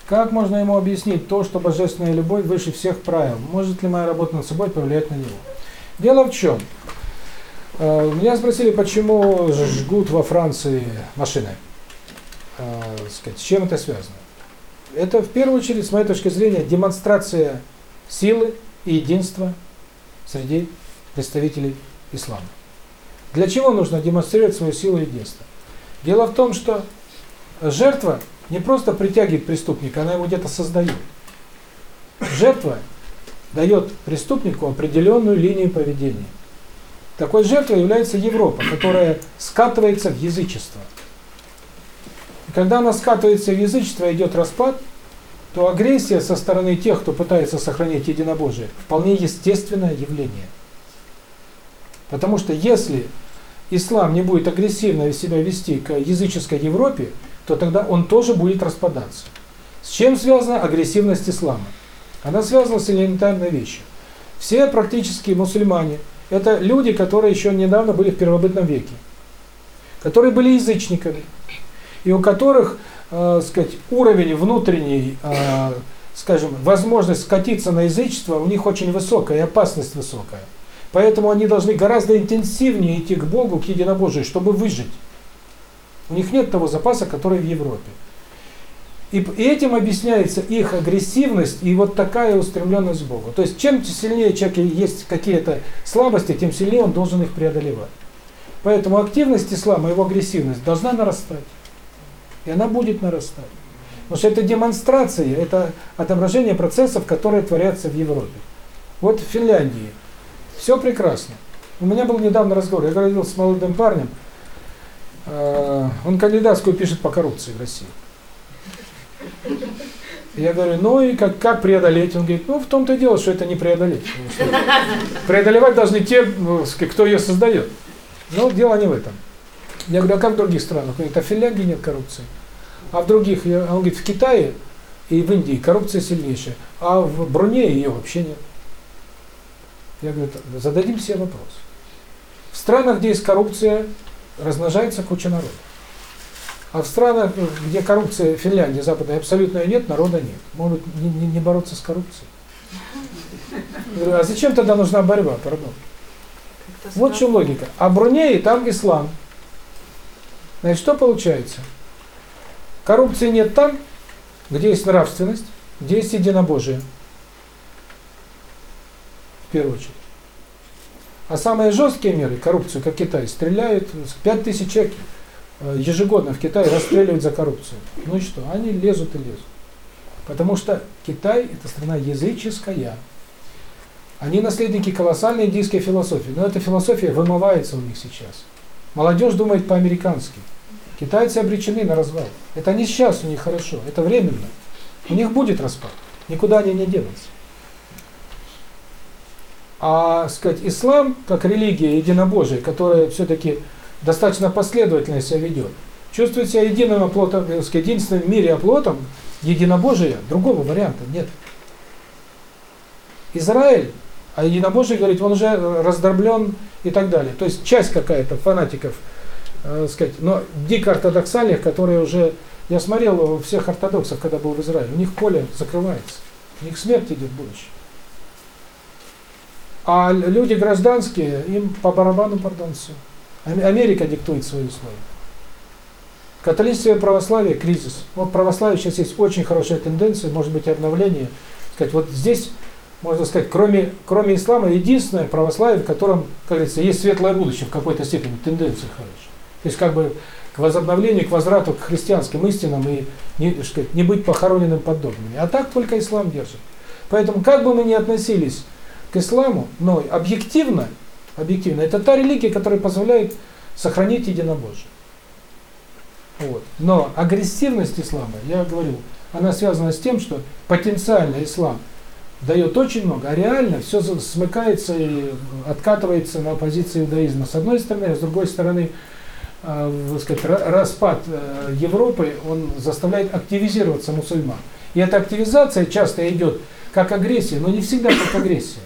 Как можно ему объяснить то, что божественная любовь выше всех правил? Может ли моя работа над собой повлиять на него? Дело в чем? Э, Меня спросили, почему жгут во Франции машины. Э, сказать, С чем это связано? Это в первую очередь, с моей точки зрения, демонстрация силы и единства среди представителей ислама. Для чего нужно демонстрировать свою силу и единство? Дело в том, что жертва не просто притягивает преступника, она его где-то создает. Жертва дает преступнику определенную линию поведения. Такой жертвой является Европа, которая скатывается в язычество. И когда она скатывается в язычество, идет распад, то агрессия со стороны тех, кто пытается сохранить единобожие, вполне естественное явление. Потому что если ислам не будет агрессивно себя вести к языческой Европе, то тогда он тоже будет распадаться. С чем связана агрессивность ислама? Она связана с элементарной вещью. Все практически мусульмане – это люди, которые еще недавно были в первобытном веке, которые были язычниками, и у которых, э, сказать, уровень внутренний, э, скажем, возможность скатиться на язычество у них очень высокая, и опасность высокая. Поэтому они должны гораздо интенсивнее идти к Богу, к единобожию, чтобы выжить. У них нет того запаса, который в Европе. И этим объясняется их агрессивность и вот такая устремленность к Богу. То есть чем сильнее человек есть какие-то слабости, тем сильнее он должен их преодолевать. Поэтому активность ислама, его агрессивность должна нарастать. И она будет нарастать. Потому что это демонстрация, это отображение процессов, которые творятся в Европе. Вот в Финляндии все прекрасно. У меня был недавно разговор, я говорил с молодым парнем, э, он кандидатскую пишет по коррупции в России. Я говорю, ну и как, как преодолеть? Он говорит, ну в том-то и дело, что это не преодолеть. Преодолевать должны те, ну, кто ее создает. Но дело не в этом. Я говорю, а как в других странах? Он говорит, а в Финляндии нет коррупции. А в других, он говорит, в Китае и в Индии коррупция сильнейшая, а в Брунее ее вообще нет. Я говорю, «Так, зададим себе вопрос. В странах, где есть коррупция, размножается куча народа. А в странах, где коррупция, Финляндии, Западной, абсолютно нет, народа нет. Могут не, не, не бороться с коррупцией. Говорю, а зачем тогда нужна борьба, пардон? Вот в чем логика. А Брунеи там ислам. Значит, что получается? Коррупции нет там, где есть нравственность, где есть единобожие. В первую очередь. А самые жесткие меры, коррупцию, как Китай, стреляют, 5 тысяч человек ежегодно в Китае расстреливают за коррупцию. Ну и что? Они лезут и лезут. Потому что Китай – это страна языческая. Они наследники колоссальной индийской философии. Но эта философия вымывается у них сейчас. Молодежь думает по-американски. Китайцы обречены на развал. Это не сейчас у них хорошо, это временно. У них будет распад. Никуда они не денутся. А, сказать, ислам, как религия единобожия, которая все-таки достаточно последовательно себя ведет, чувствует себя единым оплотом, сказать, единственным в мире оплотом единобожия, другого варианта нет. Израиль, а единобожие, говорит, он уже раздроблен и так далее. То есть часть какая-то фанатиков, э, сказать, но дико ортодоксальных, которые уже, я смотрел у всех ортодоксов, когда был в Израиле, у них поле закрывается, у них смерть идет будущее. А люди гражданские, им по барабану, пардон, все. Америка диктует свои условия. Католичество и православие – кризис. Вот православие сейчас есть очень хорошая тенденция, может быть, обновление. Сказать, вот здесь, можно сказать, кроме, кроме ислама, единственное православие, в котором, как говорится, есть светлое будущее в какой-то степени, тенденция хорошая. То есть, как бы, к возобновлению, к возврату к христианским истинам и не, сказать, не быть похороненным под догмами. А так только ислам держит. Поэтому, как бы мы ни относились к исламу, но объективно, объективно, это та религия, которая позволяет сохранить единобожие. Вот. Но агрессивность ислама, я говорю, она связана с тем, что потенциально ислам дает очень много, а реально все смыкается и откатывается на позиции иудаизма с одной стороны, а с другой стороны, э, сказать, распад э, Европы, он заставляет активизироваться мусульман. И эта активизация часто идет как агрессия, но не всегда как агрессия.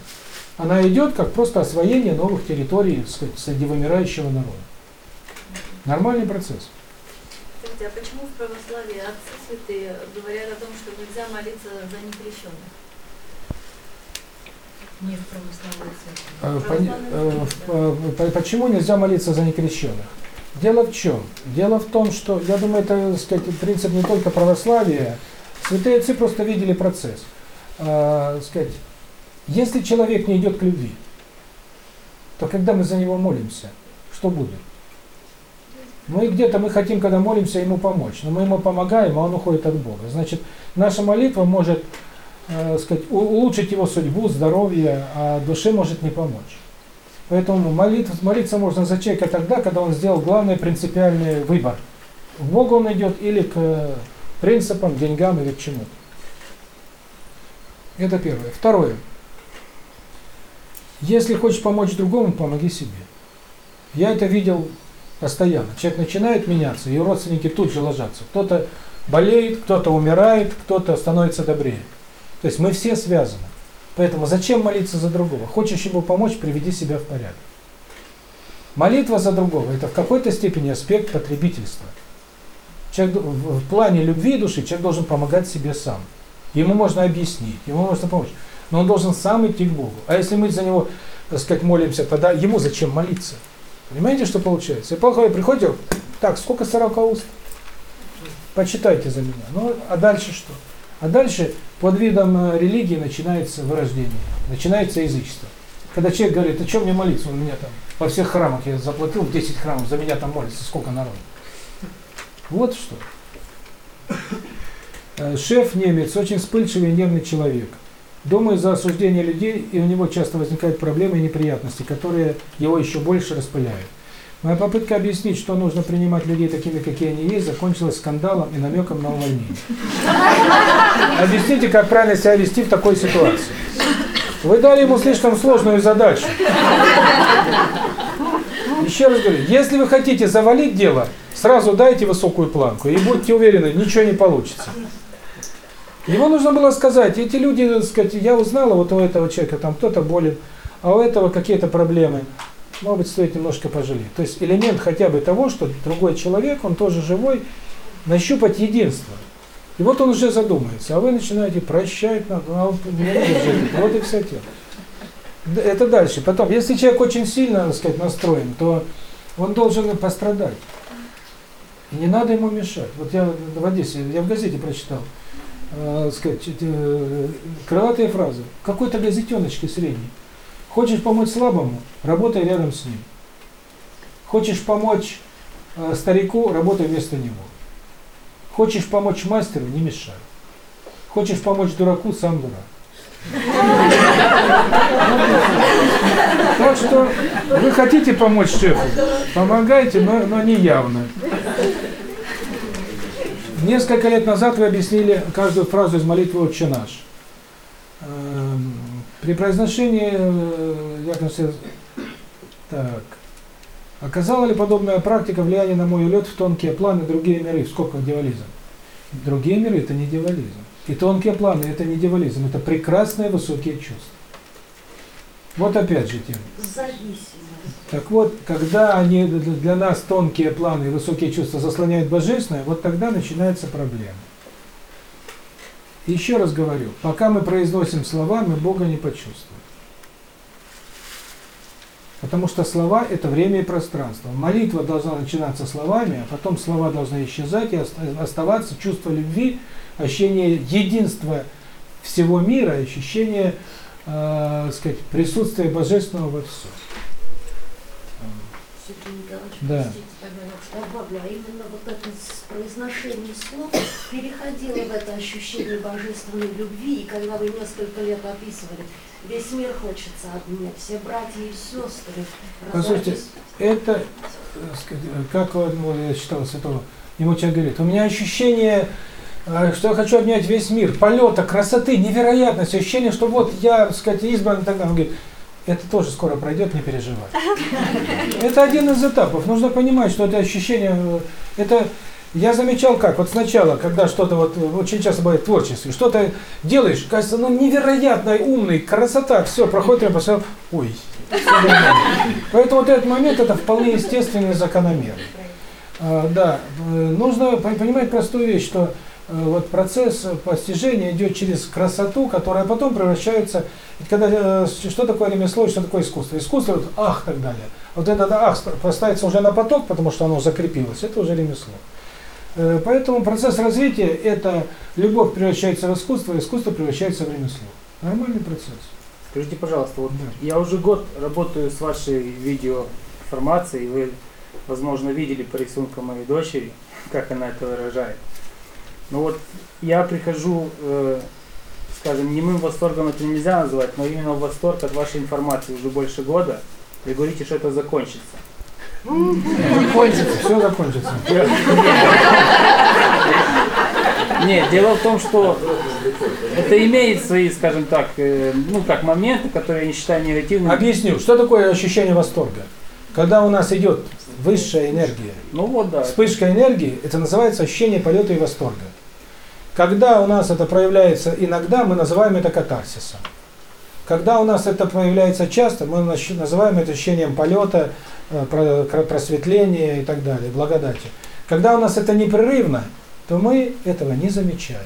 Она идет как просто освоение новых территорий сказать, среди вымирающего народа. Нормальный процесс. Скажите, а почему в православии отцы святые говорят о том, что нельзя молиться за некрещенных? Не в православной церкви. Почему нельзя молиться за некрещенных? Дело в чем? Дело в том, что, я думаю, это сказать, принцип не только православия. Святые отцы просто видели процесс. А, сказать, если человек не идет к любви, то когда мы за него молимся, что будет? Мы где-то мы хотим, когда молимся, ему помочь, но мы ему помогаем, а он уходит от Бога. Значит, наша молитва может, э, сказать, улучшить его судьбу, здоровье, а душе может не помочь. Поэтому молитва, молиться можно за человека тогда, когда он сделал главный принципиальный выбор. К Богу он идет или к принципам, деньгам или к чему-то. Это первое. Второе. Если хочешь помочь другому, помоги себе. Я это видел постоянно. Человек начинает меняться, и родственники тут же ложатся. Кто-то болеет, кто-то умирает, кто-то становится добрее. То есть мы все связаны. Поэтому зачем молиться за другого? Хочешь ему помочь, приведи себя в порядок. Молитва за другого – это в какой-то степени аспект потребительства. Человек, в плане любви души человек должен помогать себе сам. Ему можно объяснить, ему можно помочь. Но он должен сам идти к Богу. А если мы за него, так сказать, молимся, тогда ему зачем молиться? Понимаете, что получается? И плохое приходите, так, сколько сорока уст? Почитайте за меня. Ну, а дальше что? А дальше под видом э, религии начинается вырождение, начинается язычество. Когда человек говорит, а что мне молиться? У меня там во всех храмах, я заплатил в 10 храмов, за меня там молится, сколько народу. Вот что. Э, шеф немец, очень вспыльчивый и нервный человек. Думаю за осуждение людей, и у него часто возникают проблемы и неприятности, которые его еще больше распыляют. Моя попытка объяснить, что нужно принимать людей такими, какие они есть, закончилась скандалом и намеком на увольнение. Объясните, как правильно себя вести в такой ситуации. Вы дали ему слишком сложную задачу. Еще раз говорю, если вы хотите завалить дело, сразу дайте высокую планку и будьте уверены, ничего не получится. Ему нужно было сказать, эти люди, так сказать, я узнала, вот у этого человека там кто-то болен, а у этого какие-то проблемы. Может быть, стоит немножко пожалеть. То есть элемент хотя бы того, что другой человек, он тоже живой, нащупать единство. И вот он уже задумается, а вы начинаете прощать, надо, а он не держит. Вот и вся тема. Это дальше. Потом, если человек очень сильно, так сказать, настроен, то он должен пострадать. И не надо ему мешать. Вот я в Одессе, я в газете прочитал, э, сказать, э, крылатые фразы. Какой-то газетеночки средний. Хочешь помочь слабому, работай рядом с ним. Хочешь помочь э, старику, работай вместо него. Хочешь помочь мастеру, не мешай. Хочешь помочь дураку, сам дурак. Так что вы хотите помочь шефу, помогайте, но, но не явно. Несколько лет назад вы объяснили каждую фразу из молитвы «Отче наш». Эм, При произношении, э, я так, оказала ли подобная практика влияние на мой улет в тонкие планы другие миры, в скобках дьяволизм? Другие миры – это не дьяволизм. И тонкие планы – это не дьяволизм, это прекрасные высокие чувства. Вот опять же тема. Зависимость. Так вот, когда они для нас тонкие планы и высокие чувства заслоняют божественное, вот тогда начинается проблема. Еще раз говорю, пока мы произносим слова, мы Бога не почувствуем. Потому что слова – это время и пространство. Молитва должна начинаться словами, а потом слова должны исчезать и оста- оставаться чувство любви, ощущение единства всего мира, ощущение э, сказать, присутствия Божественного во всем. Сергей Николаевич, Да. простите, тогда я добавлю, а именно вот это произношение слов переходило в это ощущение божественной любви, и когда вы несколько лет описывали, весь мир хочется обнять, все братья и сестры. Послушайте, это, э, э, как я читал святого, ему человек говорит, у меня ощущение, э, что я хочу обнять весь мир, полета, красоты, невероятности, ощущение, что вот я, так сказать, избран и так далее. Он говорит, это тоже скоро пройдет, не переживай. Это один из этапов. Нужно понимать, что это ощущение, э, это я замечал как, вот сначала, когда что-то вот, э, очень часто бывает в творчестве, что-то делаешь, кажется, ну невероятно умный, красота, все, проходит время, посмотрел, ой. Поэтому вот этот момент, это вполне естественный закономерный. А, да, э, нужно по- понимать простую вещь, что э, вот процесс постижения идет через красоту, которая потом превращается, ведь когда, э, что такое ремесло и что такое искусство? Искусство, вот ах, так далее. Вот это да, ах поставится уже на поток, потому что оно закрепилось, это уже ремесло. Э, Поэтому процесс развития – это любовь превращается в искусство, искусство превращается в ремесло. Нормальный процесс. Скажите, пожалуйста, вот я уже год работаю с вашей видеоинформацией, и вы, возможно, видели по рисункам моей дочери, как она это выражает. Но вот я прихожу, э, скажем, немым восторгом это нельзя назвать, но именно в восторг от вашей информации уже больше года. Вы говорите, что это закончится. Закончится, все закончится. Нет, дело в том, что это имеет свои, скажем так, э, ну как моменты, которые я не считаю негативными. Объясню, что такое ощущение восторга? Когда у нас идет высшая энергия, ну вот да. вспышка энергии, это называется ощущение полета и восторга. Когда у нас это проявляется иногда, мы называем это катарсисом. Когда у нас это проявляется часто, мы называем это ощущением полета, э, просветления и так далее, благодати. Когда у нас это непрерывно, то мы этого не замечаем.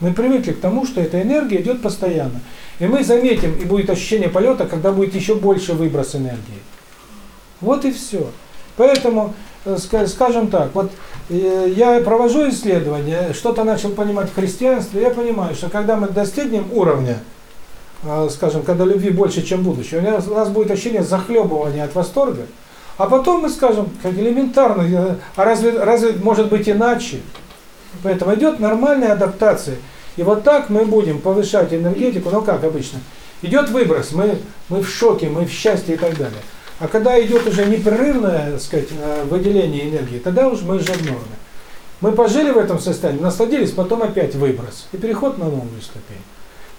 Мы привыкли к тому, что эта энергия идет постоянно. И мы заметим, и будет ощущение полета, когда будет еще больше выброс энергии. Вот и все. Поэтому, скажем так, вот э, я провожу исследования, что-то начал понимать в христианстве, я понимаю, что когда мы достигнем уровня, э, скажем, когда любви больше, чем будущее, у нас, у нас будет ощущение захлебывания от восторга, а потом мы скажем, как элементарно, э, а разве, разве может быть иначе? Поэтому идет нормальная адаптация. И вот так мы будем повышать энергетику, ну как обычно. Идет выброс, мы, мы в шоке, мы в счастье и так далее. А когда идет уже непрерывное, так сказать, э, выделение энергии, тогда уже мы норме. Мы пожили в этом состоянии, насладились, потом опять выброс. И переход на новую ступень.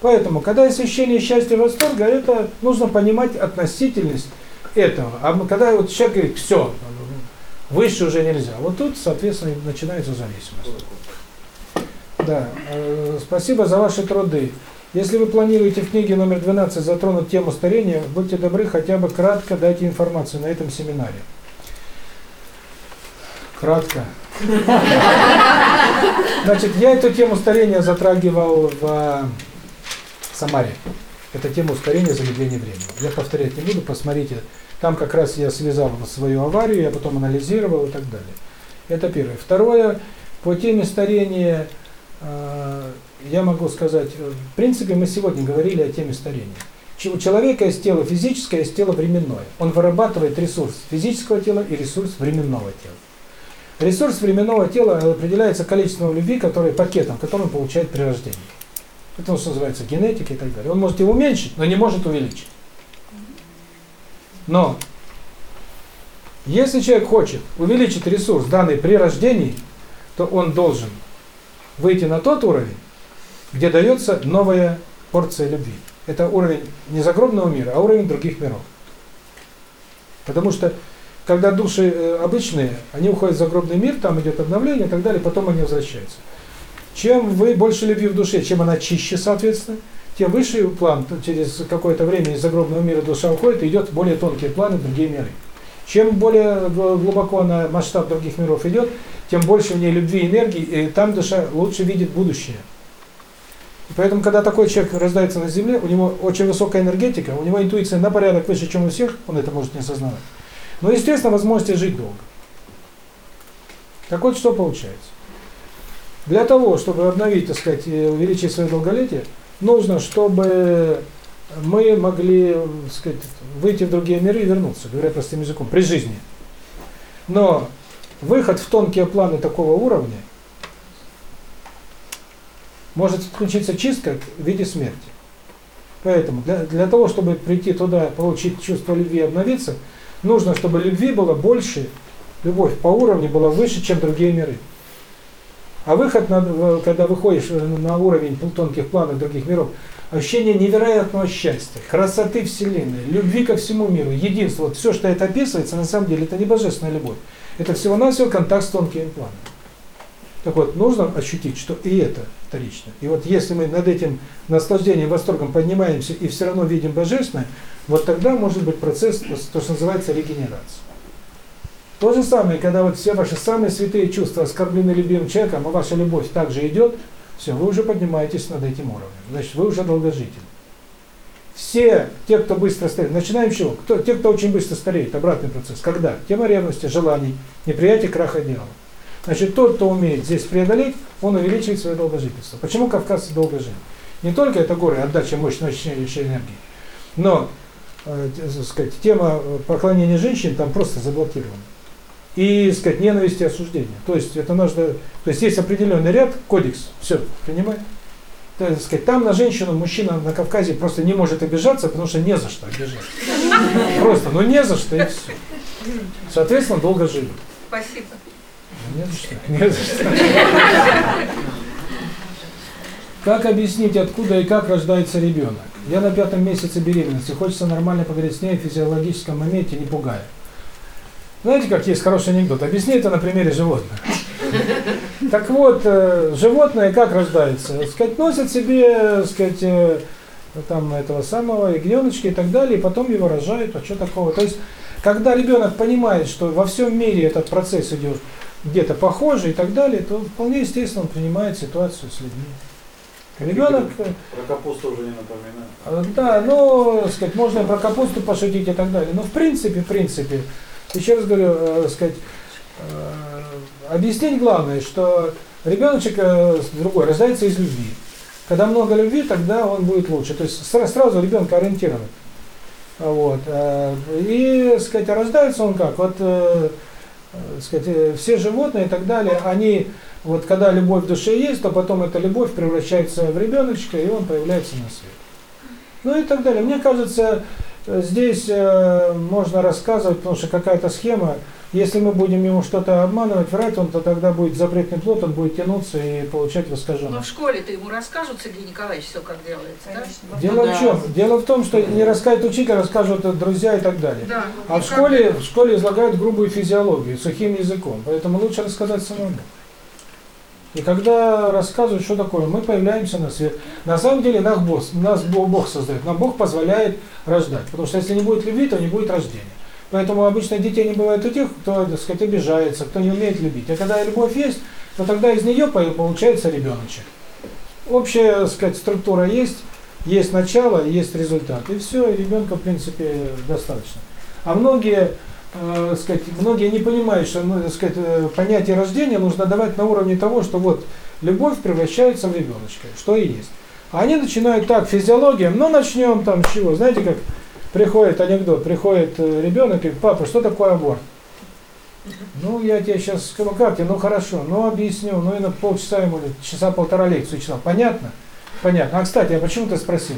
Поэтому, когда есть ощущение счастья и восторга, это нужно понимать относительность этого. А когда вот человек говорит, все, выше уже нельзя, вот тут, соответственно, начинается зависимость. Да, э, спасибо за ваши труды. Если вы планируете в книге номер 12 затронуть тему старения, будьте добры, хотя бы кратко дайте информацию на этом семинаре. Кратко. Значит, я эту тему старения затрагивал в э, Самаре. Это тема ускорения замедления времени. Я повторять не буду, посмотрите. Там как раз я связал свою аварию, я потом анализировал и так далее. Это первое. Второе, по теме старения э, я могу сказать, э, в принципе, мы сегодня говорили о теме старения. У человека есть тело физическое, есть тело временное. Он вырабатывает ресурс физического тела и ресурс временного тела. Ресурс временного тела определяется количеством любви, который пакетом, который он получает при рождении. Это то, что называется генетика и так далее. Он может его уменьшить, но не может увеличить. Но если человек хочет увеличить ресурс, данный при рождении, то он должен выйти на тот уровень, где дается новая порция любви. Это уровень не загробного мира, а уровень других миров. Потому что, когда души э, обычные, они уходят в загробный мир, там идет обновление и так далее, потом они возвращаются. Чем вы больше любви в душе, чем она чище, соответственно, тем выше план, через какое-то время из загробного мира душа уходит, и идет более тонкие планы, другие миры. Чем более гл- глубоко на масштаб других миров идет, тем больше в ней любви и энергии, и там душа лучше видит будущее. Поэтому, когда такой человек рождается на Земле, у него очень высокая энергетика, у него интуиция на порядок выше, чем у всех, он это может не осознавать. Но, естественно, возможности жить долго. Так вот, что получается. Для того, чтобы обновить, так сказать, увеличить свое долголетие, нужно, чтобы мы могли, так сказать, выйти в другие миры и вернуться, говоря простым языком, при жизни. Но выход в тонкие планы такого уровня может включиться чистка в виде смерти. Поэтому для, для того, чтобы прийти туда, получить чувство любви и обновиться, нужно, чтобы любви было больше, любовь по уровню была выше, чем другие миры. А выход, на, когда выходишь на уровень тонких планов других миров, ощущение невероятного счастья, красоты Вселенной, любви ко всему миру, единства. Вот все, что это описывается, на самом деле, это не божественная любовь. Это всего-навсего контакт с тонкими планами. Так вот, нужно ощутить, что и это вторично. И вот если мы над этим наслаждением, восторгом поднимаемся и все равно видим божественное, вот тогда может быть процесс, то, что называется регенерация. То же самое, когда вот все ваши самые святые чувства оскорблены любимым человеком, а ваша любовь также идет, все, вы уже поднимаетесь над этим уровнем. Значит, вы уже долгожитель. Все, те, кто быстро стареет, начинаем с чего? Кто, те, кто очень быстро стареет, обратный процесс. Когда? Тема ревности, желаний, неприятие краха идеала. Значит, тот, кто умеет здесь преодолеть, он увеличивает свое долгожительство. Почему кавказцы долго жили? Не только это горы, отдача мощной очищающей энергии, но, э, сказать, тема э, поклонения женщин там просто заблокирована. И, сказать, ненависть и осуждение. То есть это нужно, то есть есть определенный ряд, кодекс, все, понимаете? То есть, так сказать, там на женщину мужчина на Кавказе просто не может обижаться, потому что не за что обижаться. Просто, ну не за что и все. Соответственно, долго живут. Спасибо. Не за. Как объяснить, откуда и как рождается ребенок? Я на пятом месяце беременности. Хочется нормально поговорить с ней о физиологическом моменте, не пугая. Знаете, как есть хороший анекдот? Объясни это на примере животных. Так вот, э, животное как рождается? Так Сказать, носят себе, сказать, э, там этого самого ягненочка и так далее, и потом его рожают, а что такого? То есть, когда ребенок понимает, что во всем мире этот процесс идет где-то похожий и так далее, то вполне естественно он принимает ситуацию с людьми. Ребенок, э, Про капусту уже не напоминаю. э, да, ну, сказать, можно про капусту пошутить и так далее. Но в принципе, в принципе, еще раз говорю, э, сказать, э, объяснить главное, что ребеночек э, другой рождается из любви. Когда много любви, тогда он будет лучше. То есть сра- сразу ребенка ориентировать. Вот. э, И, сказать, а рождается он как? Вот, э, э, сказать, э, все животные и так далее, они, вот когда любовь в душе есть, то потом эта любовь превращается в ребеночка, и он появляется на свет. Ну и так далее. Мне кажется, э, здесь э, можно рассказывать, потому что какая-то схема, если мы будем ему что-то обманывать, врать, он то тогда будет запретный плод, он будет тянуться и получать Но воскаженное. в школе-то ему расскажут, Сергей Николаевич, все как делается, да? Дело в чем? Дело в том, что не расскажет учитель, расскажут друзья и так далее. Да. А в школе, в школе излагают грубую физиологию, сухим языком. Поэтому лучше рассказать самому. И когда рассказывают, что такое, мы появляемся на свет. На самом деле нас Бог, нас Бог Бог создает, нам Бог позволяет рождать. Потому что если не будет любви, то не будет рождения. Поэтому обычно детей не бывает у тех, кто, так сказать, обижается, кто не умеет любить. А когда любовь есть, то тогда из нее по- получается ребеночек. Общая, так сказать, структура есть, есть начало, есть результат. И все, ребенка, в принципе, достаточно. А многие, э, сказать, многие не понимают, что ну, сказать, э, понятие рождения нужно давать на уровне того, что вот любовь превращается в ребеночка, что и есть. А они начинают так, физиология, ну начнем там с чего, знаете как, приходит анекдот, приходит э, ребенок и говорит, папа, что такое аборт? Ну, я тебе сейчас скажу, как тебе, ну хорошо, ну объясню, ну и на полчаса ему, часа полтора лекцию читал. Понятно? Понятно. А кстати, а почему ты спросил?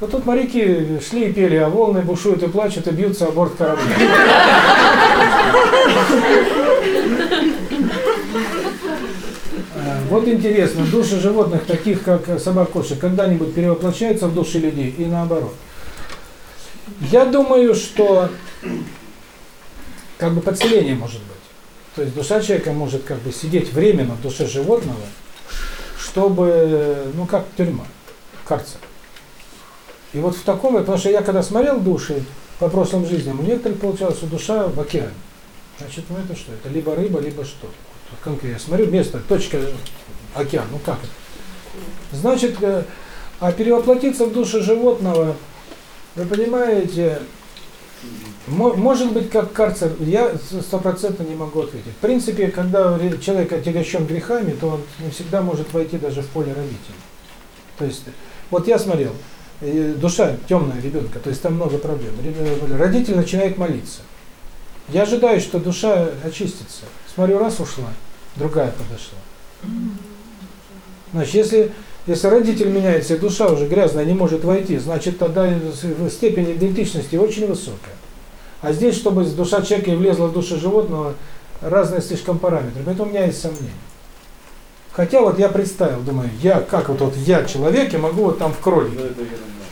Ну тут моряки шли и пели, а волны бушуют и плачут, и бьются о борт корабля. А, Вот интересно, души животных, таких как собак, кошек, когда-нибудь перевоплощаются в души людей и наоборот? Я думаю, что как бы подселение может быть. То есть душа человека может как бы сидеть временно в душе животного, чтобы, ну как тюрьма, карцер. И вот в таком, потому что я когда смотрел души по прошлым жизням, у некоторых получалось, что душа в океане. Значит, ну это что? Это либо рыба, либо что. Вот конкретно. Я смотрю, место, точка, океан, ну как это? Значит, э, а перевоплотиться в душу животного, вы понимаете, мо- может быть как карцер, я стопроцентно не могу ответить. В принципе, когда человек отягощен грехами, то он не всегда может войти даже в поле родителей. То есть, вот я смотрел, э, душа темная ребенка, то есть там много проблем. Родитель начинает молиться. Я ожидаю, что душа очистится. Смотрю, раз ушла, другая подошла. Значит, если, если родитель меняется, и душа уже грязная, не может войти, значит, тогда степень идентичности очень высокая. А здесь, чтобы душа человека и влезла в душу животного, разные слишком параметры. Поэтому у меня есть сомнения. Хотя вот я представил, думаю, я, как вот, вот я человек, я могу вот там в кролике.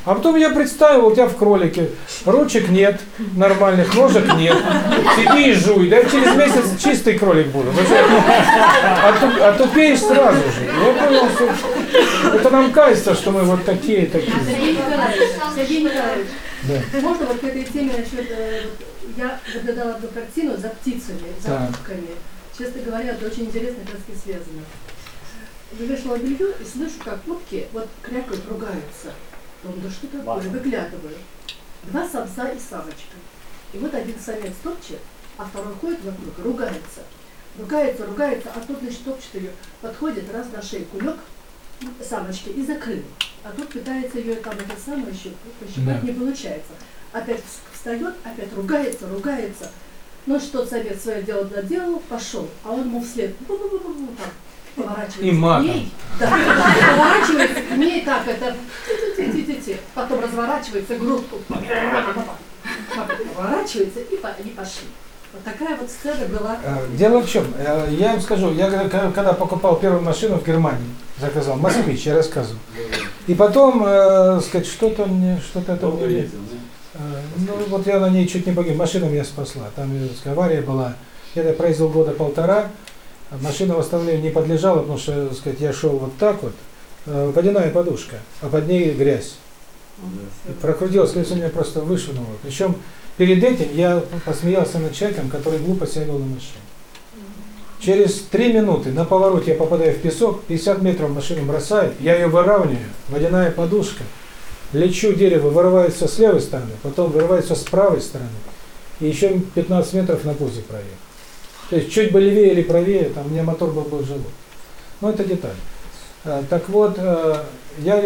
А потом я представил, у тебя в кролике ручек нет, нормальных ножек нет, сиди и жуй, да я через месяц чистый кролик буду. Потому что отуп- Отупеешь сразу же. Я понял, что это нам кажется, что мы вот такие, такие. Сергей Николаевич, Сергей Николаевич, Да. можно вот к этой теме насчет, э, я наблюдала одну картину за птицами, за Так. утками. Честно говоря, это очень интересно, как с связано. Вывешивала белье и слышу, как утки вот крякают, ругаются. Думаю, да что такое? Важно. Выглядываю. Два самца и самочка. И вот один самец топчет, а второй ходит вокруг, ругается. Ругается, ругается, а тот, значит, топчет ее, подходит, раз на шейку лег самочки и закрыл. А тут пытается ее там это самое еще пощипать, Да. не получается. Опять вс- встает, опять ругается, ругается. Ну что, совет свое дело доделал, пошел, а он ему вслед бу-бу-бу-бу-бу, так, поворачивается И к матом. ней. Да, поворачивается к ней так, это ти-ти-ти-ти-ти. потом разворачивается, грудку поворачивается и, по- и пошли. Вот такая вот сцена была. Э, Дело в чем, э, я вам скажу, я когда покупал первую машину в Германии, заказал, москвич, я рассказывал. И потом, э, сказать, что-то мне, что-то это Долго ездил, Э, Ну, вот я на ней чуть не погиб, машина меня спасла. Там сказать, авария была. Я это проездил года полтора. Машина восстановлению не подлежала, потому что, так сказать, я шел вот так вот. Э, Водяная подушка, а под ней грязь. И прокрутилось, колесо меня просто вышвырнуло. Причем перед этим я посмеялся над человеком, который глупо себя вел на машине. Через три минуты на повороте я попадаю в песок, 50 метров машину бросает, я ее выравниваю, водяная подушка, лечу дерево, вырывается с левой стороны, потом вырывается с правой стороны, и еще 15 метров на пузе проехал. То есть чуть бы левее или правее, там у меня мотор был бы жилой. Но это деталь. А, Так вот, э, я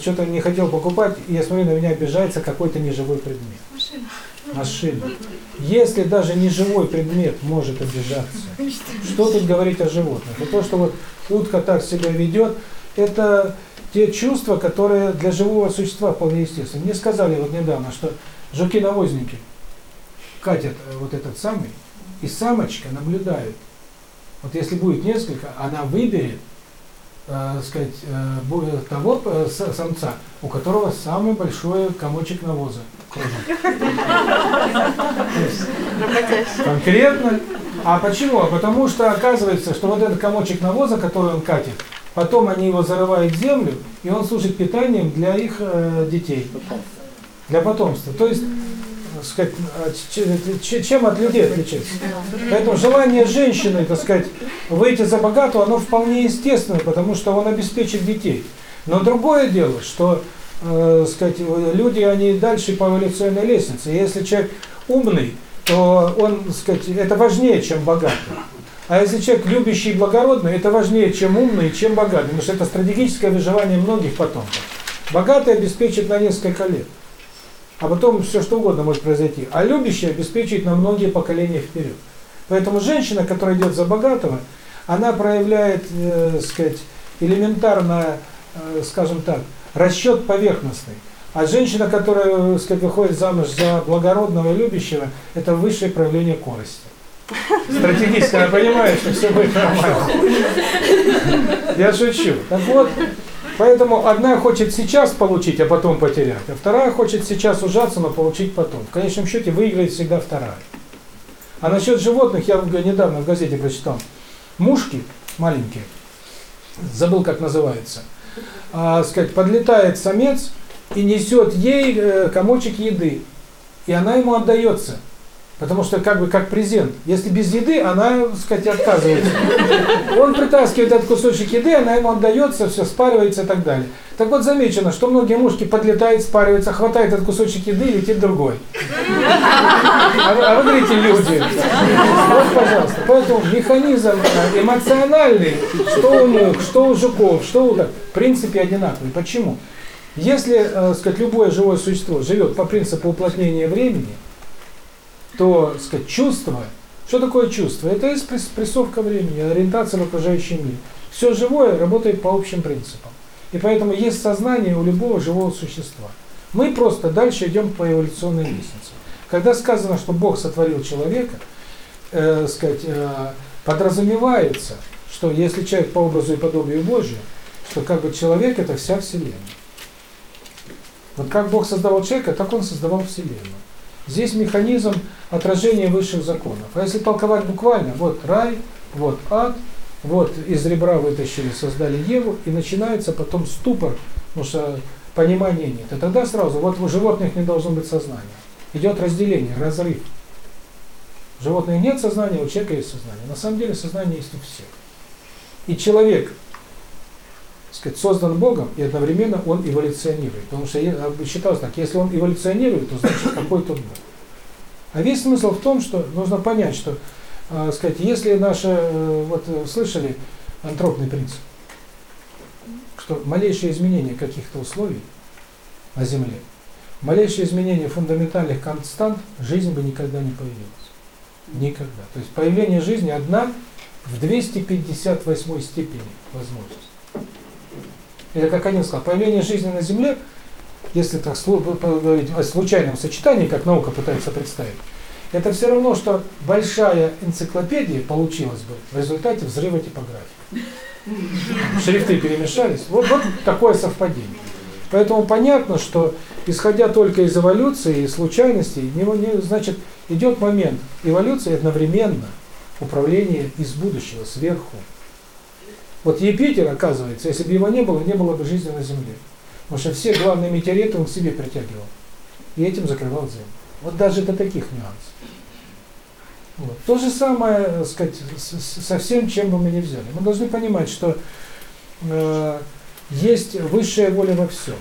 что-то не хотел покупать, и я смотрю, на меня обижается какой-то неживой предмет. Машина. Машина. Если даже неживой предмет может обижаться, что тут говорить о животных? То, что вот утка так себя ведет, это те чувства, которые для живого существа вполне естественны. Мне сказали вот недавно, что жуки-навозники катят э, вот этот самый, и самочка наблюдает. Вот если будет несколько, она выберет, э, сказать, э, того э, самца, у которого самый большой комочек навоза. Конкретно. А почему? А потому что оказывается, что вот этот комочек навоза, который он катит, потом они его зарывают в землю, и он служит питанием для их э, детей. Для потомства. То есть так сказать, чем от людей отличается. Поэтому желание женщины, так сказать, выйти за богатого, оно вполне естественно, потому что он обеспечит детей. Но другое дело, что э, сказать, люди, они дальше по эволюционной лестнице. Если человек умный, то он, сказать, это важнее, чем богатый. А если человек любящий и благородный, это важнее, чем умный чем богатый, потому что это стратегическое выживание многих потомков. Богатый обеспечит на несколько лет, а потом все что угодно может произойти. А любящий обеспечит на многие поколения вперед. Поэтому женщина, которая идет за богатого, она проявляет, э, сказать, элементарно, э, скажем так, расчет поверхностный. А женщина, которая, э, сказать, выходит замуж за благородного и любящего, это высшее проявление корости. Стратегически она понимает, что все будет нормально. Я шучу. Так вот, поэтому одна хочет сейчас получить, а потом потерять, а вторая хочет сейчас ужаться, но получить потом. В конечном счете выиграет всегда вторая. А насчет животных, я недавно в газете прочитал, мушки маленькие, забыл как называется, а, сказать, подлетает самец и несет ей э, комочек еды, и она ему отдается. Потому что как бы как презент. Если без еды, она, так сказать, отказывается. Он притаскивает этот кусочек еды, она ему отдается, все спаривается и так далее. Так вот замечено, что многие мушки подлетают, спариваются, хватает этот кусочек еды и летит другой. А вы, а вы говорите люди. Вот, пожалуйста. Поэтому механизм э, эмоциональный, что у мух, что у жуков, что у... В принципе одинаковый. Почему? Если, э, сказать, любое живое существо живет по принципу уплотнения времени, то, сказать, чувство, что такое чувство? Это есть прессовка времени, ориентация в окружающем мире. Все живое работает по общим принципам. И поэтому есть сознание у любого живого существа. Мы просто дальше идем по эволюционной лестнице. Когда сказано, что Бог сотворил человека, э, сказать, э, подразумевается, что если человек по образу и подобию Божию, что как бы человек это вся Вселенная. Вот как Бог создавал человека, так Он создавал Вселенную. Здесь механизм отражения высших законов. А если толковать буквально, вот рай, вот ад, вот из ребра вытащили, создали Еву, и начинается потом ступор, потому что понимания нет. И тогда сразу, вот у животных не должно быть сознания. Идет разделение, разрыв. У животных нет сознания, у человека есть сознание. На самом деле сознание есть у всех. И человек, сказать, создан Богом, и одновременно он эволюционирует. Потому что считалось так, если он эволюционирует, то значит какой тут Бог. А весь смысл в том, что нужно понять, что, э, сказать, если наши, э, вот слышали антропный принцип, что малейшее изменение каких-то условий на Земле, малейшее изменение фундаментальных констант, жизнь бы никогда не появилась. Никогда. То есть появление жизни одна в 258 степени возможность. Это как один сказал, появление жизни на Земле, если так говорить о случайном сочетании, как наука пытается представить, это все равно, что большая энциклопедия получилась бы в результате взрыва типографии. Шрифты перемешались. Вот, вот такое совпадение. Поэтому понятно, что исходя только из эволюции и случайностей, не, не, значит, идет момент эволюции одновременно управление из будущего, сверху. Вот Юпитер, оказывается, если бы его не было, не было бы жизни на Земле. Потому что все главные метеориты он к себе притягивал. И этим закрывал Землю. Вот даже до таких нюансов. Вот. То же самое, так сказать, со всем, чем бы мы ни взяли. Мы должны понимать, что э, есть высшая воля во всем.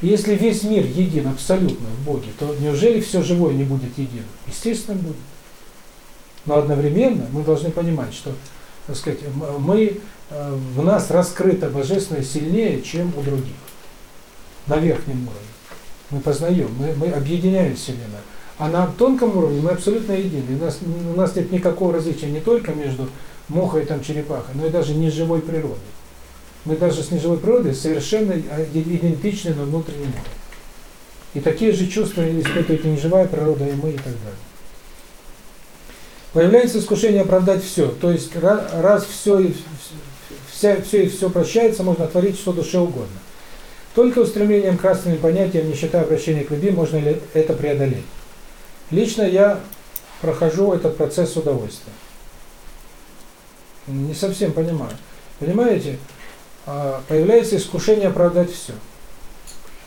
И если весь мир един абсолютно в Боге, то неужели все живое не будет единым? Естественно, будет. Но одновременно мы должны понимать, что так сказать, мы, э, в нас раскрыто Божественное сильнее, чем у других. На верхнем уровне. Мы познаем, мы, мы объединяем Вселенную. А на тонком уровне мы абсолютно едины. У нас, у нас нет никакого различия не только между мухой там, черепахой, но и даже не живой природой. Мы даже с неживой природой совершенно идентичны на внутреннем уровне. И такие же чувства испытывает и неживая природа, и мы, и так далее. Появляется искушение оправдать все. То есть раз все и вся, все и все прощается, можно творить что душе угодно. Только устремлением к красным понятиям, не считая обращения к любви, можно ли это преодолеть. Лично я прохожу этот процесс с удовольствием. Не совсем понимаю. Понимаете, а, появляется искушение оправдать все.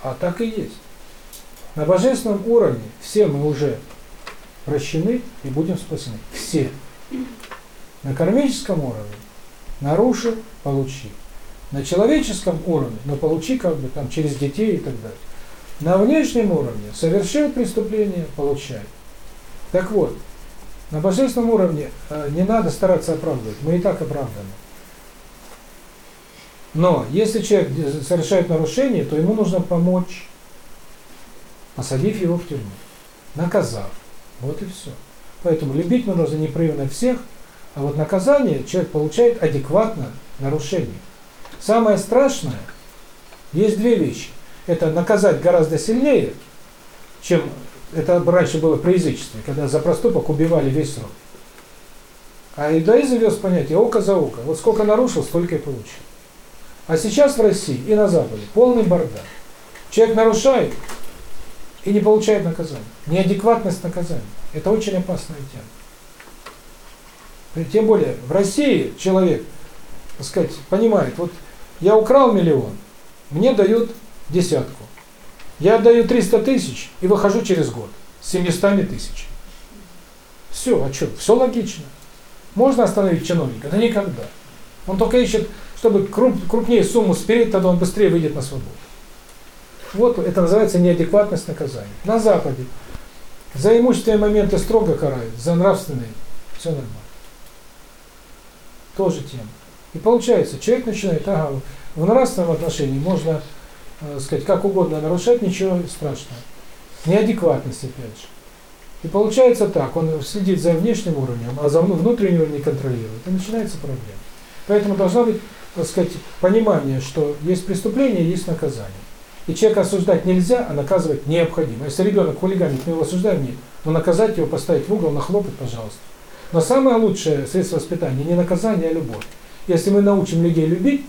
А так и есть. На божественном уровне все мы уже прощены и будем спасены. Все. На кармическом уровне нарушил, получи. На человеческом уровне, но получи как бы там через детей и так далее. На внешнем уровне совершил преступление, получай. Так вот, на божественном уровне э, не надо стараться оправдывать, мы и так оправданы. Но если человек совершает нарушение, то ему нужно помочь, посадив его в тюрьму, наказав. Вот и все. Поэтому любить мы должны непрерывно всех, а вот наказание человек получает адекватно нарушению. Самое страшное, есть две вещи. Это наказать гораздо сильнее, чем это раньше было при язычестве, когда за проступок убивали весь род. А иудаизм вез понятие око за око. Вот сколько нарушил, столько и получил. А сейчас в России и на Западе полный бардак. Человек нарушает и не получает наказания. Неадекватность наказания. Это очень опасная тема. Тем более в России человек, так сказать, понимает, вот я украл миллион, мне дают десятку. Я отдаю 300 тысяч и выхожу через год с 700 тысяч. Все, а что? Все логично. Можно остановить чиновника? Да никогда. Он только ищет, чтобы круп, крупнее сумму спереть, тогда он быстрее выйдет на свободу. Вот это называется неадекватность наказания. На Западе за имущественные моменты строго карают, за нравственные все нормально. Тоже тема. И получается, человек начинает, ага, в нравственном отношении можно, э, сказать, как угодно нарушать, ничего страшного. Неадекватность опять же. И получается так, он следит за внешним уровнем, а за внутренним уровнем не контролирует. И начинается проблема. Поэтому должно быть, так сказать, понимание, что есть преступление, есть наказание. И человека осуждать нельзя, а наказывать необходимо. Если ребенок хулиганит, мы его осуждаем, нет. Но наказать его, поставить в угол, нахлопать, пожалуйста. Но самое лучшее средство воспитания не наказание, а любовь. Если мы научим людей любить,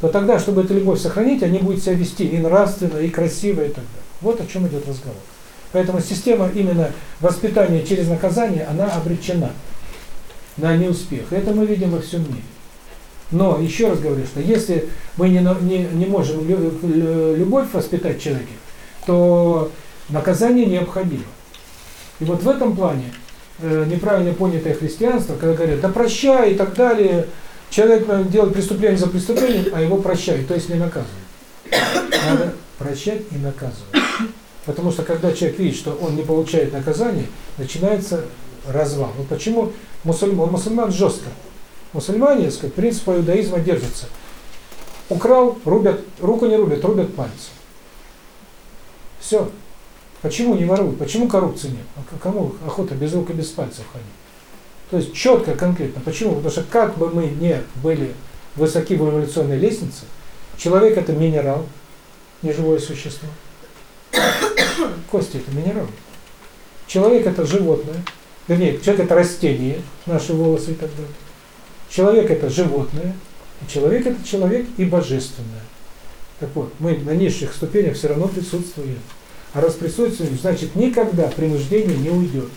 то тогда, чтобы эту любовь сохранить, они будут себя вести и нравственно, и красиво, и так далее. Вот о чем идет разговор. Поэтому система именно воспитания через наказание, она обречена на неуспех. Это мы видим во всем мире. Но еще раз говорю, что если мы не, не, не можем любовь воспитать в человеке, то наказание необходимо. И вот в этом плане э, неправильно понятое христианство, когда говорят, да прощай и так далее, человек э, делает преступление за преступлением, а его прощают, то есть не наказывают. Надо прощать и наказывать. Потому что когда человек видит, что он не получает наказание, начинается развал. Вот почему мусульман, мусульман жестко. Мусульмане, так сказать, принцип иудаизма держится. Украл, рубят, руку не рубят, рубят пальцы. Все. Почему не воруют? Почему коррупции нет? А кому охота без рук и без пальцев ходить? То есть четко, конкретно. Почему? Потому что как бы мы не были высоки в эволюционной лестнице, человек это минерал, не живое существо. Кости это минерал. Человек это животное. Вернее, человек это растение, наши волосы и так далее. Человек это животное, и человек это человек и божественное. Так вот, мы на низших ступенях все равно присутствуем. А раз присутствуем, значит никогда принуждение не уйдет.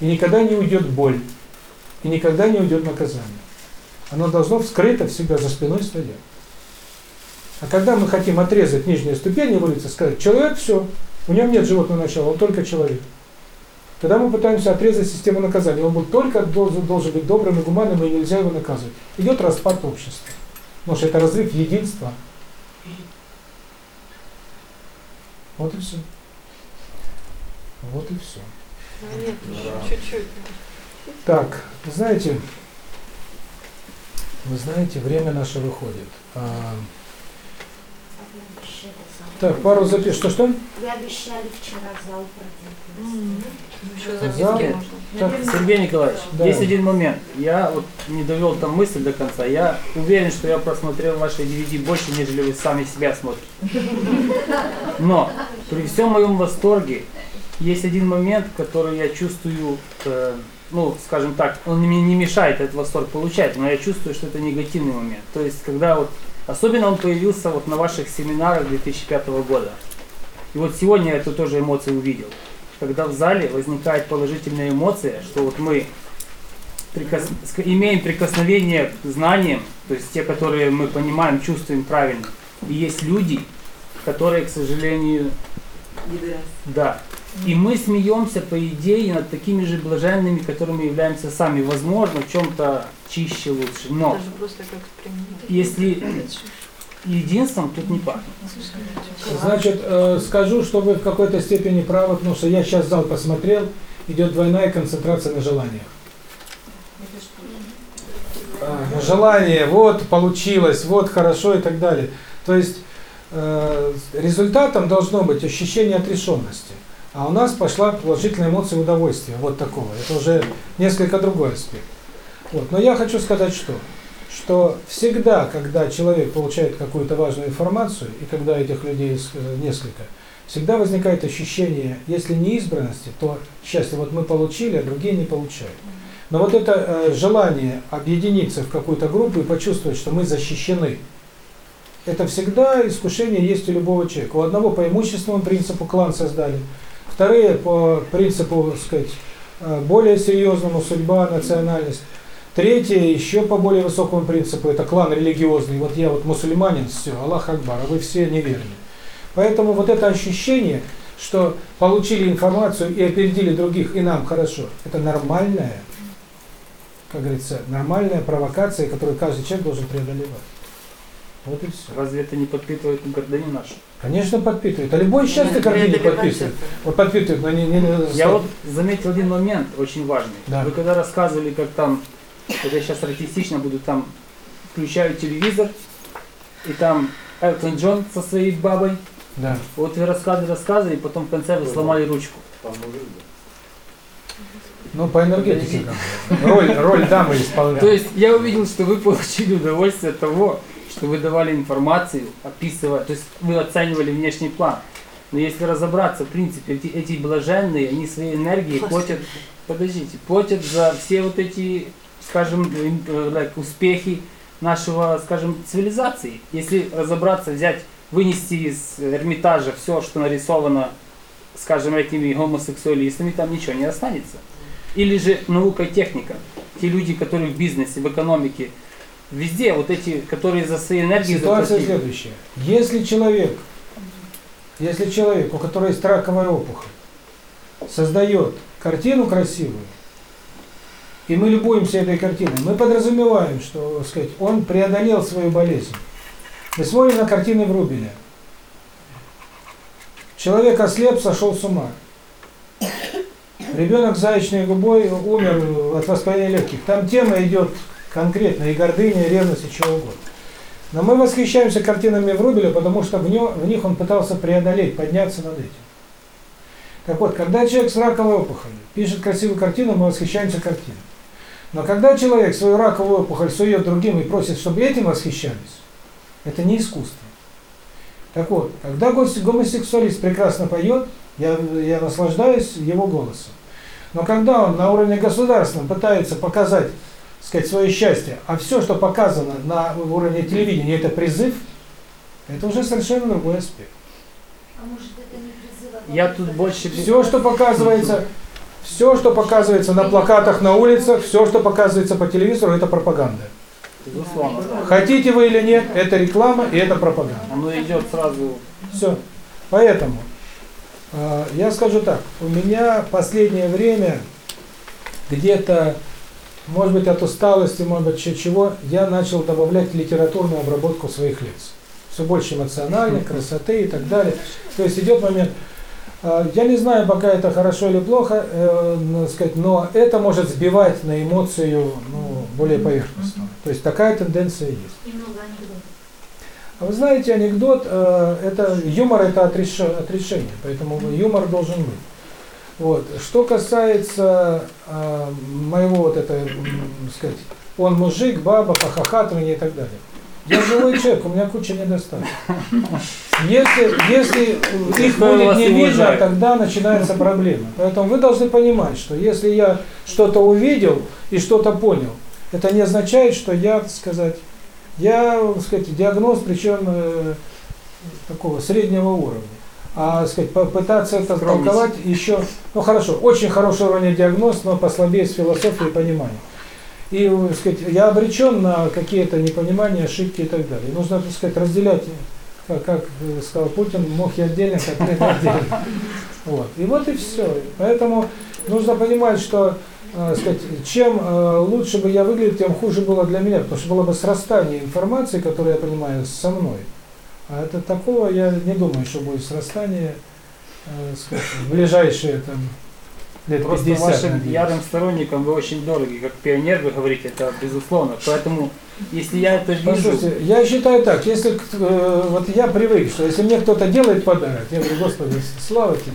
И никогда не уйдет боль. И никогда не уйдет наказание. Оно должно вскрыто всегда за спиной стоять. А когда мы хотим отрезать нижние ступени эволюции, сказать, человек все, у него нет животного начала, он только человек. Тогда мы пытаемся отрезать систему наказания. Он будет только должен, должен быть добрым и гуманным, и нельзя его наказывать. Идет распад общества. Потому что это разрыв единства. Вот и все. Вот и все. Нет, чуть-чуть. Так, знаете, вы знаете, время наше выходит. А, так, пару запиш. Что что? Вы обещали вчера зал проделать. Зал? Так, Сергей Николаевич, Да. есть один момент. Я вот не довел там мысль до конца. Я уверен, что я просмотрел ваши DVD больше, нежели вы сами себя смотрите. Но при всем моем восторге есть один момент, который я чувствую, э, ну, скажем так, он мне не мешает этот восторг получать, но я чувствую, что это негативный момент. То есть, когда вот, особенно он появился вот на ваших семинарах 2005 года. И вот сегодня я эту тоже эмоцию увидел. Когда в зале возникает положительная эмоция, что вот мы прикос... имеем прикосновение к знаниям, то есть те, которые мы понимаем, чувствуем правильно. И есть люди, которые, к сожалению, да, И мы смеемся, по идее, над такими же блаженными, которыми являемся сами. Возможно, в чем-то чище, лучше. Но если единством, тут не пахнет. Значит, э, скажу, что вы в какой-то степени правы, потому что я сейчас зал посмотрел, идет двойная концентрация на желаниях. А, Желание, вот получилось, вот хорошо и так далее. То есть э, результатом должно быть ощущение отрешенности. А у нас пошла положительная эмоция удовольствия, вот такого. Это уже несколько другой аспект. Вот. Но я хочу сказать что? Что всегда, когда человек получает какую-то важную информацию, и когда этих людей э, несколько, всегда возникает ощущение, если не избранности, то счастье. Вот мы получили, а другие не получают. Но вот это э, желание объединиться в какую-то группу и почувствовать, что мы защищены, это всегда искушение есть у любого человека. У одного по имущественному принципу клан создали, вторые по принципу, так сказать, э, более серьезному судьба, национальность. Третье, еще по более высокому принципу, это клан религиозный. Вот я вот мусульманин, все, Аллах Акбар, а вы все неверны. Поэтому вот это ощущение, что получили информацию и опередили других, и нам хорошо, это нормальная, как говорится, нормальная провокация, которую каждый человек должен преодолевать. Вот и все. Разве это не подпитывает гордыню нашу? Конечно, подпитывает. А любое счастье гордыни подписывает. Вот подпитывает, но не, не Я вот заметил один момент очень важный. Да. Вы когда рассказывали, как там, вот я сейчас артистично буду там, включаю телевизор, и там Элтон Джон со своей бабой. Да. Вот вы рассказывали, рассказывали, и потом в конце вы сломали ручку. Ну, по энергетике. Роль, роль дамы исполняла. То есть я увидел, что вы получили удовольствие от того, что вы давали информацию, описывая, то есть вы оценивали внешний план. Но если разобраться, в принципе, эти, эти блаженные, они своей энергией платят, подождите, платят за все вот эти, скажем, э, like, успехи нашего, скажем, цивилизации. Если разобраться, взять, вынести из Эрмитажа все, что нарисовано, скажем, этими гомосексуалистами, там ничего не останется. Или же наука и техника. Те люди, которые в бизнесе, в экономике, везде вот эти, которые за свои энергии Ситуация заплатили. следующая. Если человек, если человек, у которого есть раковая опухоль, создает картину красивую, и мы любуемся этой картиной, мы подразумеваем, что сказать, он преодолел свою болезнь. Мы смотрим на картины Врубеля. Человек ослеп, сошел с ума. Ребенок с заячной губой умер от воспаления легких. Там тема идет конкретно и гордыня, и ревность, и чего угодно. Но мы восхищаемся картинами Врубеля, потому что в, нё- в них он пытался преодолеть, подняться над этим. Так вот, когда человек с раковой опухолью пишет красивую картину, мы восхищаемся картиной. Но когда человек свою раковую опухоль сует другим и просит, чтобы этим восхищались, это не искусство. Так вот, когда гомосексуалист прекрасно поет, я, я наслаждаюсь его голосом. Но когда он на уровне государственном пытается показать, сказать, свое счастье, а все, что показано на уровне телевидения, это призыв, это уже совершенно другой аспект. А может это не призыв, а Я тут больше... Все, что показывается, все, что показывается на плакатах на улицах, все, что показывается по телевизору, это пропаганда. Безусловно. Хотите вы или нет, это реклама и это пропаганда. Оно идет сразу... Все. Поэтому э, я скажу так, у меня последнее время где-то, может быть, от усталости, может быть, чё- чего, я начал добавлять литературную обработку своих лиц. Все больше эмоциональной, красоты и так далее. То есть идет момент, э, я не знаю, пока это хорошо или плохо, э, сказать, но это может сбивать на эмоцию ну, более поверхностную. То есть такая тенденция есть. А Вы знаете, анекдот, э, это юмор это отреш- отрешение, поэтому юмор должен быть. Вот. Что касается э, моего вот это, м, сказать, он мужик, баба, похохатывание и так далее. Я живой человек, у меня куча недостатков. Если, если их будет не видно, тогда начинается проблема. Поэтому вы должны понимать, что если я что-то увидел и что-то понял, это не означает, что я, так сказать, я, так сказать, диагноз, причем э, такого среднего уровня. А, сказать, попытаться это толковать еще, ну хорошо, очень хороший уровень диагноз, но послабее с философией и пониманием. И, так сказать, я обречен на какие-то непонимания, ошибки и так далее. Нужно, так сказать, разделять, как, как э, сказал Путин, мухи отдельно, котлеты отдельно. Вот. И вот и все. Поэтому нужно понимать, что э, сказать, чем э, лучше бы я выглядел, тем хуже было для меня, потому что было бы срастание информации, которую я понимаю, со мной. А это такого я не думаю, что будет срастание э, в ближайшие там, лет Просто 50. вашим надеюсь. ярым сторонникам вы очень дороги, как пионер, вы говорите, это безусловно. Поэтому, если я это вижу... Послушайте, я считаю так, если э, вот я привык, что если мне кто-то делает подарок, я говорю, Господи, слава тебе.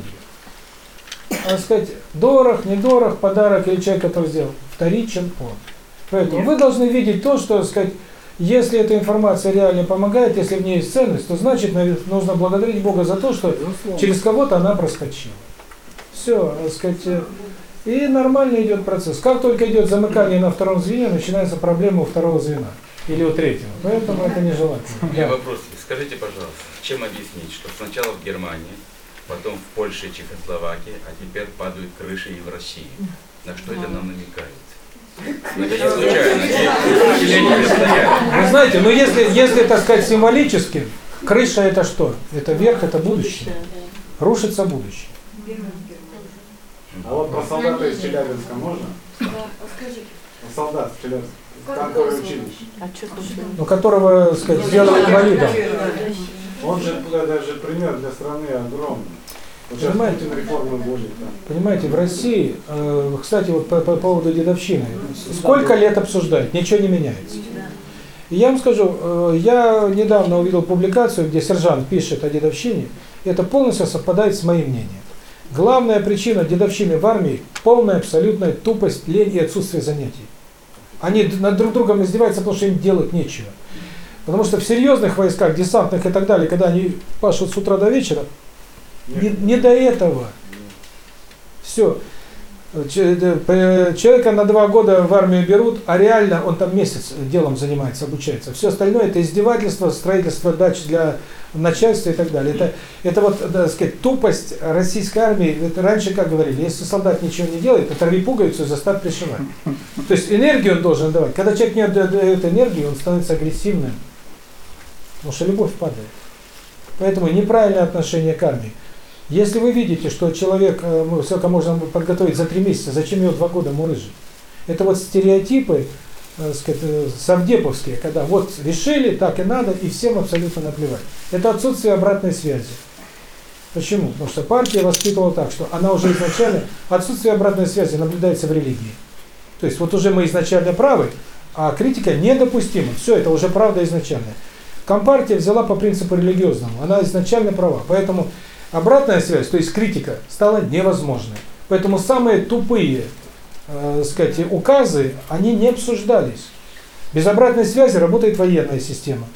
А сказать, дорог, недорог подарок или человек, который сделал, вторичен он. Поэтому Нет. вы должны видеть то, что, сказать, если эта информация реально помогает, если в ней есть ценность, то значит нужно благодарить Бога за то, что через кого-то она проскочила. Все, сказать, э, и нормально идет процесс. Как только идет замыкание на втором звене, начинается проблема у второго звена или у третьего. Поэтому это нежелательно. У меня вопрос. Скажите, пожалуйста, чем объяснить, что сначала в Германии, потом в Польше и Чехословакии, а теперь падают крыши и в России? На что это нам намекает? Ну, Это не случайно. Вы знаете, ну если, если так сказать символически, крыша это что? Это верх, это будущее. Рушится будущее. А вот про солдата из Челябинска можно? Солдат из Челябинска. Танковое училище. А что? Ну, которого, так сказать, сделали инвалидом. Он же, это же пример для страны огромный. Вот Понимаете? Реформы вводит. да. Понимаете, в России, э, кстати, вот по, по поводу дедовщины, сколько лет обсуждают, ничего не меняется. Я вам скажу, э, я недавно увидел публикацию, где сержант пишет о дедовщине, это полностью совпадает с моим мнением. Главная причина дедовщины в армии – полная абсолютная тупость, лень и отсутствие занятий. Они над друг другом издеваются, потому что им делать нечего. Потому что в серьезных войсках, десантных и так далее, когда они пашут с утра до вечера, не, не до этого. Все. Человека на два года в армию берут, а реально он там месяц делом занимается, обучается. Все остальное это издевательство, строительство дач для начальства и так далее. Это, это вот, так сказать, тупость российской армии. Это раньше, как говорили, если солдат ничего не делает, оторви пуговицу и заставь пришивать. То есть энергию он должен давать. Когда человек не отдает энергию, он становится агрессивным. Потому что любовь падает. Поэтому неправильное отношение к армии. Если вы видите, что человек, э, ну, сколько можно подготовить за три месяца, зачем его два года мурыжить? Это вот стереотипы, э, сказать, э, совдеповские, когда вот решили, так и надо, и всем абсолютно наплевать. Это отсутствие обратной связи. Почему? Потому что партия воспитывала так, что она уже изначально, отсутствие обратной связи наблюдается в религии. То есть вот уже мы изначально правы, а критика недопустима. Все, это уже правда изначальная. Компартия взяла по принципу религиозному, она изначально права. Поэтому обратная связь, то есть критика, стала невозможной. Поэтому самые тупые э, сказать, указы, они не обсуждались. Без обратной связи работает военная система.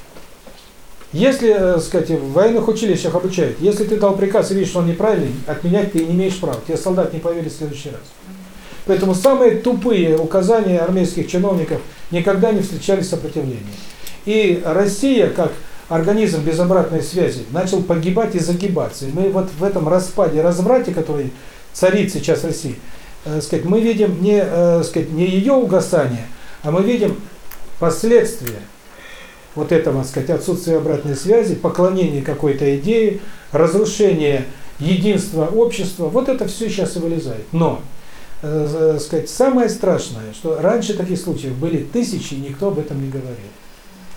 Если, э, сказать, в военных училищах обучают, если ты дал приказ и видишь, что он неправильный, отменять ты не имеешь права. Тебе солдат не поверит в следующий раз. Поэтому самые тупые указания армейских чиновников никогда не встречали сопротивления. И Россия, как организм без обратной связи, начал погибать и загибаться. И мы вот в этом распаде, разврате, который царит сейчас в России, э, сказать, мы видим не, э, сказать, не ее угасание, а мы видим последствия вот этого, сказать, отсутствия обратной связи, поклонение какой-то идее, разрушение единства общества. Вот это все сейчас и вылезает. Но, э, э, сказать, самое страшное, что раньше таких случаев были тысячи, никто об этом не говорил.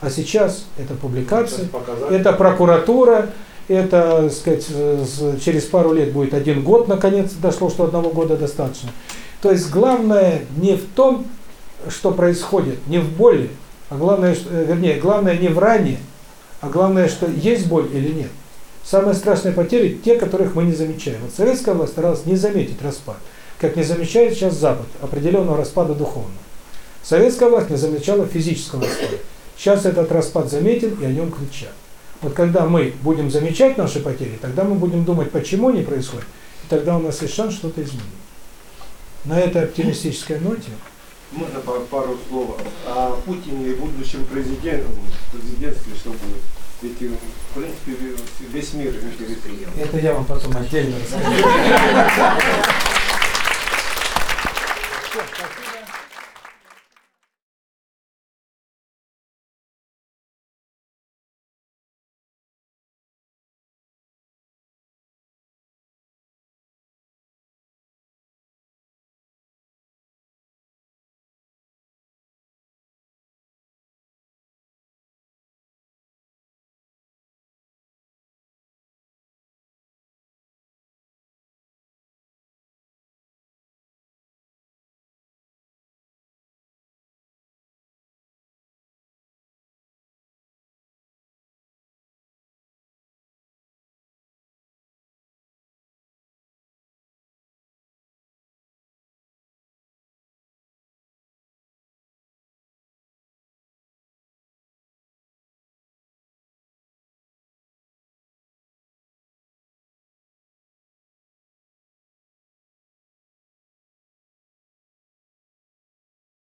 А сейчас это публикации, показать. это прокуратура, это, сказать, через пару лет будет один год, наконец дошло, что одного года достаточно. То есть главное не в том, что происходит, не в боли, а главное, э, вернее, главное не в ране, а главное, что есть боль или нет. Самые страшные потери те, которых мы не замечаем. Вот советская власть старалась не заметить распад, как не замечает сейчас Запад определенного распада духовного. Советская власть не замечала физического распада. Сейчас этот распад заметен и о нем кричат. Вот когда мы будем замечать наши потери, тогда мы будем думать, почему они происходят, и тогда у нас есть шанс что-то изменить. На этой оптимистической ноте... Можно пару слов о Путине и будущем президентом, президентстве, что будет? Ведь, э, в принципе, весь мир интересует. Это я вам потом отдельно расскажу.